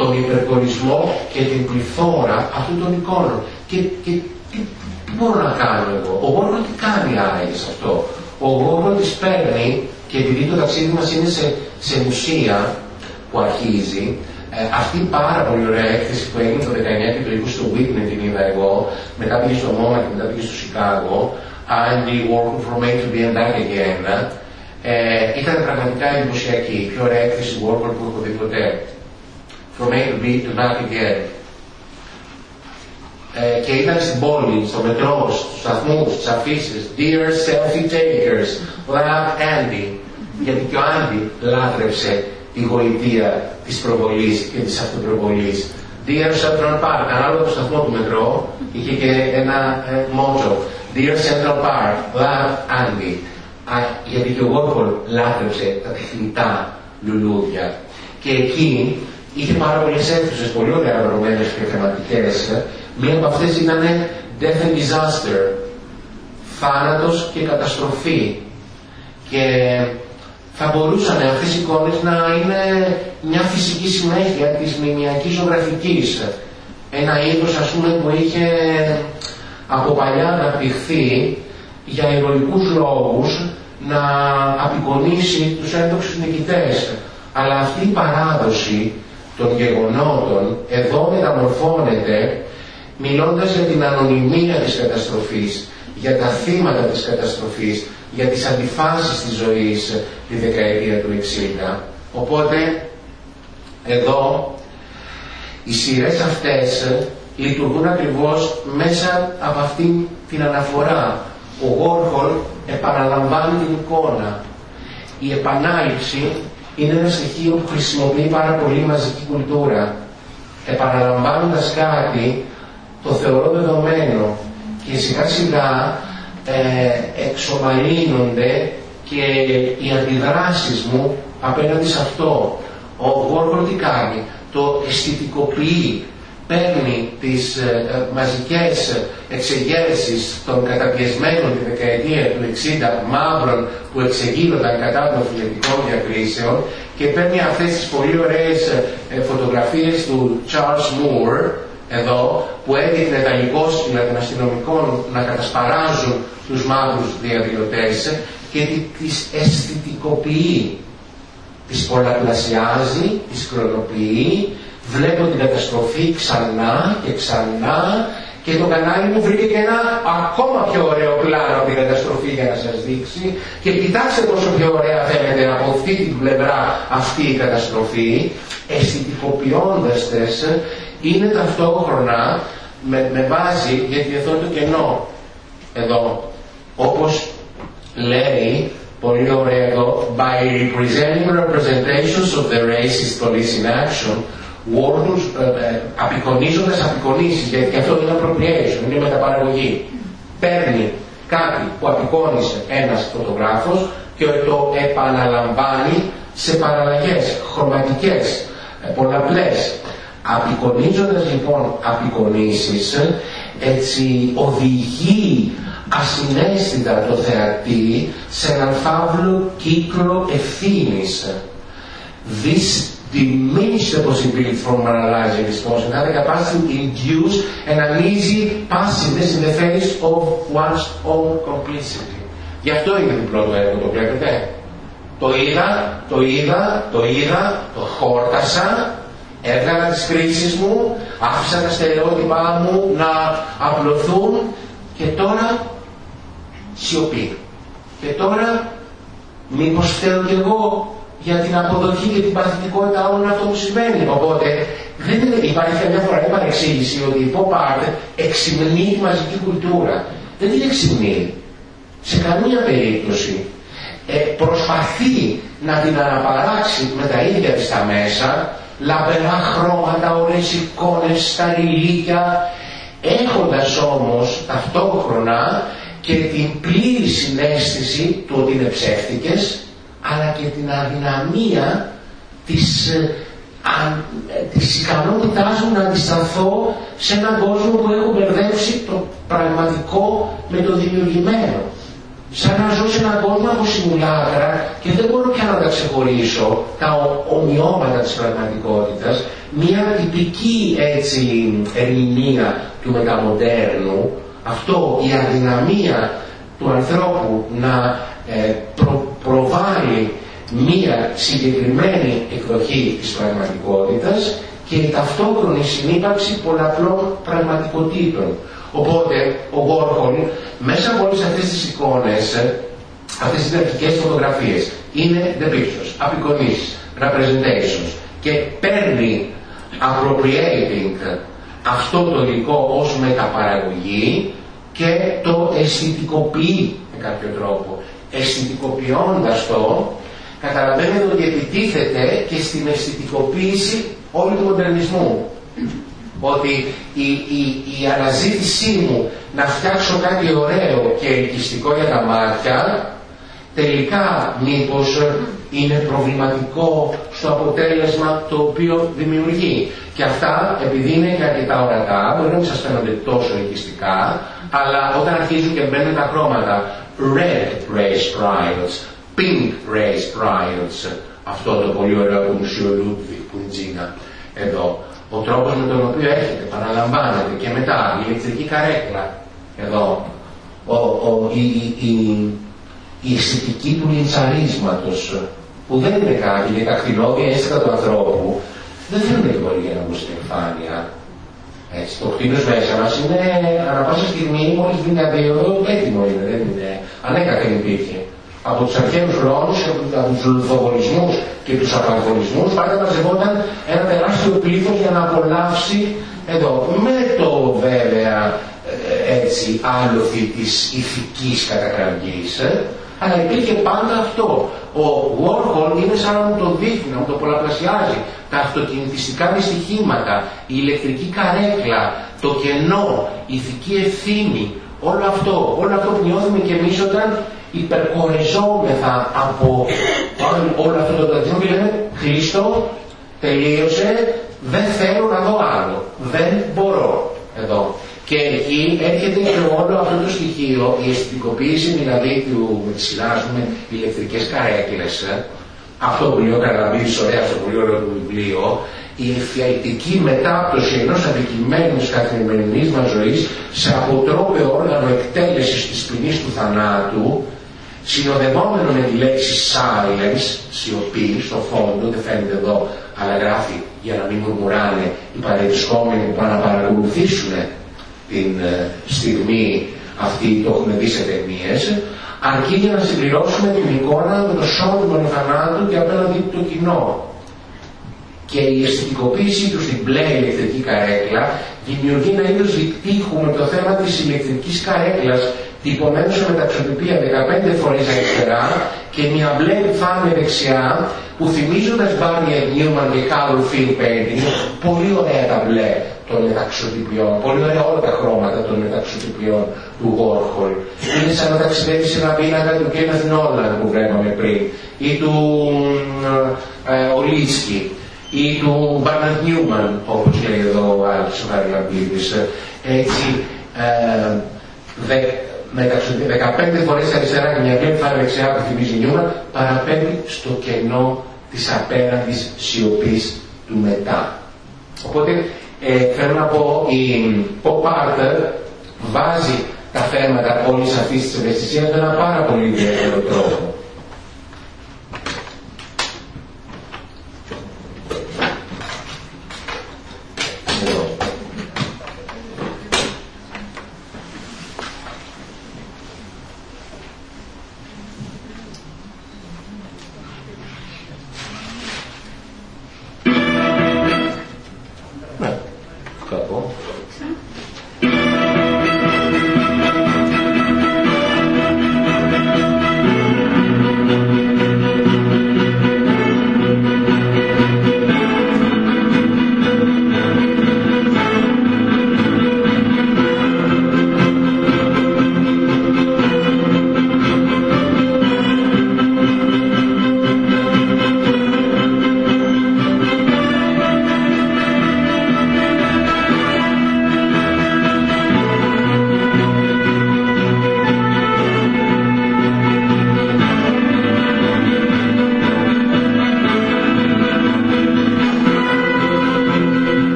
Τον υπερκορισμό και την πληθώρα αυτών των εικόνων. Και, και τι, τι μπορώ να κάνω εγώ; Ο Γόργο τι κάνει άραγε σε αυτό; Ο Γόργο τις παίρνει και επειδή το ταξίδι μας είναι σε, σε μουσεία που αρχίζει, ε, αυτή η πάρα πολύ ωραία έκθεση που έγινε το 19 και το 20 στο Whitney την είδα εγώ, μετά πήγε στο Μόμα και μετά πήγε στο Σικάγο, and the work from A to B and back again, ε, ήταν πραγματικά εντυπωσιακή, η πιο ωραία έκθεση Warhol που έχω δει ποτέ. From A to B to back again. Ε, και ήταν στην πόλη, στο μετρό, στους σταθμούς, στις αφήσεις Dear selfie takers, love Andy; Γιατί και ο Άντι λάτρεψε τη γοητεία της προβολής και της αυτοπροβολής. Dear Central Park, ανάλογα το σταθμό του μετρό, είχε και ένα ε, μότζο. Dear Central Park, love Andy; Α, γιατί και ο Γόρχολ λάτρεψε τα τεχνητά λουλούδια. Και εκεί είχε πάρα πολλές αίθουσες, πολύ ωραία και θεματικές. Μία από αυτές ήταν Death and Disaster, θάνατος και καταστροφή. Και θα μπορούσαν αυτές οι εικόνες να είναι μια φυσική συνέχεια της μνημιακής ζωγραφικής. Ένα είδος ας πούμε που είχε από παλιά αναπτυχθεί για ηρωικούς λόγους να απεικονίσει τους ένδοξους νικητές. Αλλά αυτή η παράδοση των γεγονότων εδώ μεταμορφώνεται μιλώντας για την ανωνυμία της καταστροφής, για τα θύματα της καταστροφής, για τις αντιφάσεις της ζωής τη δεκαετία του 60. Οπότε εδώ οι σειρές αυτές λειτουργούν ακριβώς μέσα από αυτήν την αναφορά. Ο Γόρχολ επαναλαμβάνει την εικόνα. Η επανάληψη είναι ένας στοιχείο που χρησιμοποιεί πάρα πολύ μαζική κουλτούρα. Επαναλαμβάνοντας κάτι, το θεωρώ δεδομένο και σιγά σιγά ε, εξομαλύνονται και οι αντιδράσεις μου απέναντι σε αυτό. Ο Γόργορ τι κάνει, το αισθητικοποιεί, παίρνει τις ε, ε, μαζικές εξεγέρσεις των καταπιεσμένων τη δεκαετία του 60 μαύρων που εξεγείρονταν κατά των φιλετικών διακρίσεων και παίρνει αυτές τις πολύ ωραίες ε, φωτογραφίες του Charles Moore εδώ που έδειχνε τα λιγόσκυλα των αστυνομικών να κατασπαράζουν τους μαύρους διαδηλωτές και τις αισθητικοποιεί. Τις πολλαπλασιάζει, τις χρονοποιεί, βλέπω την καταστροφή ξανά και ξανά και το κανάλι μου βρήκε και ένα ακόμα πιο ωραίο πλάνο από την καταστροφή για να σας δείξει. Και κοιτάξτε πόσο πιο ωραία φαίνεται από αυτή την πλευρά αυτή η καταστροφή αισθητικοποιώντας τες είναι ταυτόχρονα με, με βάση γιατί εδώ το κενό. Εδώ όπως λέει πολύ ωραία εδώ by representing representations of the racist police in action Warners, ε, ε, απεικονίζοντας απεικονίσεις γιατί αυτό είναι appropriation, είναι μεταπαραγωγή παίρνει κάτι που απεικόνισε ένας φωτογράφος και το επαναλαμβάνει σε παραλλαγές χρωματικές, ε, πολλαπλές Απεικονίζοντας λοιπόν απεικονίσεις, έτσι οδηγεί ασυναίσθητα το θεατή σε έναν φαύλο κύκλο ευθύνης. This diminishes the possibility from analyzing response and has the capacity to induce an uneasy passiveness in the face of one's own complicity. Γι' αυτό είναι το πρώτο έργο, το βλέπετε. Το είδα, το είδα, το είδα, το χόρτασα, Έβγαλα τις κρίσεις μου, άφησα τα στερεότυπά μου να απλωθούν και τώρα σιωπή. Και τώρα μήπως φταίω κι εγώ για την αποδοχή και την παθητικότητα όλων αυτών που συμβαίνει. Οπότε δεν είναι, υπάρχει μια φορά η παρεξήγηση ότι η pop art εξυμνεί τη μαζική κουλτούρα. Δεν την εξυμνεί. Σε καμία περίπτωση. Ε, προσπαθεί να την αναπαράξει με τα ίδια της τα μέσα λαμπερά χρώματα, ωραίες εικόνες στα ρηλίκια, έχοντας όμως ταυτόχρονα και την πλήρη συνέστηση του ότι είναι ψεύτικες, αλλά και την αδυναμία της, ε, της ικανότητάς μου να αντισταθώ σε έναν κόσμο που έχω μπερδέψει το πραγματικό με το δημιουργημένο. Σαν να ζω σε έναν κόσμο από σιμουλάκρα και δεν μπορώ πια να τα ξεχωρίσω τα ομοιώματα της πραγματικότητας, μια τυπική έτσι ερμηνεία του μεταμοντέρνου, αυτό η αδυναμία του ανθρώπου να ε, προβάλλει μία συγκεκριμένη εκδοχή της πραγματικότητας και η ταυτόχρονη συνύπαρξη πολλαπλών πραγματικότητων. Οπότε ο Γόρχολ μέσα από όλες αυτές τις εικόνες, αυτές τις αρχικές φωτογραφίες, είναι the pictures, απεικονίσεις, representations και παίρνει appropriating αυτό το υλικό ως μεταπαραγωγή και το αισθητικοποιεί με κάποιο τρόπο. Αισθητικοποιώντας το, καταλαβαίνετε ότι επιτίθεται και στην αισθητικοποίηση όλου του μοντερνισμού. Ότι η, η, η αναζήτησή μου να φτιάξω κάτι ωραίο και ελκυστικό για τα μάτια, τελικά μήπως είναι προβληματικό στο αποτέλεσμα το οποίο δημιουργεί. Και αυτά, επειδή είναι και αρκετά ορατά, μπορεί να μην σας φαίνονται τόσο ελκυστικά, αλλά όταν αρχίζουν και μπαίνουν τα χρώματα red race trials, pink race trials, αυτό το πολύ ωραίο που ο Λούτβι, που Τζίνα. Εδώ, ο τρόπος με τον οποίο έρχεται, παραλαμβάνεται και μετά η ηλεκτρική καρέκλα, εδώ, ο, ο, η, η, η αισθητική του λιντσαρίσματος, που δεν είναι κάτι, γιατί τα κτηνόδια αίσθητα του ανθρώπου δεν θέλουν και πολύ για να μπουν στην εμφάνεια. Έτσι, το κτίνος μέσα μας είναι ανά πάσα στιγμή, μόλις βγει αδίωδο, έτοιμο είναι, δεν είναι, ανέκαθεν υπήρχε. Από τους αρχαίους χρόνους, από τους λουθοβολισμούς και τους απαγχολισμούς, πάντα μαζευόταν ένα τεράστιο πλήθος για να απολαύσει εδώ, με το βέβαια ε, έτσι άλοθη της ηθικής κατακραυγής, ε, αλλά υπήρχε πάντα αυτό. Ο Warhol είναι σαν να μου το δείχνει, να μου το πολλαπλασιάζει. Τα αυτοκινητιστικά δυστυχήματα, η ηλεκτρική καρέκλα, το κενό, η ηθική ευθύνη, όλο αυτό, όλο αυτό που νιώθουμε και εμείς όταν υπερκοριζόμεθα από όλο αυτό το ταξίδι και λέμε Χρήστο, τελείωσε, δεν θέλω να δω άλλο, δεν μπορώ εδώ. Και εκεί έρχεται και όλο αυτό το στοιχείο, η αισθητικοποίηση δηλαδή του, με τη σειρά με ηλεκτρικές καρέκλες, αυτό που λέει ο Καραμπίδης, ωραία, αυτό πολύ ωραίο του βιβλίο, η εφιαλτική μετάπτωση ενός αντικειμένου της καθημερινής μας ζωής σε αποτρόπαιο όργανο εκτέλεσης της ποινής του θανάτου, συνοδευόμενο με τη λέξη silence, σιωπή, στο φόντο, δεν φαίνεται εδώ, αλλά γράφει για να μην μουρμουράνε οι παρευρισκόμενοι που πάνε να παρακολουθήσουν την ε, στιγμή αυτή, το έχουμε δει σε ταινίες, αρκεί για να συμπληρώσουμε την εικόνα με το σώμα του θανάτου και απέναντι το κοινό. Και η αισθητικοποίησή του στην μπλε ηλεκτρική καρέκλα δημιουργεί ένα είδος δικτύχου με το θέμα της ηλεκτρικής καρέκλας τυπωμένος σε μεταξωτυπία 15 φορές αριστερά και μια μπλε επιφάνεια δεξιά που θυμίζοντας Barney Newman και Carl Field Painting πολύ ωραία τα μπλε των μεταξωτυπιών, πολύ ωραία όλα τα χρώματα των μεταξωτυπιών του Warhol. Είναι σαν να ταξιδεύει σε ένα πίνακα του Kenneth Nolan που βλέπαμε πριν ή του ε, Ολίσκι ή του Barnard Newman όπως λέει εδώ ο άλλος ο Χαριλαμπίδης. Έτσι, ε, δε, μεταξύ 15 φορές αριστερά και μια πλέον δεξιά που θυμίζει Νιούμαν παραπέμπει στο κενό της απέραντης σιωπής του μετά. Οπότε ε, θέλω να πω η pop art βάζει τα θέματα όλης αυτής της ευαισθησίας με ένα πάρα πολύ ιδιαίτερο τρόπο.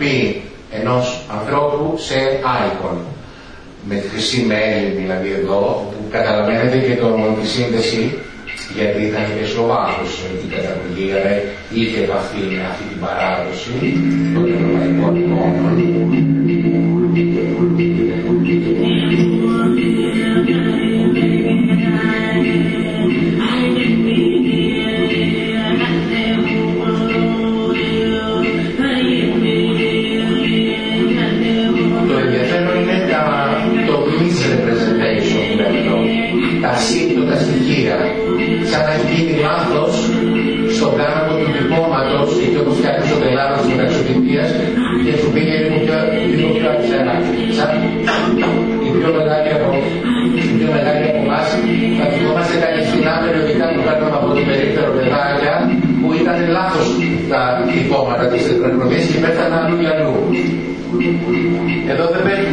Μετατροπή ενός ανθρώπου σε icon. Με τη χρυσή μέλη δηλαδή εδώ, που καταλαβαίνετε και το, τη σύνδεση, γιατί ήταν και Σλοβάκος την καταγωγή, αλλά είχε επαφή με αυτή την παράδοση των ευρωπαϊκών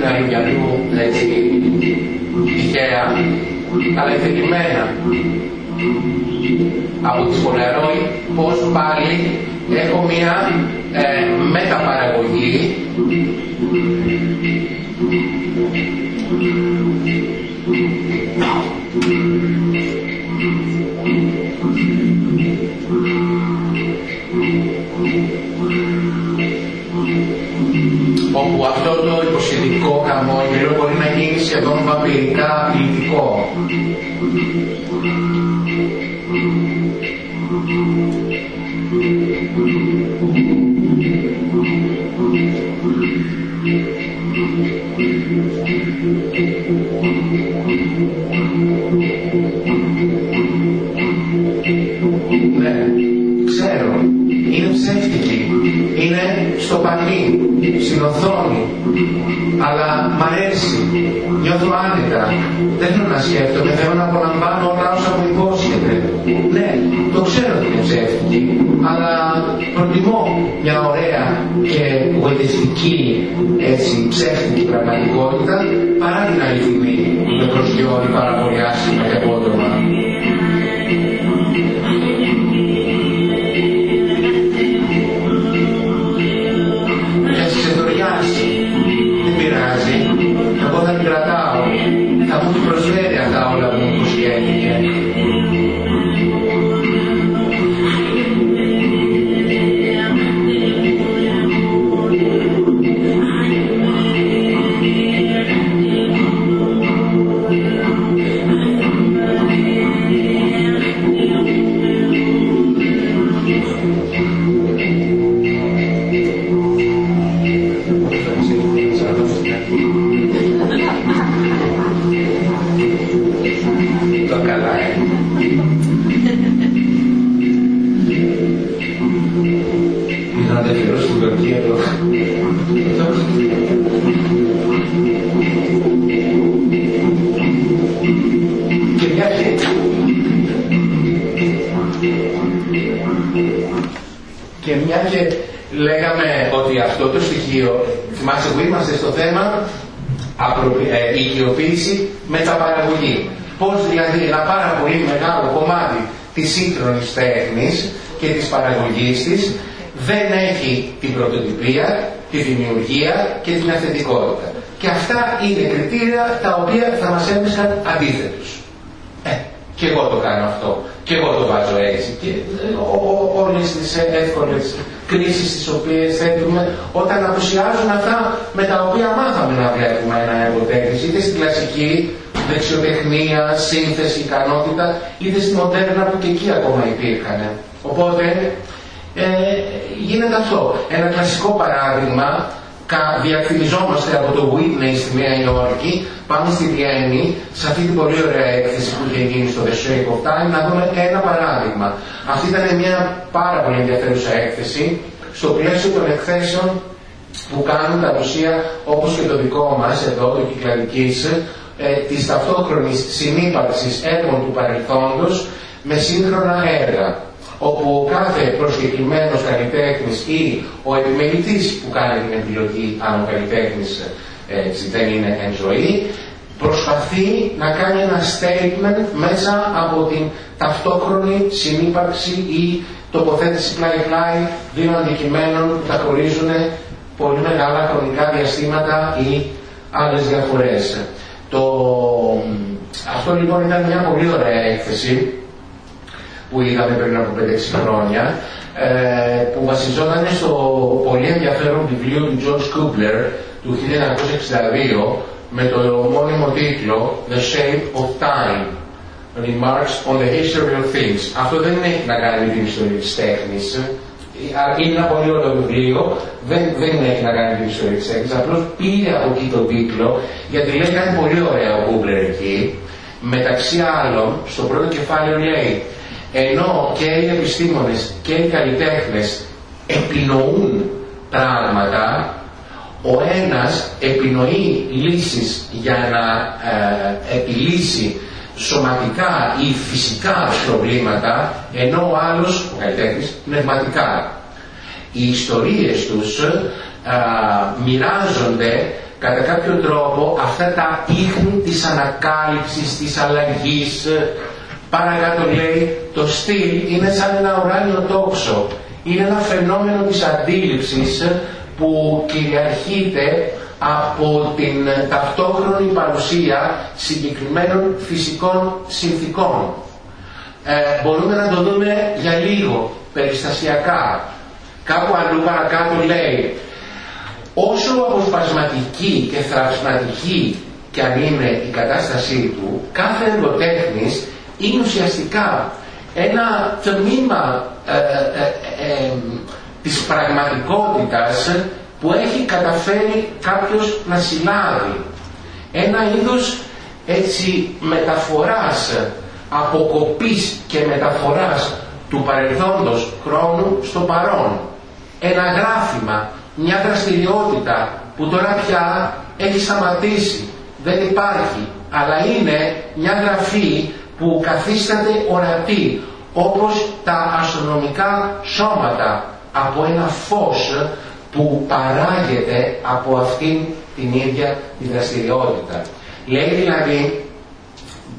δεν πέφτουν αλλού για αλλού έτσι τυχαία, αλλά ηθελημένα από τις Πολερόι πως πάλι έχω μία ε, μεταπαραγωγή χαμόγελο μπορεί να γίνει σχεδόν βαμπυρικά απειλητικό. Ναι, ξέρω, είναι ψεύτικη, είναι στο πανί, στην οθόνη, αλλά μ' αρέσει, νιώθω άνετα, δεν θέλω να σκέφτομαι, θέλω να απολαμβάνω όλα όσα μου υπόσχεται. Ναι, το ξέρω ότι είναι ψεύτικη, αλλά προτιμώ μια ωραία και γοητευτική, έτσι, ψεύτικη πραγματικότητα παρά την αληθινή που με προσγειώνει πάρα πολύ άσχημα και απότομα. Τη δημιουργία και την αυθεντικότητα. Και αυτά είναι κριτήρια τα οποία θα μας έμεσαν αντίθετους. Ε, και εγώ το κάνω αυτό. Και εγώ το βάζω έτσι. Και όλες τις εύκολες κρίσεις τις οποίες θέτουμε όταν απουσιάζουν αυτά με τα οποία μάθαμε να βλέπουμε ένα έργο τέχνης είτε στην κλασική δεξιοτεχνία, σύνθεση, ικανότητα, είτε στη μοντέρνα που και εκεί ακόμα υπήρχαν. Οπότε ε, γίνεται αυτό. Ένα κλασικό παράδειγμα, διαφημιζόμαστε από το Whitney στη Νέα Υόρκη, πάμε στη Βιέννη, σε αυτή την πολύ ωραία έκθεση που είχε γίνει στο The Shape of Time, να δούμε ένα παράδειγμα. Αυτή ήταν μια πάρα πολύ ενδιαφέρουσα έκθεση, στο πλαίσιο των εκθέσεων που κάνουν τα ουσία όπως και το δικό μας εδώ, το Κυκλαδικής, ε, της ταυτόχρονης συνύπαρξης έργων του παρελθόντος με σύγχρονα έργα όπου ο κάθε προσκεκλημένος καλλιτέχνης ή ο επιμελητής που κάνει την επιλογή αν ο καλλιτέχνης έτσι, δεν είναι εν ζωή προσπαθεί να κάνει ένα statement μέσα από την ταυτόχρονη συνύπαρξη ή τοποθέτηση πλάι-πλάι δύο αντικειμένων που τα χωρίζουν πολύ μεγάλα χρονικά διαστήματα ή άλλες διαφορές. Το... Αυτό λοιπόν ήταν μια πολύ ωραία έκθεση που είδαμε πριν από 5-6 χρόνια ε, που βασιζόταν στο πολύ ενδιαφέρον βιβλίο του George Kubler του 1962 με το μόνιμο τίτλο The Shape of Time Remarks on the History of Things. Αυτό δεν έχει να κάνει με την ιστορία της τέχνης. Είναι ένα πολύ ωραίο βιβλίο, δεν, δεν έχει να κάνει με την ιστορία της τέχνης, απλώς πήρε από εκεί τον τίτλο, γιατί λέει κάτι πολύ ωραίο ο Κούμπλερ εκεί. Μεταξύ άλλων, στο πρώτο κεφάλαιο λέει, ενώ και οι επιστήμονες και οι καλλιτέχνες επινοούν πράγματα, ο ένας επινοεί λύσεις για να ε, επιλύσει σωματικά ή φυσικά προβλήματα, ενώ ο άλλος, ο καλλιτέχνης, πνευματικά. Οι ιστορίες τους ε, μοιράζονται κατά κάποιο τρόπο αυτά τα ίχνη της ανακάλυψης, της αλλαγής. Παρακάτω λέει, το στυλ είναι σαν ένα ουράνιο τόξο. Είναι ένα φαινόμενο της αντίληψης που κυριαρχείται από την ταυτόχρονη παρουσία συγκεκριμένων φυσικών συνθήκων. Ε, μπορούμε να το δούμε για λίγο, περιστασιακά. Κάπου αλλού παρακάτω λέει, όσο αποσπασματική και θραυσματική και αν είναι η κατάστασή του, κάθε εργοτέχνης είναι ουσιαστικά ένα τμήμα ε, ε, ε της πραγματικότητας που έχει καταφέρει κάποιος να συλλάβει. Ένα είδος έτσι μεταφοράς, αποκοπής και μεταφοράς του παρελθόντος χρόνου στο παρόν. Ένα γράφημα, μια δραστηριότητα που τώρα πια έχει σταματήσει, δεν υπάρχει, αλλά είναι μια γραφή που καθίσταται ορατή, όπως τα αστρονομικά σώματα από ένα φως που παράγεται από αυτήν την ίδια τη δραστηριότητα. Λέει δηλαδή,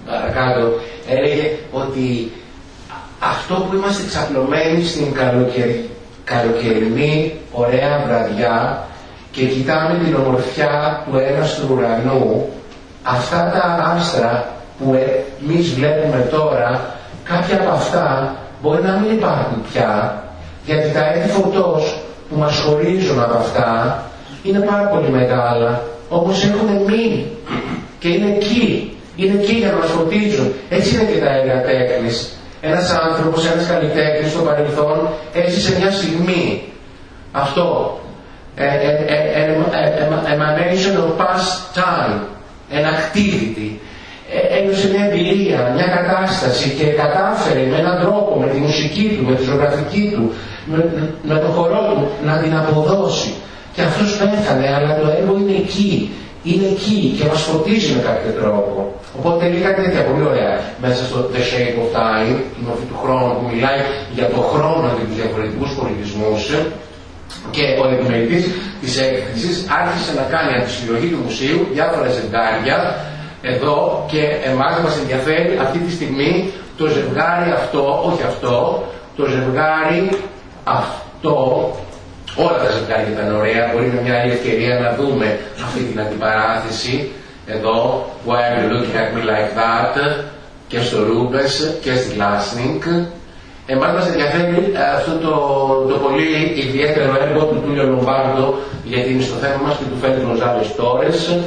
παρακάτω, έλεγε ότι αυτό που είμαστε ξαπλωμένοι στην καλοκαιρι... καλοκαιρινή ωραία βραδιά και κοιτάμε την ομορφιά του του ουρανού, αυτά τα άστρα που εμεί βλέπουμε τώρα, κάποια από αυτά μπορεί να μην υπάρχουν πια, γιατί τα έτη φωτός που μας χωρίζουν από αυτά είναι πάρα πολύ μεγάλα, όπως έχουν μείνει και είναι εκεί, είναι εκεί για να μας φωτίζουν. Έτσι είναι και τα έργα τέχνης. Ένας άνθρωπος, ένας καλλιτέχνης στο παρελθόν έζησε μια στιγμή. Αυτό. Emanation of past time. Ένα activity. Ένωσε μια εμπειρία, μια κατάσταση και κατάφερε με έναν τρόπο, με τη μουσική του, με τη ζωγραφική του, με, με το χορό του να την αποδώσει. Και αυτός πέθανε, αλλά το έργο είναι εκεί. Είναι εκεί και μας φωτίζει με κάποιο τρόπο. Οπότε λέει κάτι τέτοια πολύ ωραία μέσα στο The Shape of Time, την μορφή του χρόνου που μιλάει για το χρόνο και τους διαφορετικούς πολιτισμούς και ο επιμελητής της έκθεσης άρχισε να κάνει από τη συλλογή του μουσείου διάφορα ζευγάρια εδώ και εμάς μας ενδιαφέρει αυτή τη στιγμή το ζευγάρι αυτό, όχι αυτό, το ζευγάρι αυτό όλα τα ζευγάρια ήταν ωραία, μπορεί με μια άλλη ευκαιρία να δούμε αυτή την αντιπαράθεση εδώ, why are you looking at me like that και στο Rubens και στη Glassning. Εμάς μας ενδιαφέρει ε, αυτό το, το πολύ ιδιαίτερο έργο του Τούλιο Λομπάρντο γιατί είναι στο θέμα μας και του Φέλη Ροζάλες Τόρες.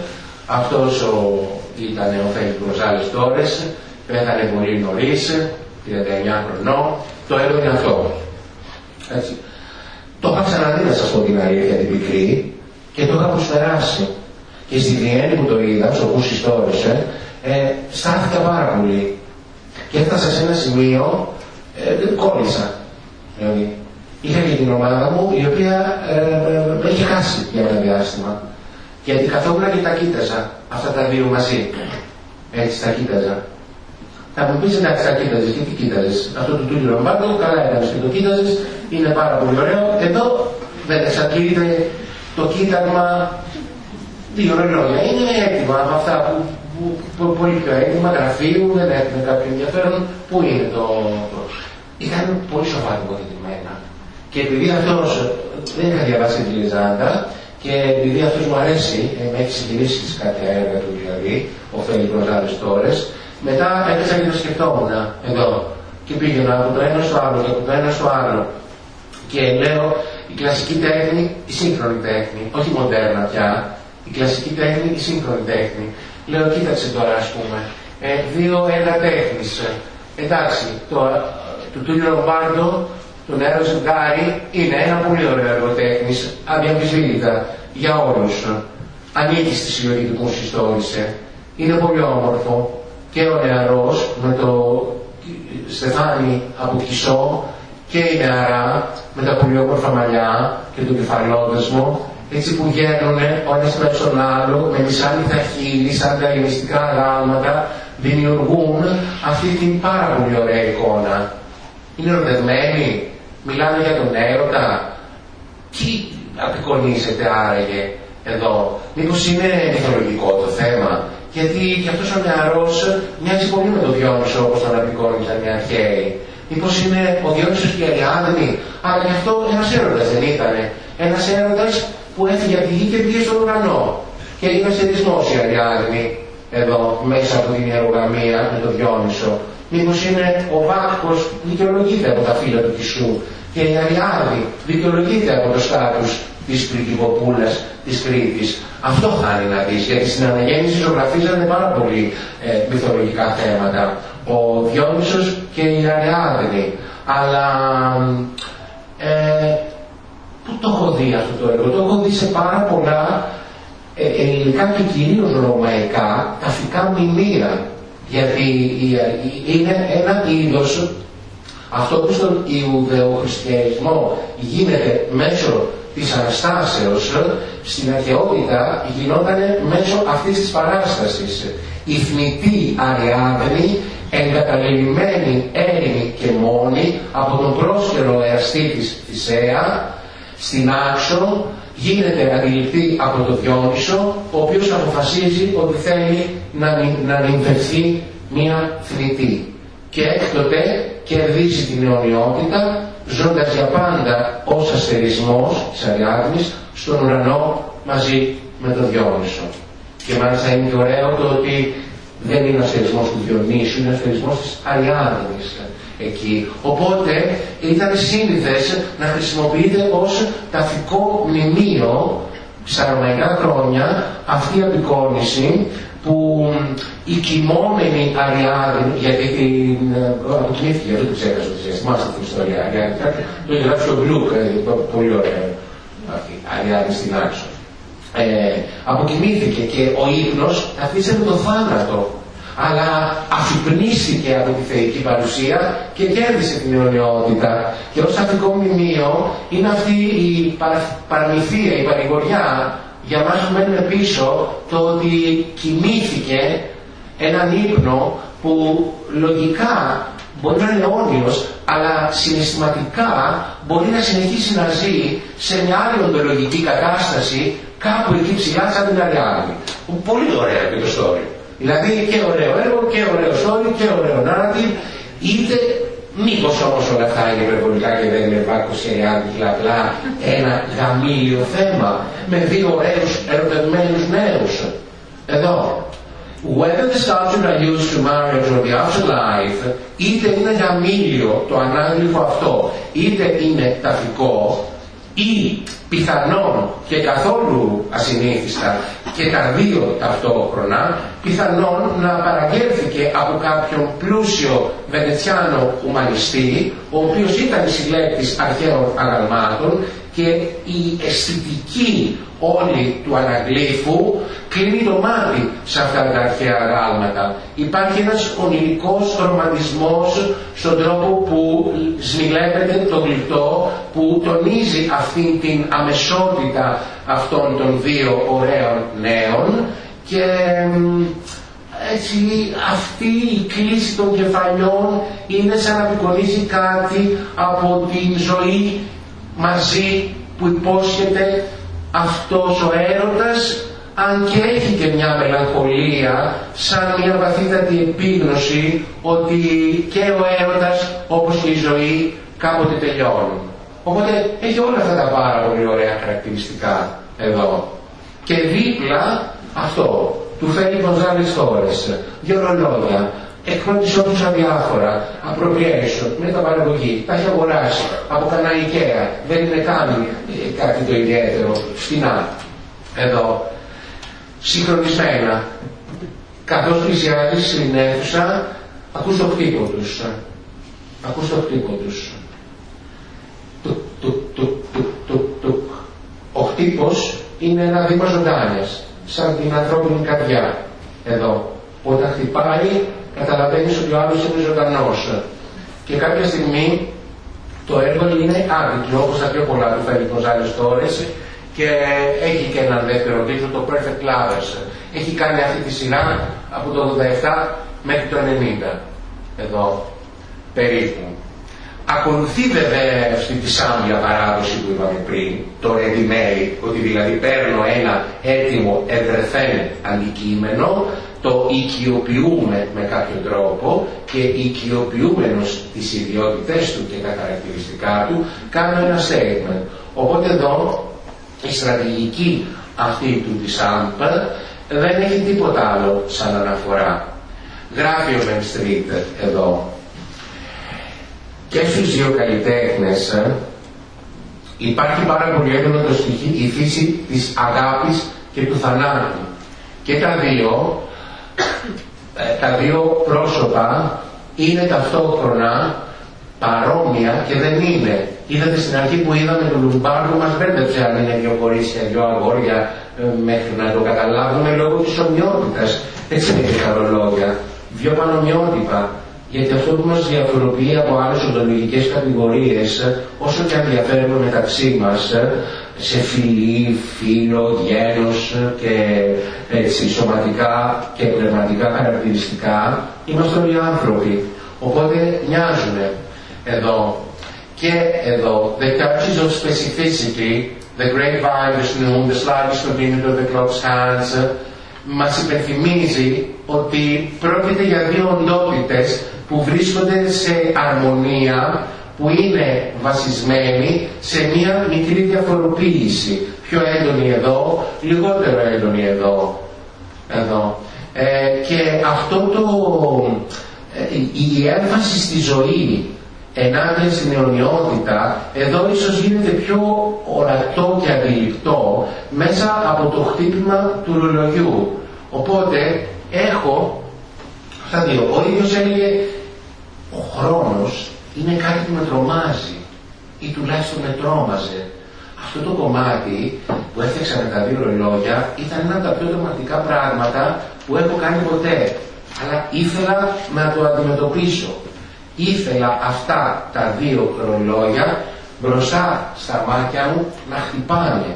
Αυτός ο, ήταν ο Φέλη Ροζάλες Τόρες, πέθανε πολύ νωρίς, 39 χρονών. Το έργο είναι αυτό. Έτσι. Το είχα ξαναδεί να σας πω την αλήθεια την πικρή και το είχα προσπεράσει. Και στη Βιέννη που το είδα, στο Κούσι Στόρισε, ε, στάθηκα πάρα πολύ. Και έφτασα σε ένα σημείο, ε, κόλλησα. Δηλαδή, είχα και την ομάδα μου η οποία ε, με είχε χάσει για ένα διάστημα. Γιατί καθόμουν και τα κοίταζα αυτά τα δύο μαζί. Έτσι τα κοίταζα. Θα μου πεις εντάξει τα κοίταζες και τι κοίταζες; Αυτό το τούτο λομπάρδο καλά έκανες και το κοίταζες, είναι πάρα πολύ ωραίο. Εδώ δεν εξαρτήρεται το κοίταγμα δύο ρολόγια. Είναι έτοιμα από αυτά που, που πολύ πιο έτοιμα, γραφείου, δεν έχουν κάποιο ενδιαφέρον. Πού είναι το. Ήταν πολύ σοβαρά τοποθετημένα. Και επειδή αυτό δεν είχα διαβάσει τη Λιζάντα και επειδή αυτός μου αρέσει, ε, με έχει συγκινήσει κάτι έργα του δηλαδή, ο Φέλη Ροζάδε Τόρες, μετά έπαιζα και το σκεφτόμουν εδώ. Και πήγαινα από το ένα στο άλλο και από το ένα στο άλλο. Και λέω, η κλασική τέχνη, η σύγχρονη τέχνη, όχι μοντέρνα πια, η κλασική τέχνη, η σύγχρονη τέχνη. Λέω, κοίταξε τώρα, ας πούμε, ε, δύο έργα τέχνης. Εντάξει, το, του Τούλιο Ρομπάρντο, το νερό ζευγάρι, είναι ένα πολύ ωραίο έργο τέχνης, αδιαμφισβήτητα για όλους. Ανήκει στη συλλογή του που συστόρισε. Είναι πολύ όμορφο και ο νεαρός με το στεφάνι από Κισό και η νεαρά με τα πολύ όμορφα μαλλιά και το κεφαλόδεσμο έτσι που γέρνουν ο ένας με τον άλλο με μισάνιθα χείλη σαν τα ελληνιστικά γάλματα δημιουργούν αυτή την πάρα πολύ ωραία εικόνα. Είναι ερωτευμένοι, μιλάνε για τον έρωτα. Τι απεικονίζεται άραγε εδώ; Μήπως είναι μυθολογικό το θέμα; Γιατί και αυτός ο νεαρός μοιάζει πολύ με τον Διόνυσο όπως τον απεικόνιζαν οι αρχαίοι. Μήπως είναι ο Διόνυσος και η Αριάδνη, αλλά και αυτό ένας έρωτας δεν ήταν. Ένας έρωτας που έφυγε από τη γη και πήγε στον ουρανό. Και είναι σε δυσμός η Αριάδνη εδώ μέσα από την ιερογαμία με τον Διόνυσο. Μήπως είναι ο Βάκχος δικαιολογείται από τα φύλλα του Κισού και η Αριάδνη δικαιολογείται από το στάτους της Κρητικοπούλας της Κρήτης. Αυτό χάνει να δεις, γιατί στην αναγέννηση ζωγραφίζανε πάρα πολύ ε, μυθολογικά θέματα. Ο Διόνυσος και η Αριάδνη. Αλλά ε, πού το έχω δει αυτό το έργο; Το έχω δει σε πάρα πολλά ε, ελληνικά και κυρίως ρωμαϊκά ταφικά μνημεία. Γιατί είναι ένα είδος αυτό που στον Ιουδεοχριστιανισμό γίνεται μέσω της Αναστάσεως στην αρχαιότητα γινόταν μέσω αυτής της παράστασης. Η θνητή Αριάδνη εγκαταλειμμένη έρημη και μόνη από τον πρόσχερο εραστή της Θησέα στην Άξο γίνεται αντιληπτή από τον Διόνυσο ο οποίος αποφασίζει ότι θέλει να, να νυμφευθεί μία θνητή και έκτοτε κερδίζει την αιωνιότητα ζώντας για πάντα ως αστερισμός της Αριάδνης στον ουρανό μαζί με τον Διόνυσο. Και μάλιστα είναι και ωραίο το ότι δεν είναι αστερισμός του Διονύσου, είναι αστερισμός της Αριάδνης εκεί. Οπότε ήταν σύνηθες να χρησιμοποιείται ως ταφικό μνημείο στα ρωμαϊκά χρόνια αυτή η απεικόνηση που η κοιμόμενη Αριάδη, γιατί την αποκοιμήθηκε, δεν το ξέχασα ότι θυμάστε την ιστορία, γιατί το είχε γράψει ο Γκλουκ, ε, πολύ ωραία Αριάδη στην Άξο. Ε, αποκοιμήθηκε και ο ύπνος με τον θάνατο αλλά αφυπνίστηκε από τη θεϊκή παρουσία και κέρδισε την αιωνιότητα. Και ως αφικό μνημείο είναι αυτή η παραμυθία, η παρηγοριά για μας που μένουμε πίσω το ότι κοιμήθηκε έναν ύπνο που λογικά μπορεί να είναι αιώνιος, αλλά συναισθηματικά μπορεί να συνεχίσει να ζει σε μια άλλη οντολογική κατάσταση κάπου εκεί ψηλά σαν την Αριάδη. Πολύ ωραίο και το story. Δηλαδή και ωραίο έργο και ωραίο story και ωραίο narrative, είτε Μήπως όμως όλα αυτά είναι υπερβολικά και δεν είναι βάκος και απλά ένα γαμήλιο θέμα με δύο ωραίους ερωτευμένους νέους. Εδώ. Whether the sculpture are used to marriage or the afterlife, είτε είναι γαμήλιο το ανάγλυφο αυτό, είτε είναι ταφικό, ή πιθανόν και καθόλου ασυνήθιστα και τα δύο ταυτόχρονα, πιθανόν να παραγγέλθηκε από κάποιον πλούσιο Βενετσιάνο ουμανιστή, ο οποίος ήταν συλλέκτης αρχαίων αγαλμάτων και η αισθητική όλη του αναγλύφου κλείνει το μάτι σε αυτά τα αρχαία αγάλματα. Υπάρχει ένας ονειρικός ρομαντισμός στον τρόπο που σμιλεύεται το γλυπτό, που τονίζει αυτή την αμεσότητα αυτών των δύο ωραίων νέων και έτσι αυτή η κλίση των κεφαλιών είναι σαν να απεικονίζει κάτι από την ζωή μαζί που υπόσχεται αυτός ο έρωτας αν και έχει και μια μελαγχολία σαν μια βαθύτατη επίγνωση ότι και ο έρωτας όπως και η ζωή κάποτε τελειώνουν. Οπότε έχει όλα αυτά τα πάρα πολύ ωραία χαρακτηριστικά εδώ. Και δίπλα αυτό, του φέρει Γκονζάλης Τόρες, δύο ρολόγια, εκπρότησε όπως αδιάφορα, appropriation, μεταπαραγωγή, τα έχει αγοράσει από κανένα IKEA, δεν είναι καν ε, κάτι το ιδιαίτερο, φθηνά, εδώ, συγχρονισμένα. Καθώς πλησιάζει στην αίθουσα, ακούς το χτύπο τους. Ακούς το χτύπο τους. Ο χτύπος είναι ένα βήμα ζωντάνιας, σαν την ανθρώπινη καρδιά. Εδώ. Όταν χτυπάει, καταλαβαίνεις ότι ο άλλος είναι ζωντανός. Και κάποια στιγμή το έργο είναι άδικο, όπως τα πιο πολλά του Φέλη Κοζάλης Τόρες, και έχει και ένα δεύτερο τίτλο, το Perfect Lovers. Έχει κάνει αυτή τη σειρά από το 87 μέχρι το 90. Εδώ, περίπου. Ακολουθεί βέβαια αυτή της σάμπια παράδοση που είπαμε πριν, το ready made, ότι δηλαδή παίρνω ένα έτοιμο ευρεθέν αντικείμενο, το οικειοποιούμε με κάποιο τρόπο και οικειοποιούμενος τις ιδιότητες του και τα χαρακτηριστικά του, κάνω ένα statement. Οπότε εδώ η στρατηγική αυτή του της ΑΜΠ δεν έχει τίποτα άλλο σαν αναφορά. Γράφει ο Street εδώ. Και στους δύο καλλιτέχνες ε, υπάρχει πάρα πολύ έντονο το στοιχείο, η φύση της αγάπης και του θανάτου. Και τα δύο, ε, τα δύο πρόσωπα είναι ταυτόχρονα παρόμοια και δεν είναι. Είδατε στην αρχή που είδαμε τον Λουμπάρδο μας μπέρδεψε αν είναι δύο κορίτσια, δύο αγόρια ε, μέχρι να το καταλάβουμε λόγω της ομοιότητας. Έτσι είναι και τα ρολόγια. Δύο πανομοιότυπα. Γιατί αυτό που μας διαφοροποιεί από άλλες οντολογικές κατηγορίες, όσο και αν διαφέρουμε μεταξύ μας, σε φιλή, φίλο, γένος και έτσι, σωματικά και πνευματικά χαρακτηριστικά, είμαστε όλοι άνθρωποι. Οπότε μοιάζουμε εδώ και εδώ the touches of specificity, the great virus noon, the slightest movement of the clock's hands, μας υπενθυμίζει ότι πρόκειται για δύο οντότητες που βρίσκονται σε αρμονία, που είναι βασισμένοι σε μία μικρή διαφοροποίηση. Πιο έντονη εδώ, λιγότερο έντονη εδώ. εδώ. Ε, και αυτό το, ε, η έμφαση στη ζωή ενάντια στην αιωνιότητα, εδώ ίσως γίνεται πιο ορατό και αντιληπτό μέσα από το χτύπημα του ρολογιού. Οπότε έχω αυτά δύο. Ο ίδιος έλεγε ο χρόνος είναι κάτι που με τρομάζει ή τουλάχιστον με τρόμαζε. Αυτό το κομμάτι που έφτιαξα με τα δύο ρολόγια ήταν ένα από τα πιο τρομακτικά πράγματα που έχω κάνει ποτέ. Αλλά ήθελα να το αντιμετωπίσω ήθελα αυτά τα δύο ρολόγια μπροστά στα μάτια μου να χτυπάνε.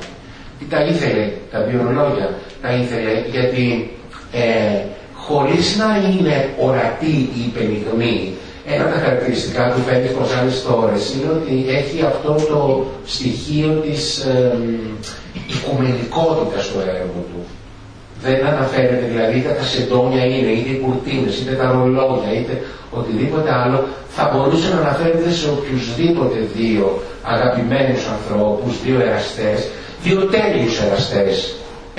Τι τα ήθελε τα δύο ρολόγια. Τα ήθελε γιατί ε, χωρίς να είναι ορατή η υπενιγμή, ένα από τα χαρακτηριστικά του φαίνεται προς άλλες τόρες είναι ότι έχει αυτό το στοιχείο της ε, οικουμενικότητας του έργου του. Δεν αναφέρεται δηλαδή είτε τα σεντόνια είναι, είτε οι κουρτίνες, είτε τα ρολόγια, είτε οτιδήποτε άλλο, θα μπορούσε να αναφέρεται σε οποιουσδήποτε δύο αγαπημένους ανθρώπους, δύο εραστές, δύο τέλειους εραστές.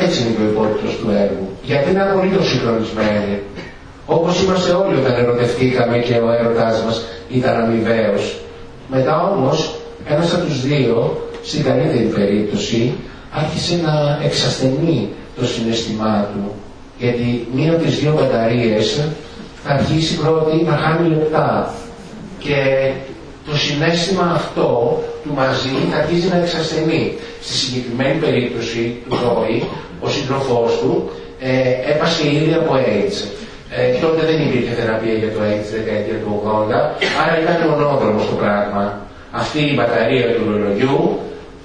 Έτσι είναι και ο υπόλοιπος του έργου. Γιατί είναι απολύτως συγχρονισμένοι. Όπως είμαστε όλοι όταν ερωτευτήκαμε και ο έρωτάς μας ήταν αμοιβαίος. Μετά όμως, ένας από τους δύο, στην καλύτερη περίπτωση, άρχισε να εξασθενεί το συναισθημά του. Γιατί μία από τις δύο μπαταρίες θα αρχίσει πρώτη να χάνει λεπτά. Και το συνέστημα αυτό του μαζί θα αρχίσει να εξασθενεί. Στη συγκεκριμένη περίπτωση του Ρόι, ο σύντροφός του ε, έπασε ήδη από AIDS. Ε, τότε δεν υπήρχε θεραπεία για το AIDS δεκαετία του 80, άρα ήταν μονόδρομος το πράγμα. Αυτή η μπαταρία του ρολογιού,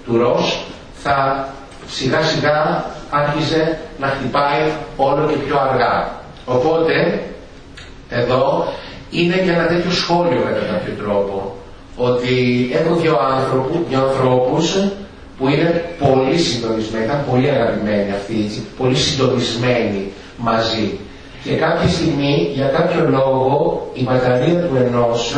του ΡΟΣ, θα σιγά σιγά άρχισε να χτυπάει όλο και πιο αργά. Οπότε, εδώ είναι και ένα τέτοιο σχόλιο κατά κάποιο τρόπο, ότι έχω δύο, άνθρωπου, δύο ανθρώπους που είναι πολύ συντονισμένη, ήταν πολύ αγαπημένη αυτή, πολύ συντονισμένη μαζί. Και κάποια στιγμή, για κάποιο λόγο, η μπαταρία του ενός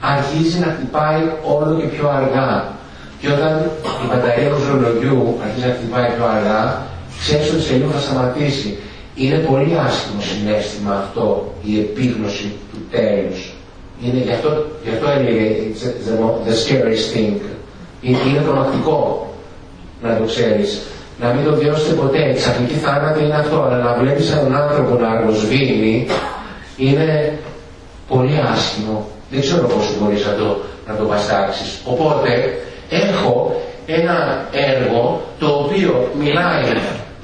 αρχίζει να χτυπάει όλο και πιο αργά. Και όταν η μπαταρία του ζωολογιού αρχίζει να χτυπάει πιο αργά, ξέρεις ότι σε λίγο θα σταματήσει. Είναι πολύ άσχημο συνέστημα αυτό, η επίγνωση του τέλους. Είναι γι' αυτό, γι αυτό έλεγε the scariest thing. Είναι, είναι τρομακτικό να το ξέρεις. Να μην το βιώσετε ποτέ. Ξαφνική θάνατη είναι αυτό. Αλλά να βλέπεις έναν άνθρωπο να αργοσβήνει είναι πολύ άσχημο. Δεν ξέρω πώς μπορείς να το, να το βαστάξεις. Οπότε έχω ένα έργο το οποίο μιλάει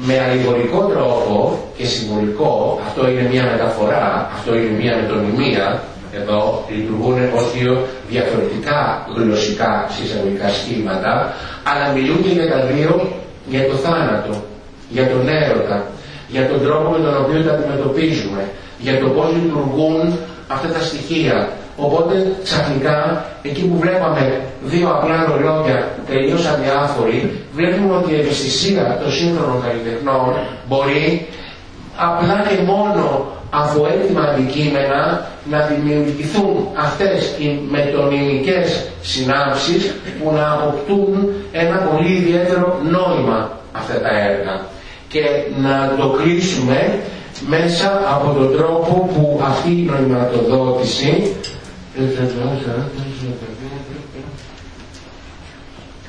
με αλληγορικό τρόπο και συμβολικό, αυτό είναι μια μεταφορά, αυτό είναι μια μετωνυμία, εδώ λειτουργούν ως δύο διαφορετικά γλωσσικά συσταγωγικά σχήματα, αλλά μιλούν και για τα δύο για το θάνατο, για τον έρωτα, για τον τρόπο με τον οποίο τα αντιμετωπίζουμε, για το πώς λειτουργούν αυτά τα στοιχεία. Οπότε ξαφνικά, εκεί που βλέπαμε δύο απλά ρολόγια τελείως αδιάφοροι, βλέπουμε ότι η ευαισθησία των σύγχρονων καλλιτεχνών μπορεί απλά και μόνο από έτοιμα αντικείμενα να δημιουργηθούν αυτές οι μετωνυμικές συνάψεις που να αποκτούν ένα πολύ ιδιαίτερο νόημα αυτά τα έργα. Και να το κλείσουμε μέσα από τον τρόπο που αυτή η νοηματοδότηση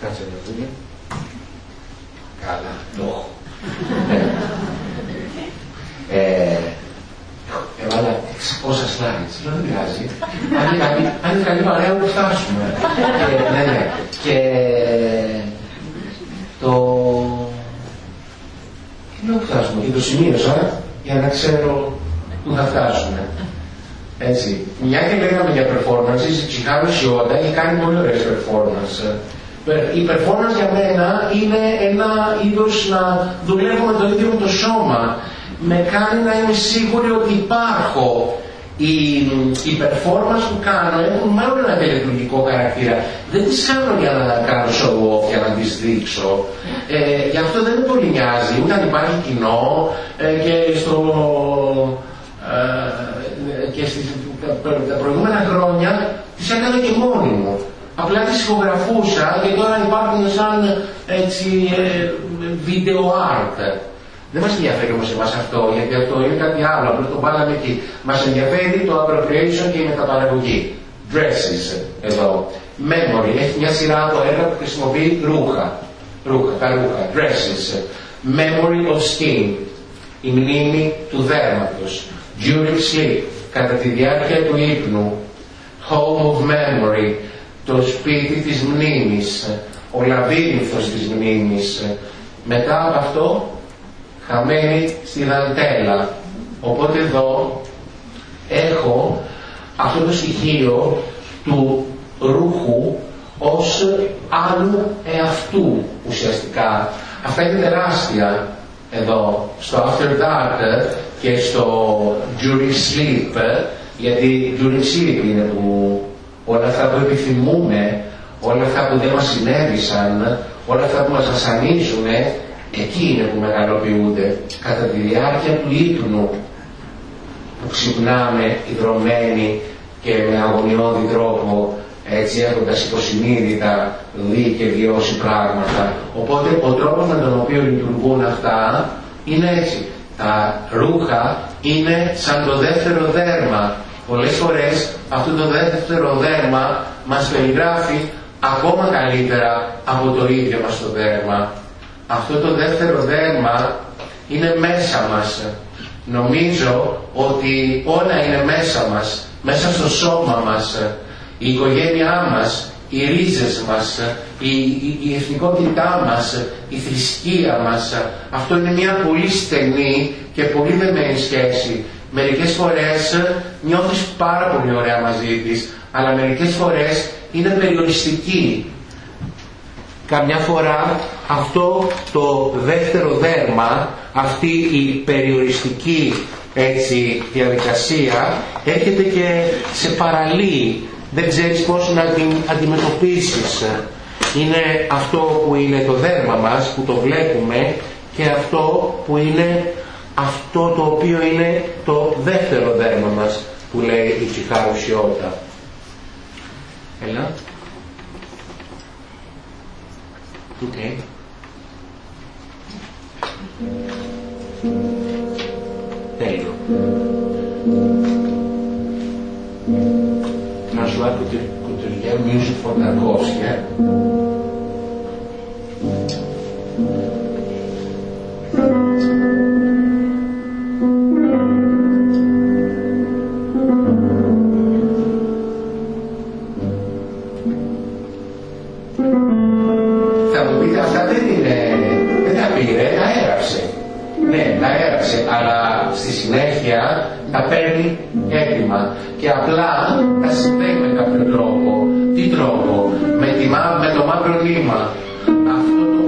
Κάτσε να δούμε. Καλά, το έχω. Ε, έβαλα 600 slides, δεν πειράζει. Αν είναι καλή παρέα που φτάσουμε. Και, ναι, ναι. Και το... Τι λέω φτάσουμε, και το σημείωσα για να ξέρω πού θα φτάσουμε. Έτσι. Μια και λέγαμε για performances, η Τσιχάρο Σιόντα έχει κάνει πολύ ωραίες performance. Η performance για μένα είναι ένα είδος να δουλεύουμε το ίδιο με το σώμα με κάνει να είμαι σίγουρη ότι υπάρχω. Οι, οι performance που κάνω έχουν μάλλον ένα τελετουργικό χαρακτήρα. Δεν τις κάνω για να κάνω show off, για να τις δείξω. Ε, γι' αυτό δεν με πολύ νοιάζει, ούτε αν υπάρχει κοινό ε, και στο... Ε, και στις, τα προηγούμενα χρόνια τις έκανα και μόνη μου. Απλά τις ηχογραφούσα και τώρα υπάρχουν σαν έτσι ε, video art. Δεν μας ενδιαφέρει όμως εμάς αυτό, γιατί αυτό είναι κάτι άλλο, απλώς το βάλαμε εκεί. Μας ενδιαφέρει το appropriation και η μεταπαραγωγή. Dresses, εδώ. Memory, έχει μια σειρά από έργα που χρησιμοποιεί ρούχα. Ρούχα, τα ρούχα. Dresses. Memory of skin, η μνήμη του δέρματος. During sleep, κατά τη διάρκεια του ύπνου. Home of memory, το σπίτι της μνήμης. Ο λαβύρινθος της μνήμης. Μετά από αυτό χαμένη στη δαντέλα. Οπότε εδώ έχω αυτό το στοιχείο του ρούχου ως άλλου εαυτού ουσιαστικά. Αυτά είναι τεράστια εδώ στο After Dark και στο During Sleep γιατί During Sleep είναι που όλα αυτά που επιθυμούμε όλα αυτά που δεν μας συνέβησαν όλα αυτά που μας ασανίζουν Εκεί είναι που μεγαλοποιούνται κατά τη διάρκεια του ύπνου που ξυπνάμε ιδρωμένοι και με αγωνιώδη τρόπο έτσι έχοντας υποσυνείδητα δει και βιώσει πράγματα. Οπότε ο τρόπος με τον οποίο λειτουργούν αυτά είναι έτσι. Τα ρούχα είναι σαν το δεύτερο δέρμα. Πολλές φορές αυτό το δεύτερο δέρμα μας περιγράφει ακόμα καλύτερα από το ίδιο μας το δέρμα αυτό το δεύτερο δέρμα είναι μέσα μας. Νομίζω ότι όλα είναι μέσα μας, μέσα στο σώμα μας, η οικογένειά μας, οι ρίζες μας, η, η, η εθνικότητά μας, η θρησκεία μας. Αυτό είναι μια πολύ στενή και πολύ δεμένη σχέση. Μερικές φορές νιώθεις πάρα πολύ ωραία μαζί της, αλλά μερικές φορές είναι περιοριστική. Καμιά φορά αυτό το δεύτερο δέρμα, αυτή η περιοριστική έτσι, διαδικασία έρχεται και σε παραλύει. Δεν ξέρεις πώς να την αντιμετωπίσεις. Είναι αυτό που είναι το δέρμα μας, που το βλέπουμε και αυτό που είναι αυτό το οποίο είναι το δεύτερο δέρμα μας, που λέει η Τσιχάρου Σιώτα. Έλα. Okay. Τέλειο. François Couturier, Music for Tarkovsky. Θα μου πείτε αυτά δεν είναι, δεν τα πήρε, τα έγραψε. Ναι, τα έγραψε, αλλά στη συνέχεια τα παίρνει έτοιμα και απλά τα συνδέει με κάποιο τρόπο. Τι τρόπο, με, τη, με το μαύρο νήμα. Αυτό το...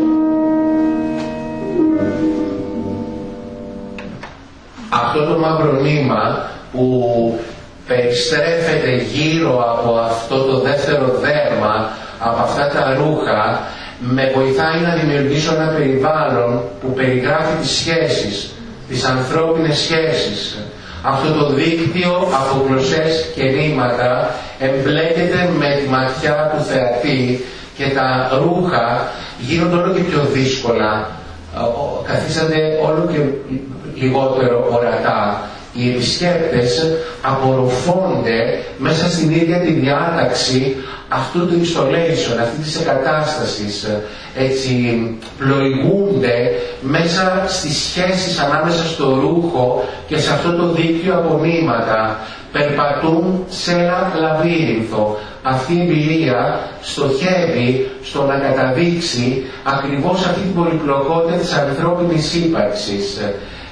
Αυτό το μαύρο νήμα που περιστρέφεται γύρω από αυτό το δεύτερο δέρμα, από αυτά τα ρούχα, με βοηθάει να δημιουργήσω ένα περιβάλλον που περιγράφει τις σχέσεις, τις ανθρώπινες σχέσεις. Αυτό το δίκτυο από γλωσσές και νήματα εμπλέκεται με τη ματιά του θεατή και τα ρούχα γίνονται όλο και πιο δύσκολα, καθίσατε όλο και λιγότερο ορατά οι επισκέπτες απορροφώνται μέσα στην ίδια τη διάταξη αυτού του installation, αυτή της εγκατάστασης, έτσι πλοηγούνται μέσα στις σχέσεις ανάμεσα στο ρούχο και σε αυτό το δίκτυο απομήματα, περπατούν σε ένα λαβύρινθο. Αυτή η εμπειρία στοχεύει στο να καταδείξει ακριβώς αυτή την πολυπλοκότητα της ανθρώπινης ύπαρξης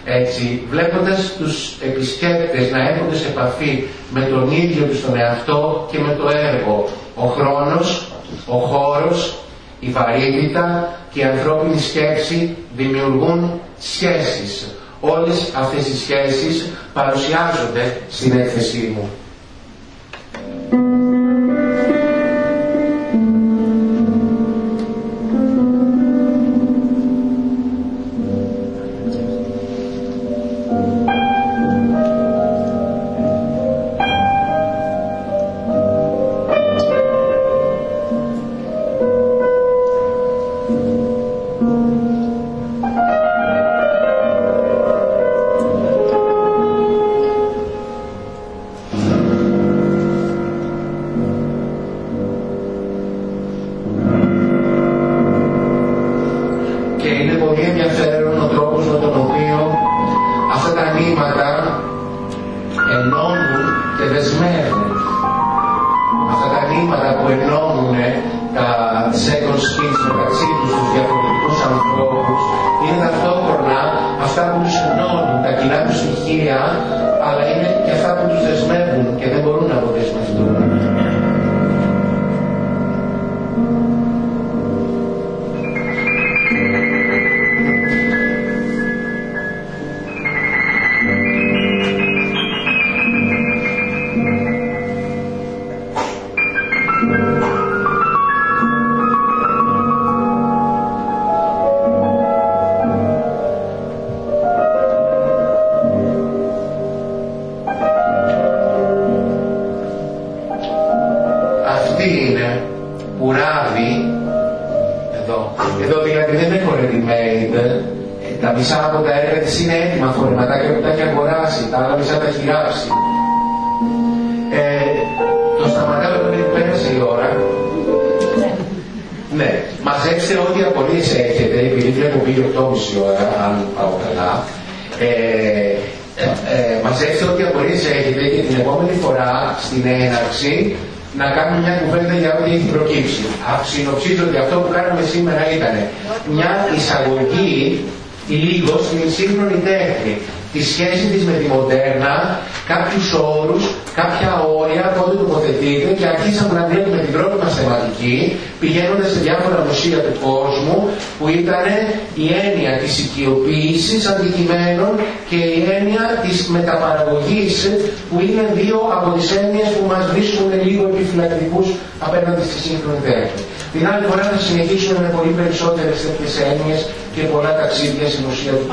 έτσι, βλέποντας τους επισκέπτες να έρχονται σε επαφή με τον ίδιο τους τον εαυτό και με το έργο, ο χρόνος, ο χώρος, η βαρύτητα και η ανθρώπινη σκέψη δημιουργούν σχέσεις. Όλες αυτές οι σχέσεις παρουσιάζονται στην έκθεσή μου. Της μεταπαραγωγής, που είναι δύο από τις έννοιες που μας βρίσκουν λίγο επιφυλακτικούς απέναντι στη σύγχρονη τέχνη. Την άλλη φορά θα συνεχίσουμε με πολύ περισσότερες τέτοιες έννοιες και πολλά ταξίδια στην ουσία του